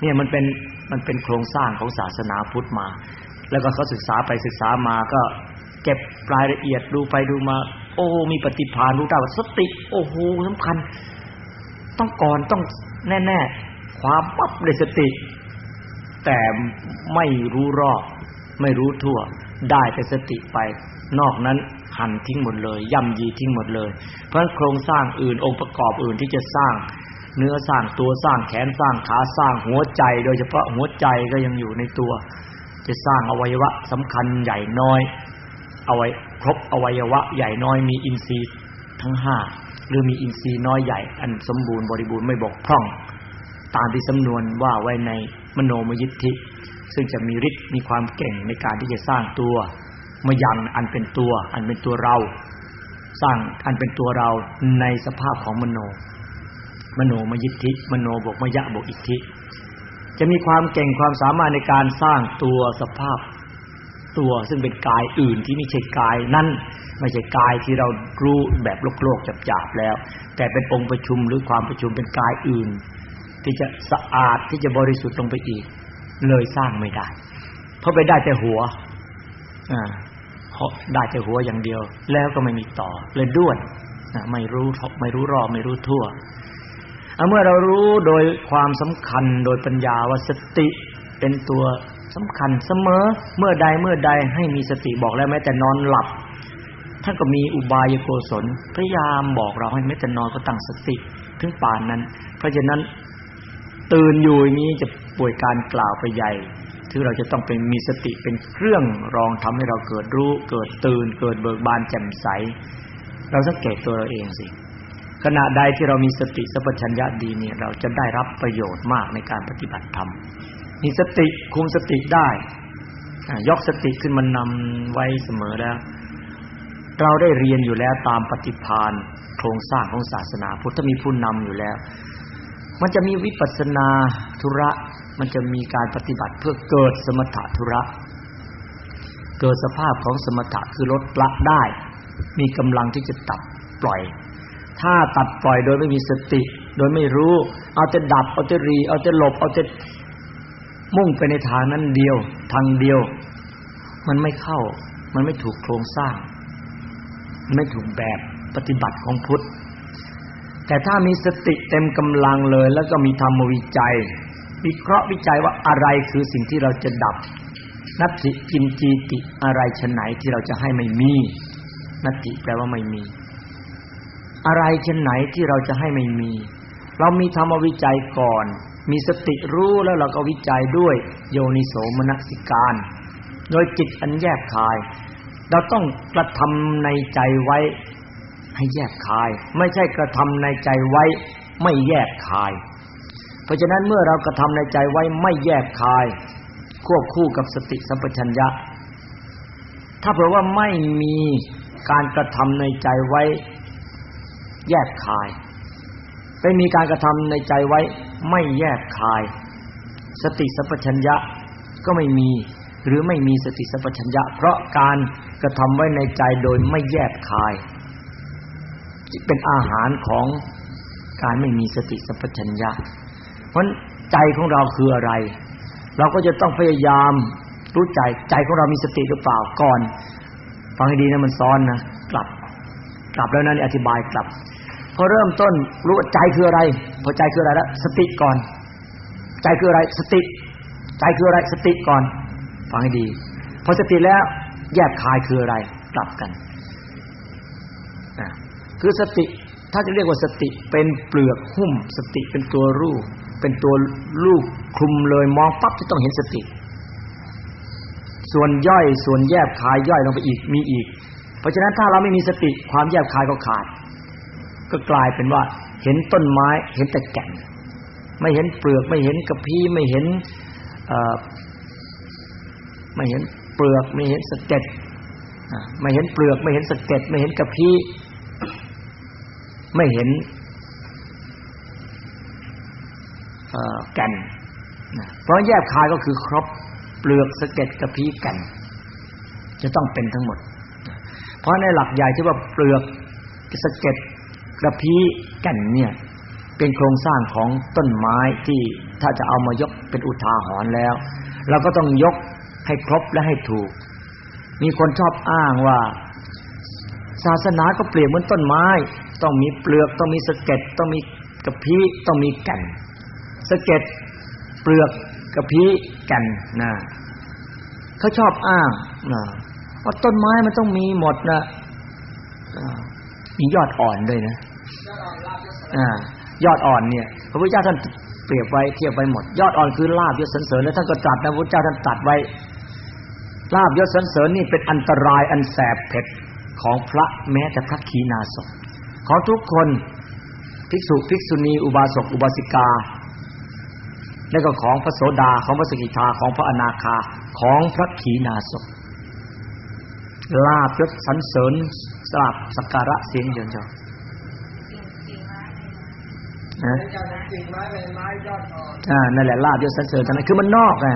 เนี่ยมันเป็นมันเป็นโครงสร้างของศาสนาพุทธมา แล้วก็เขาศึกษาไปศึกษามาก็เก็บรายละเอียดดูไปดูมา โอ้มีปฏิภาณรู้ได้ว่าสติโอ้โหสำคัญ ต้องก่อนต้องแน่ๆความปั๊บเลยสติ แต่ไม่รู้รอบไม่รู้ทั่ว ได้แต่สติไป นอกนั้นหันทิ้งหมดเลย ย่ำยีทิ้งหมดเลย เพราะโครงสร้างอื่นองค์ประกอบอื่นที่จะสร้าง เนื้อสร้างตัวสร้างแขนสร้างขาสร้างหัวใจ โดยเฉพาะหัวใจก็ยังอยู่ในตัว จะสร้างอวัยวะสำคัญใหญ่น้อยเอาไว้ครบอวัยวะใหญ่น้อยมีอินทรีย์ทั้งห้าหรือมีอินทรีย์น้อยใหญ่อันสมบูรณ์บริบูรณ์ไม่บกพร่อง ตามที่สำนวนว่าไว้ในมโนมยิทธิ ซึ่งจะมีฤทธิ์มีความเก่งในการที่จะสร้างตัวมยังอันเป็นตัว อันเป็นตัวเรา สร้างอันเป็นตัวเราในสภาพของมโน มโนมยิทธิ มโนบวกมยะบวกอิทธิ จะมีความเก่งความสามารถในการสร้างตัวสภาพตัวซึ่งเป็นกายอื่นที่ไม่ใช่กายนั้นไม่ใช่กายที่เรารู้แบบโลกโลกจับๆแล้ว แต่เป็นองค์ประชุมหรือความประชุมเป็นกายอื่น ที่จะสะอาดที่จะบริสุทธิ์ลงไปอีก เลยสร้างไม่ได้ เพราะไปได้แต่หัวอ่าเพราะได้แต่หัวอย่างเดียว แล้วก็ไม่มีต่อเลยด้วนไม่รู้ไม่รู้รอบไม่รู้ทั่ว เมื่อเรารู้โดยความสำคัญโดยปัญญาว่าสติเป็นตัวสำคัญเสมอ เมื่อใดเมื่อใดให้มีสติบอกแล้วแม้แต่นอนหลับท่านก็มีอุบายโกศลพยายามบอกเราให้แม้แต่นอนก็ตั้งสติถึงป่านนั้น เพราะฉะนั้นตื่นอยู่อย่างนี้จะป่วยการกล่าวไปใหญ่ที่เราจะต้องเป็นมีสติเป็นเครื่องรองทำให้เราเกิดรู้ เกิดตื่น เกิดเบิกบานแจ่มใส เราสังเกตตัวเราเองสิ ขณะใดที่เรามีสติสัพพัญญะดีเนี่ยเราจะได้รับประโยชน์มากในการปฏิบัติธรรม มีสติคุมสติได้ยกสติขึ้นมานำไว้เสมอแล้ว เราได้เรียนอยู่แล้วตามปฏิพานโครงสร้างของศาสนาพุทธมีผู้นำอยู่แล้ว มันจะมีวิปัสสนาธุระ มันจะมีการปฏิบัติเพื่อเกิดสมถะธุระ เกิดสภาพของสมถะคือลดละได้ มีกำลังที่จะตัดปล่อย ถ้าตัดปล่อยโดยไม่มีสติ โดยไม่รู้ เอาแต่ดับ เอาแต่รี เอาแต่หลบ เอาแต่มุ่งไปในทางนั้นเดียว ทางเดียว มันไม่เข้า มันไม่ถูกโครงสร้างไม่ถูกแบบปฏิบัติของพุทธ แต่ถ้ามีสติเต็มกำลังเลย แล้วก็มีธรรมวิจัย วิเคราะห์วิจัยว่าอะไรคือสิ่งที่เราจะดับ นัตติกินจีติอะไรชนไหนที่เราจะให้ไม่มี นัตติแปลว่าไม่มี อะไรเช่นไหนที่เราจะให้ไม่มี เรามีธรรมวิจัยก่อน มีสติรู้แล้วเราก็วิจัยด้วยโยนิโสมนสิการ โดยจิตอันแยกคาย เราต้องกระทำในใจไว้ ให้แยกคาย ไม่ใช่กระทำในใจไว้ ไม่แยกคาย เพราะฉะนั้นเมื่อเรากระทำในใจไว้ไม่แยกคาย ควบคู่กับสติสัมปชัญญะ ถ้าเผื่อว่าไม่มีการกระทำในใจไว้ แยกคายไปมีการกระทำในใจไว้ไม่แยกคาย สติสัพพัญญะก็ไม่มีหรือไม่มีสติสัพพัญญะ เพราะการกระทำไว้ในใจโดยไม่แยกคาย เป็นอาหารของการไม่มีสติสัพพัญญะ เพราะใจของเราคืออะไร เราก็จะต้องพยายามรู้ใจใจของเรามีสติหรือเปล่าก่อน ฟังให้ดีนะมันซ้อนนะกลับ กลับแล้วนั้นอธิบายกลับ พอเริ่มต้นรู้ใจคืออะไร พอใจคืออะไรแล้วสติก่อน ใจคืออะไรสติ ใจคืออะไรสติก่อนฟังให้ดี พอสติแล้วแยกคายคืออะไรกลับกันคือสติถ้าจะเรียกว่าสติเป็นเปลือกหุ้ม สติเป็นตัวรูป เป็นตัวลูกคลุมเลยมองปั๊บจะต้องเห็นสติ ส่วนย่อยส่วนแยบคายย่อยลงไปอีกมีอีก เพราะฉะนั้นถ้าเราไม่มีสติความแยบคายก็ขาด ก็กลายเป็นว่า เห็นต้นไม้เห็นแต่แก่น ไม่เห็นเปลือกไม่เห็นกระพี้ไม่เห็นไม่เห็นเปลือกไม่เห็นสะเก็ดไม่เห็นเปลือกไม่เห็นสะเก็ดไม่เห็นกระพี้ไม่เห็นแก่นเพราะแยกคายก็คือครบเปลือกสะเก็ดกระพี้แก่นจะต้องเป็นทั้งหมด เพราะในหลักใหญ่ที่ว่าเปลือกสะเก็ด กระพี้แก่นเนี่ยเป็นโครงสร้างของต้นไม้ที่ถ้าจะเอามายกเป็นอุทาหรณ์แล้ว เราก็ต้องยกให้ครบและให้ถูก มีคนชอบอ้างว่า ศาสนาก็เปรียบเหมือนต้นไม้ ต้องมีเปลือกต้องมีสะเก็ดต้องมีกระพี้ต้องมีแก่นสะเก็ดเปลือกกระพี้แก่นนะเขาชอบอ้างนะว่าต้นไม้มันต้องมีหมดนะมียอดอ่อนด้วยนะ ยอดอ่อนเนี่ย พระพุทธเจ้าท่านเปรียบไว้เทียบไว้หมด ยอดอ่อนคือลาบยศสันเสริญแล้วท่านก็ตรัสนะพระพุทธเจ้าท่านตรัสไว้ลาบยศสันเสริญนี่เป็นอันตรายอันแสบเผ็ดของพระแม้แต่พระขีณาสพของทุกคนภิกษุภิกษุณี อุบาสกอุบาสิกา แล้วก็ของพระโสดาของพระสกิทาของพระอนาคาของพระขีณาสพลาบยศสันเสริญสลับสักการะเสียงเยินเจ้า อ่านั่นแหละลาบยศสันเสริญทั้งนั้นคือมันนอกไง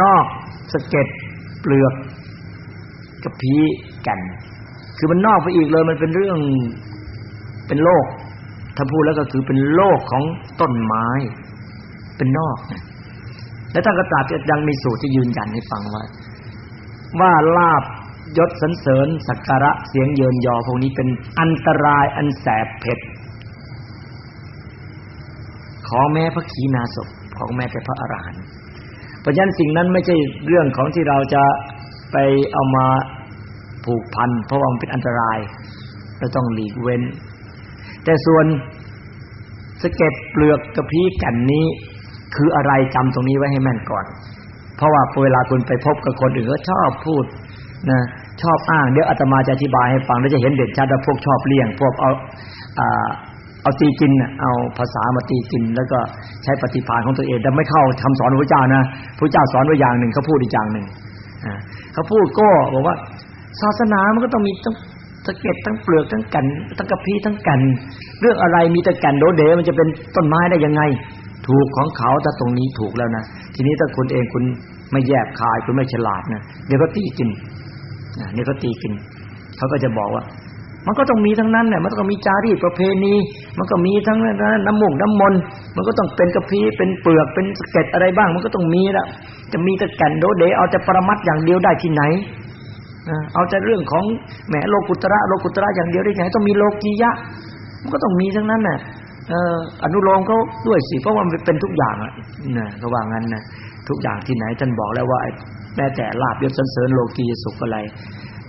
นอกสเก็ดเปลือกกระพี้แก่นคือมันนอกไปอีกเลยมันเป็นเรื่องเป็นโลก ถ้าพูดแล้วก็คือเป็นโลกของต้นไม้ เป็นนอกนะและท่านก็ตรัสยังมีสูตรที่ยืนยันให้ฟังว่า ว่าลาบยศสันเสริญสักการะเสียงเยินยอพวกนี้เป็นอันตรายอันแสบเผ็ด ของแม่พระขีณาสพของแม่แต่พระอรหันต์เพราะฉะนั้นสิ่งนั้นไม่ใช่เรื่องของที่เราจะไปเอามาผูกพันเพราะว่ามันเป็นอันตรายเราต้องหลีกเว้น แต่ส่วนสะเก็ดเปลือกกระพี้กันนี้คืออะไรจำตรงนี้ไว้ให้แม่นก่อน เพราะว่าเวลาคุณไปพบกับคนอื่นก็ชอบพูดนะชอบอ้าง เดี๋ยวอาตมาจะอธิบายให้ฟังแล้วจะเห็นเด่นชัดว่าพวกชอบเลี่ยง พวกเอาอ่า เอาตีกินเอาภาษามาตีกิน แล้วก็ใช้ปฏิภาณของตัวเองแต่ไม่เข้าคำสอนพระเจ้านะพระเจ้าสอนไว้อย่างหนึ่งเขาพูดอีกอย่างหนึ่งเขาพูดก็บอกว่าศาสนามันก็ต้องมีทั้งตะเก็ดทั้งเปลือกทั้งกันทั้งกระพี้ทั้งกัน เรื่องอะไรมีแต่กันโดเดมันจะเป็นต้นไม้ได้ยังไง ถูกของเขาแต่ตรงนี้ถูกแล้วนะทีนี้ถ้าคุณเองคุณไม่แยบคายคุณไม่ฉลาดนะเดี๋ยวก็ตีกินเดี๋ยวก็ตีกินเขาก็จะบอกว่า มันก็ต้องมีทั้งนั้นแหละมันต้องมีจารีตประเพณี มันก็มีทั้งน้ำมุกน้ำมนมันก็ต้องเป็นกระพี้เป็นเปลือกเป็นสเก็ดอะไรบ้าง มันก็ต้องมีละจะมีแต่แกันโดเดเอาแต่ปรมัตอย่างเดียวได้ที่ไหนเอาแต่เรื่องของแหมโลกุตระโลกุตระอย่างเดียวได้ไงต้องมีโลกียะ มันก็ต้องมีทั้งนั้นน่ะอนุโลมเขาด้วยสิเพราะว่ามันเป็นทุกอย่างอะนะก็ว่างั้นนะทุกอย่างที่ไหนท่านบอกแล้วว่าแม้แต่ลาบยศสันเสริญโลกียสุขอะไร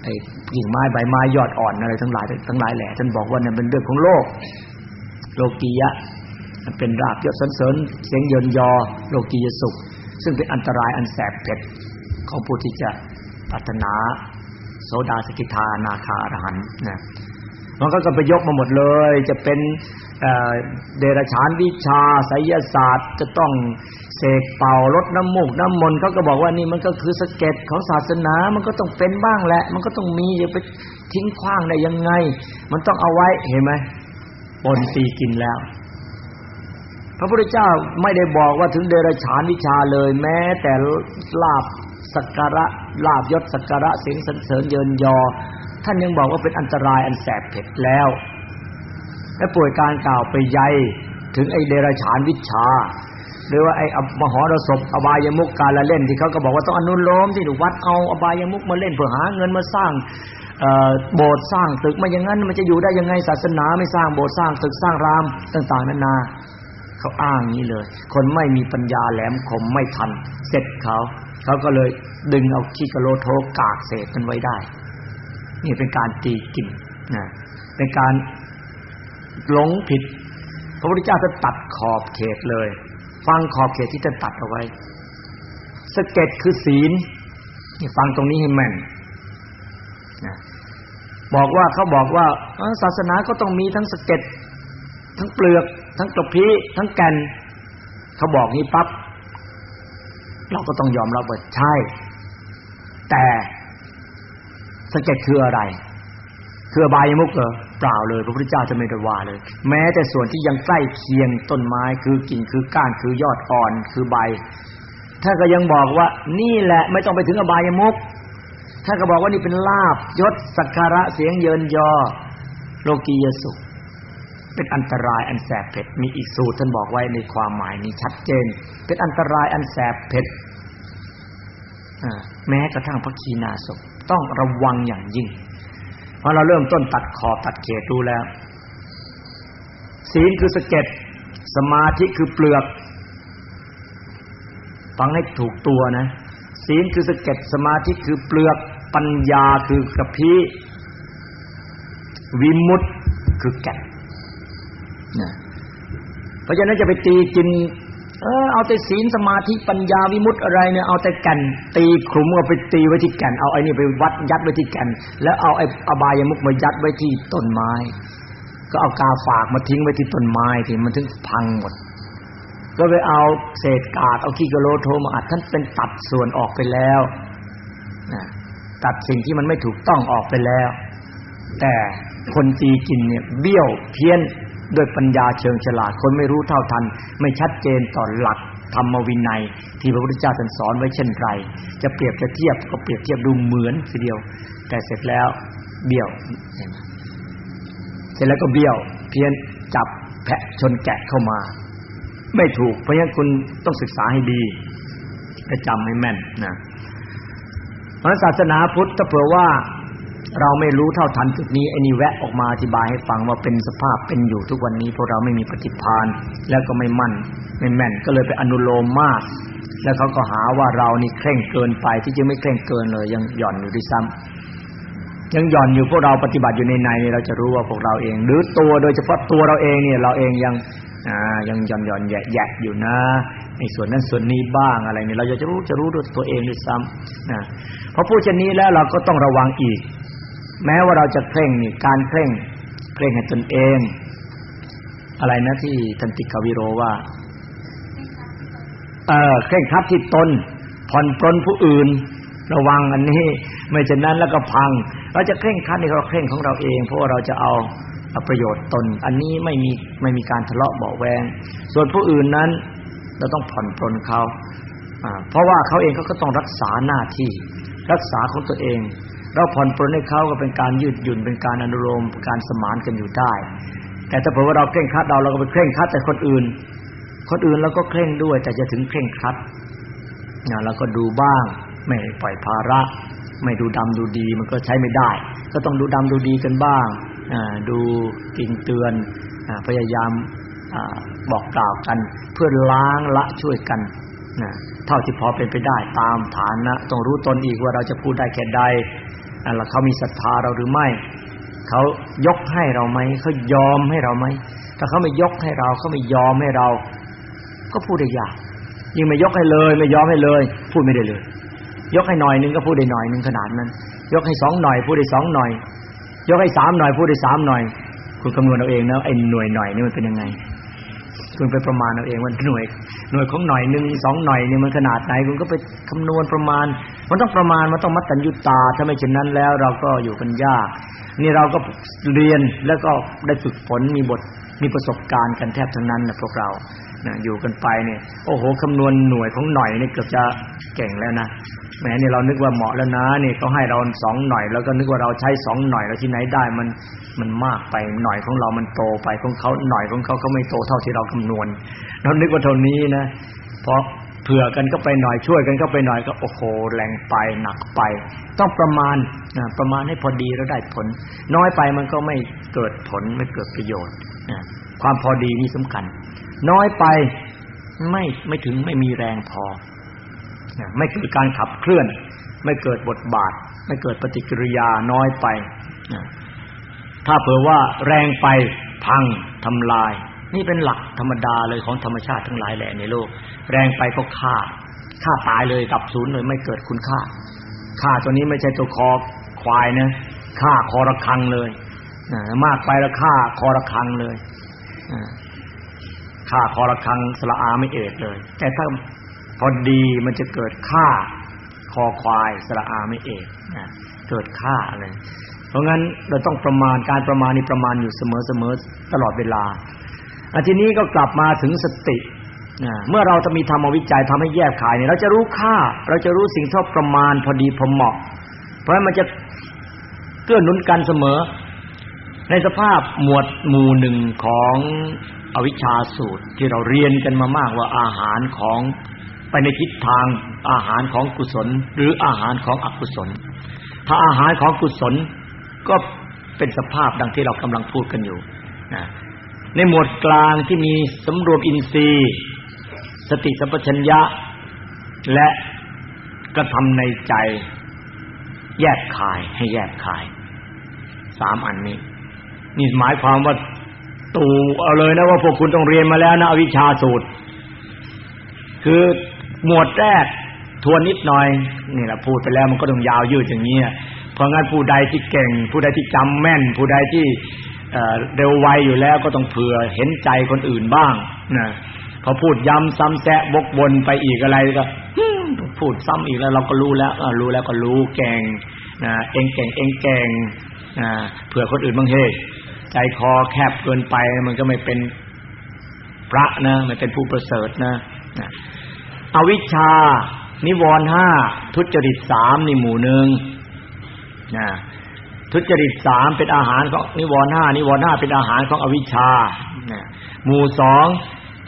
ไอ้กิ่งไม้ใบไม้ยอดอ่อนอะไรทั้งหลายทั้งหลายแหละท่านบอกว่านั่นเป็นเรื่องของโลก โลกียะมันเป็นลาบยศสันเสริญเสียงเยินยอ โลกียสุข ซึ่งเป็นอันตรายอันแสบเผ็ดของผู้ที่จะปรารถนา โสดาสกิทานาคาอรหันต์นะมันก็ก็ไปยกมาหมดเลย จะเป็นเดรัจฉานวิชาไสยศาสตร์จะต้อง เสกเป่าลดน้ำมูกน้ำมนต์เขาก็บอกว่านี่มันก็คือสเก็ตของศาสนา มันก็ต้องเป็นบ้างแหละ มันก็ต้องมีอย่าไปทิ้งขว้างได้ยังไง มันต้องเอาไว้เห็นไหมปนตีกินแล้ว พระพุทธเจ้าไม่ได้บอกว่าถึงเดรัจฉานวิชาเลย แม้ แต่ลาบสักการะลาบยศสักการะเสียงสรรเสริญเยินยอ ท่านยังบอกว่าเป็นอันตรายอันแสบเผ็ดแล้วและป่วยการกล่าวไปใหญ่ถึงไอเดรัจฉานวิชา หรือว่าไอ้มหรสพอบายมุกการละเล่นที่เขาก็บอกว่าต้องอนุโลมที่วัดเอาอบายมุกมาเล่นเพื่อหาเงินมาสร้างโบสถ์สร้างตึกมาอย่างนั้นมันจะอยู่ได้ยังไงศาสนาไม่สร้างโบสถ์สร้างตึกสร้างรามต่าง ๆนานาเขาอ้างนี้เลย คนไม่มีปัญญาแหลมคมไม่ทัน เสร็จเขาเขาก็เลยดึงเอาขี้กะโลโทกากเศษมันไว้ได้ นี่เป็นการตีกินนะเป็นการหลงผิด พระพุทธเจ้าจะตัดขอบเขตเลย ฟังขอบเขตที่ท่านตัดเอาไว้สเก็ตคือศีลนี่ฟังตรงนี้ให้แม่นนะบอกว่าเขาบอกว่าศาสนาก็ต้องมีทั้งสเก็ตทั้งเปลือก ทั้งกระพี้ทั้งแก่นเขาบอกนี้ปั๊บเราก็ต้องยอมรับว่าใช่ แต่สเก็ตคืออะไร คืออบายมุกเหรอ เปล่าเลย พระพุทธเจ้าจะไม่ได้ว่าเลย แม้แต่ส่วนที่ยังใกล้เคียงต้นไม้คือกิ่งคือก้านคือยอดอ่อนคือใบถ้าก็ยังบอกว่านี่แหละไม่ต้องไปถึงอบายมุกถ้าก็บอกว่านี่เป็นลาบยศสักการะเสียงเยินยอ โลกียสุข เป็นอันตรายอันแสบเผ็ดมีอีกสูตรท่านบอกไว้ในความหมายนี้ชัดเจน เป็นอันตรายอันแสบเผ็ดแม้กระทั่งพระคีนาศพต้องระวังอย่างยิ่ง พอเราเริ่มต้นตัดขอบตัดเขตดูแล้ว ศีลคือสเก็ดสมาธิคือเปลือกฟังให้ถูกตัวนะ ศีลคือสเก็ดสมาธิคือเปลือก ปัญญาคือกระพี้วิมุตต์คือแก่นนะเพราะฉะนั้นจะไปตีกิน เออเอาแต่ศีลสมาธิปัญญาวิมุตต์อะไรเนี่ยเอาแต่แก่นตีขลุมเอาไปตีไว้ที่แก่นเอาไอ้นี่ไปวัดยัดไว้ที่แก่นแล้วเอาไอ้อบายมุกมายัดไว้ที่ต้นไม้ ก็เอากาฝากมาทิ้งไว้ที่ต้นไม้ที่มันถึงพังหมด ก็ไปเอาเศษกาดเอาขี้กะโลโทมาอัดท่านเป็นตัดส่วนออกไปแล้วตัดสิ่งที่มันไม่ถูกต้องออกไปแล้ว แต่คนตีกินเนี่ยเบี้ยวเพี้ยน ด้วยปัญญาเชิงฉลาดคนไม่รู้เท่าทัน ไม่ชัดเจนต่อหลักธรรมวินัย ที่พระพุทธเจ้าท่านสอนไว้เช่นไร จะเปรียบจะเทียบก็เปรียบเทียบดูเหมือนทีเดียว แต่เสร็จแล้วเบี้ยวเสร็จแล้วก็เบี้ยวเพี้ยนจับแพะชนแกะเข้ามา ไม่ถูก เพราะฉะนั้นคุณต้องศึกษาให้ดีและจำให้แม่นนะเพราะศาสนาพุทธถ้าเผื่อว่า เราไม่รู้เท่าทันจุดนี้ไอ้นี่แวะออกมาอธิบายให้ฟังว่าเป็นสภาพเป็นอยู่ทุกวันนี้พวกเราไม่มีปฏิภาณแล้วก็ไม่มั่นไม่แม่นก็เลยไปอนุโลมมาก แล้วเขาก็หาว่าเรานี่เคร่งเกินไปที่จริงไม่เคร่งเกินเลย ยังหย่อนอยู่ด้วยซ้ำยังหย่อนอยู่พวกเราปฏิบัติอยู่ในในเราจะรู้ว่าพวกเราเอง หรือตัวโดยเฉพาะตัวเราเองเนี่ยเราเองยังอ่ายังหย่อนหย่อนแยะแยะอยู่นะในส่วนนั้นส่วนนี้บ้างอะไรเนี่ยเราจะรู้จะรู้ด้วยตัวเองด้วยซ้ำนะพอพูดเช่นนี้แล้วเราก็ต้องระวังอีก แม้ว่าเราจะเคร่งนี่การเคร่งเคร่งให้ตนเอง อะไรนะที่ทันติกวิโรว่า เออเคร่งครัดที่ตนผ่อนปลนผู้อื่น ระวังอันนี้ ไม่เช่นนั้นแล้วก็พัง เราจะเคร่งครัดในเราเคร่งของเราเอง เพราะว่าเราจะเอาประโยชน์ตน อันนี้ไม่มีไม่มีการทะเลาะเบาแวง ส่วนผู้อื่นนั้น เราต้องผ่อนปลนเขาเพราะว่าเขาเองเขาก็ต้องรักษาหน้าที่ รักษาของตัวเอง เราผ่อนปลนให้เขาก็เป็นการยืดหยุ่นเป็นการอนุโลมการสมานกันอยู่ได้ แต่ถ้าเผื่อว่าเราเคร่งครัดเราเราก็ไปเคร่งครัดแต่คนอื่น คนอื่นเราก็เคร่งด้วย แต่จะถึงเคร่งครัดนะเราก็ดูบ้าง ไม่ปล่อยภาระ ไม่ดูดำดูดีมันก็ใช้ไม่ได้ ก็ต้องดูดำดูดีกันบ้างดูกิ่งเตือนพยายามบอกกล่าวกัน เพื่อล้างละช่วยกันนะเท่าที่พอเป็นไปได้ตามฐานะต้องรู้ตนอีกว่าเราจะพูดได้แค่ใด แล้วเขามีศรัทธาเราหรือไม่ เขายกให้เราไหมเขายอมให้เราไหมถ้าเขาไม่ยกให้เราเขาไม่ยอมให้เรา ก็พูดได้ยากยิ่งไม่ยกให้เลย ไม่ยอมให้เลย พูดไม่ได้เลย ยกให้หน่อยนึงก็พูดได้หน่อยนึงขนาดนั้น ยกให้สองหน่อย พูดได้สองหน่อย ยกให้สามหน่อย พูดได้สามหน่อย คุณคำนวณเอาเองนะไอ้หน่วยหน่อยนี่มันเป็นยังไงคุณไปประมาณเอาเองว่าหน่วย หน่วยของหน่อยหนึ่งสองหน่อยนี่มันขนาดไหนคุณก็ไปคำนวณประมาณ มันต้องประมาณมันต้องมัดตัญญุตา ถ้าไม่เช่นนั้นแล้วเราก็อยู่กันยาก นี่เราก็เรียนแล้วก็ได้ฝึกฝนมีบทมีประสบการณ์กันแทบทั้งนั้นนะพวกเรานะอยู่กันไปเนี่ยโอ้โหคำนวณหน่วยของหน่อยนี่เกือบจะเก่งแล้วนะแหมนี่เรานึกว่าเหมาะแล้วนะนี่เขาให้เราสองหน่อย แล้วก็นึกว่าเราใช้สองหน่อยแล้วที่ไหนได้มันมันมากไปหน่อยของเรามันโตไปของเขาหน่อยของเขาเขาไม่โตเท่าที่เราคำนวณเรานึกว่าเท่านี้นะเพราะ เผื่อกันก็ไปหน่อยช่วยกันก็ไปหน่อยก็โอ้โหแรงไปหนักไป ต้องประมาณนะประมาณให้พอดีแล้วได้ผล น้อยไปมันก็ไม่เกิดผลไม่เกิดประโยชน์นะความพอดีนี่สำคัญ น้อยไปไม่ไม่ถึงไม่มีแรงพอไม่เกิดการขับเคลื่อน ไม่เกิดบทบาท ไม่เกิดปฏิกิริยาน้อยไปถ้าเผื่อว่าแรงไปพังทำลาย นี่เป็นหลักธรรมดาเลยของธรรมชาติทั้งหลายแหละในโลก แรงไปก็ฆ่าฆ่าตายเลยกับศูนย์เลยไม่เกิดคุณค่าฆ่าตัวนี้ไม่ใช่ตัวคอควายนะฆ่าคอระคังเลยมากไปแล้วฆ่าคอระคังเลยฆ่าคอระคังสละอาไม่เอกเลย แต่ถ้าพอดีมันจะเกิดค่าคอควายสระอาไม่เอกนะเกิดค่าอะไรเพราะงั้นเราต้องประมาณการประมาณนี้ประมาณอยู่เสมอๆตลอดเวลา อันทีนี้ก็กลับมาถึงสติเมื่อเราจะมีธรรมวิจัยทำให้แยกขายเนี่ยเราจะรู้ค่า เราจะรู้สิ่งที่ประมาณพอดีพอเหมาะ เพราะมันจะเกื้อหนุนกันเสมอ ในสภาพหมวดหมู่หนึ่งของอวิชชาสูตรที่เราเรียนกันมามากว่าอาหารของไปในทิศทางอาหารของกุศล หรืออาหารของอกุศล ถ้าอาหารของกุศลก็เป็นสภาพดังที่เรากำลังพูดกันอยู่ ในหมวดกลางที่มีสำรวมอินทรีย์ สติสัมปชัญญะ และกระทำในใจ แยกขายให้แยกขายสามอันนี้ นี่หมายความว่าตูเอาเลยนะว่าพวกคุณต้องเรียนมาแล้วนะอวิชชาสูตร คือหมวดแรกทวนนิดหน่อยนี่แหละพูดไปแล้วมันก็ต้องยาวยืดอย่างนี้เพราะงั้นผู้ใดที่เก่ง ผู้ใดที่จำแม่น ผู้ใดที่ เร็วไวอยู่แล้วก็ต้องเผื่อเห็นใจคนอื่นบ้างนะพอพูดย้ำซ้ำแซะบกบนไปอีกอะไรก็พูดซ้ำอีกแล้วเราก็รู้แล้วรู้แล้วก็รู้แก่งนะเองเก่งเองแก่งนะเผื่อคนอื่นบ้างเฮ้ใจคอแคบเกินไปมันก็ไม่เป็นพระนะไม่เป็นผู้ประเสริฐนะนะอวิชชา นิวรณ์ห้าทุจริตสามนี่หมู่หนึ่งนะ ทุจริตสามเป็นอาหารของนิวรณ์ห้านิวรณ์ห้าเป็นอาหารของอวิชชานะหมู่สอง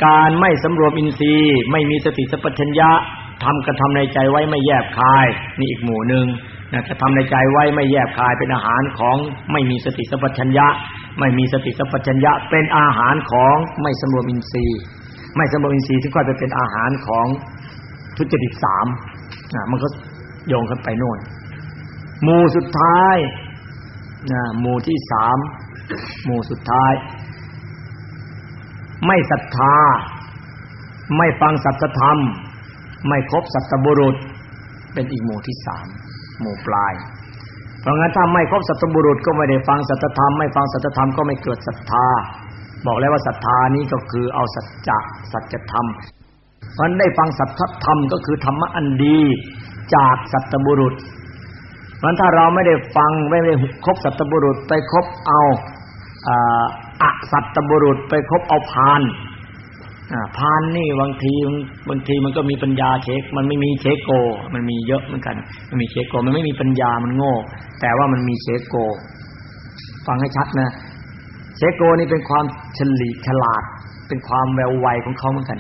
การไม่สำรวมอินทรีย์ ไม่มีสติสัพพัญญะทำกระทำในใจไว้ไม่แยบคาย นี่อีกหมู่หนึ่งนะกระทำในใจไว้ไม่แยบคายเป็นอาหารของไม่มีสติสัพพัญญะ ไม่มีสติสัพพัญญะ เป็นอาหารของไม่สำรวมอินทรีย์ ไม่สำรวมอินทรีย์ที่ค่อยไปเป็นอาหารของทุจริตสามนะมันก็โยงกันไปโน่นหมู่สุดท้าย นะหมู่ที่สามหมู่สุดท้าย ไม่ศรัทธา ไม่ฟังสัจธรรม ไม่ครบสัตบุรุษ เป็นอีกหมู่ที่สามหมู่ปลาย เพราะงั้นถ้าไม่ครบสัตบุรุษก็ไม่ได้ฟังสัจธรรม ไม่ฟังสัจธรรมก็ไม่เกิดศรัทธา บอกแล้วว่าศรัทธานี้ก็คือเอาสัจจะสัจธรรมเพราะได้ฟังสัจธรรมก็คือธรรมะอันดีจากสัตบุรุษ เพราะถ้าเราไม่ได้ฟังไม่ได้คบสัตบุรุษไปคบเอาอะสัตบุรุษไปคบเอาพานพานนี่บางทีบางทีมันก็มีปัญญาเช็คมันไม่มีเชโก มันมีเยอะเหมือนกันมันมีเชโก มันไม่มีปัญญามันโง่ แต่ว่ามันมีเชโก ฟังให้ชัดนะเชโกนี่เป็นความฉลีฉลาด เป็นความแววไวของเขาเหมือนกัน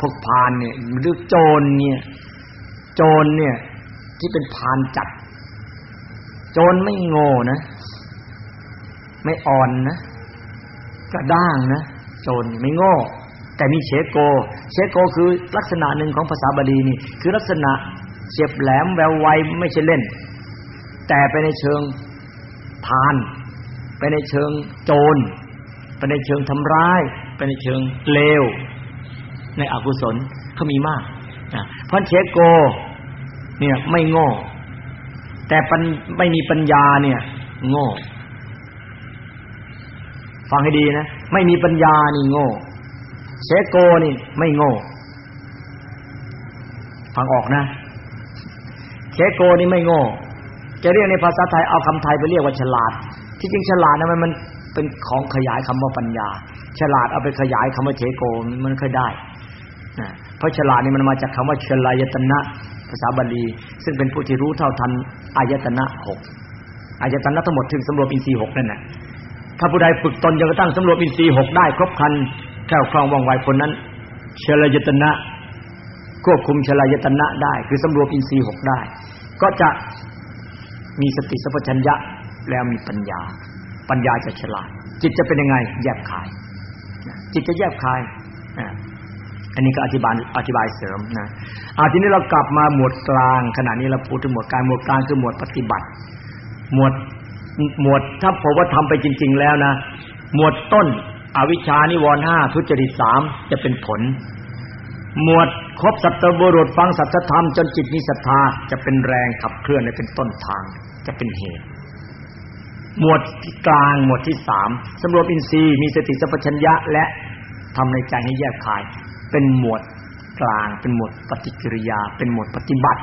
พวกพานเนี่ยหรือโจรเนี่ย โจรเนี่ย ที่เป็นพานจัด โจรไม่โง่นะ ไม่อ่อนนะกระด้างนะโจรไม่โง่ แต่มีเชโก เชโกคือลักษณะหนึ่งของภาษาบาลีนี่ คือลักษณะเฉียบแหลมแววไวไม่ใช่เล่น แต่ไปในเชิงพาน ไปในเชิงโจร ไปในเชิงทำร้าย ไปในเชิงเลว ในอกุศลเขามีมากเพราะเชโก เนี่ยไม่โง่ แต่ไม่มีปัญญาเนี่ย โง่ ฟังให้ดีนะ ไม่มีปัญญานี่โง่เชโกนี่ ไม่โง่ ฟังออกนะเชโกนี่ไม่โง่ จะเรียกในภาษาไทยเอาคำไทยไปเรียกว่าฉลาด ที่จริงฉลาดนะมันมันเป็นของขยายคำว่าปัญญา ฉลาดเอาไปขยายคำว่าเชโกมันค่อยได้นะเพราะฉลาดนี่มันมาจากคำว่าเชลายตนะาษาบาลี ซึ่งเป็นผู้ที่รู้เท่าทันอายตนะหกอายตนะทั้งหมดถึงสำรวมอินทรีย์หกนั่นแหละถ้าผู้ใดฝึกตนจนกระทั่งสำรวมอินทรีย์หกได้ครบครันแก้วคล่องว่องไวคนนั้นชลยตนะควบคุมชลยตนะได้ คือสำรวมอินทรีย์หกได้ ก็จะมีสติสัพพัญญะแล้วมีปัญญา ปัญญาจะฉลาด จิตจะเป็นยังไง แยบคาย จิตจะแยบคาย อันนี้ก็อธิบายอธิบายเสริมนะอาทีนี้เรากลับมาหมวดกลาง ขณะนี้เราพูดถึงหมวดกลางหมวดกลางคือหมวดปฏิบัติ หมวดหมวดถ้าผมว่าทำไปจริง ๆ แล้วนะ หมวดต้น อวิชชานิวรณ์ห้าทุจริตสามจะเป็นผล หมวดครบสัตบุรุษฟังสัจธรรมจนจิตมีศรัทธาจะเป็นแรงขับเคลื่อนในเป็นต้นทาง จะเป็นเหตุ หมวดกลางหมวดที่สามสำรวมอินทรีย์มีสติสัพพัญญะและทำในใจให้แยกคาย เป็นหมวดกลาง เป็นหมวดปฏิกิริยา เป็นหมวดปฏิบัติ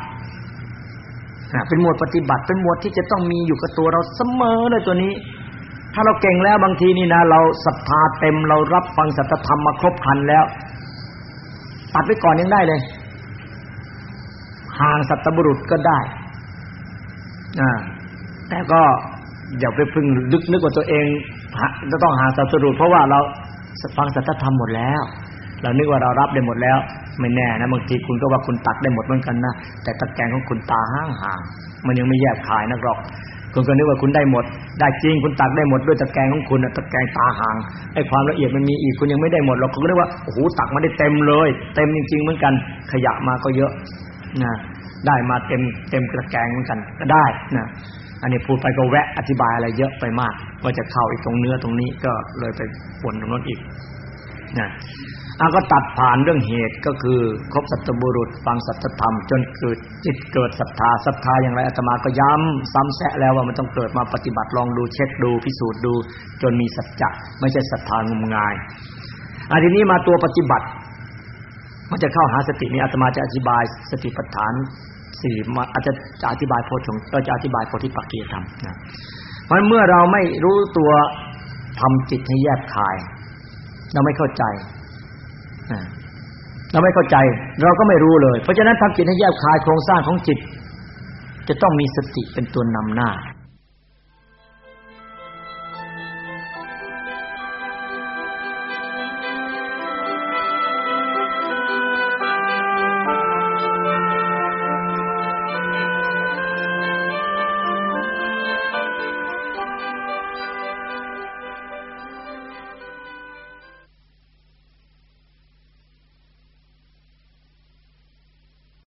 เป็นหมวดปฏิบัติ เป็นหมวดที่จะต้องมีอยู่กับตัวเราเสมอเลยตัวนี้ ถ้าเราเก่งแล้วบางทีนี่นะ เราศรัทธาเต็มเรารับฟังสัจธรรมมาครบครันแล้วตัดไปก่อนยังได้เลย ห่างสัตบุรุษก็ได้อ่าแต่ก็อย่าไปพึ่งลึกนึกว่าตัวเองจะต้องห่างสัตบุรุษเพราะว่าเราฟังสัจธรรมหมดแล้ว เรานึกว่าเรารับได้หมดแล้ว ไม่แน่นะบางทีคุณก็ว่าคุณตักได้หมดเหมือนกันนะแต่ตะแกรงของคุณตาห่างห่างมันยังไม่แยกขายนักหรอกคุณก็นึกว่าคุณได้หมด ได้จริงคุณตักได้หมดด้วยตะแกรงของคุณตะแกรงตาห่างไอ้ความละเอียดมันมีอีกคุณยังไม่ได้หมดหรอกคุณก็นึกว่าโอ้โหตักมาได้เต็มเลย เต็มจริง ๆ เหมือนกัน ขยะมาก็เยอะนะได้มาเต็มเต็มตะแกรงเหมือนกันก็ได้นะอันนี้พูดไปก็แวะอธิบายอะไรเยอะไปมากว่าจะเข้าอีกตรงเนื้อตรงนี้ก็เลยไปวนตรงนั้นอีกนะ อาก็ตัดผ่านเรื่องเหตุก็คือครบสัตบุรุษฟังสัจธรรม จนเกิดจิตเกิดศรัทธาศรัทธาอย่างไรอาตมาก็ย้ำซ้ำแซะแล้วว่ามันต้องเกิดมาปฏิบัติลองดูเช็คดูพิสูจน์ดู จนมีสัจจะไม่ใช่ศรัทธางมงายอันทีนี้มาตัวปฏิบัติ มันจะเข้าหาสตินี้อาตมาจะอธิบายสติปัฏฐานสี่มาอาจจะจะอธิบายโพชงก็จะอธิบายโพธิปักกียธรรมนะมันเมื่อเราไม่รู้ตัวทำจิตให้แยกคาย เราไม่เข้าใจ เราไม่เข้าใจ เราก็ไม่รู้เลย เพราะฉะนั้นทำจิตให้แยบคายโครงสร้างของจิต จะต้องมีสติเป็นตัวนำหน้า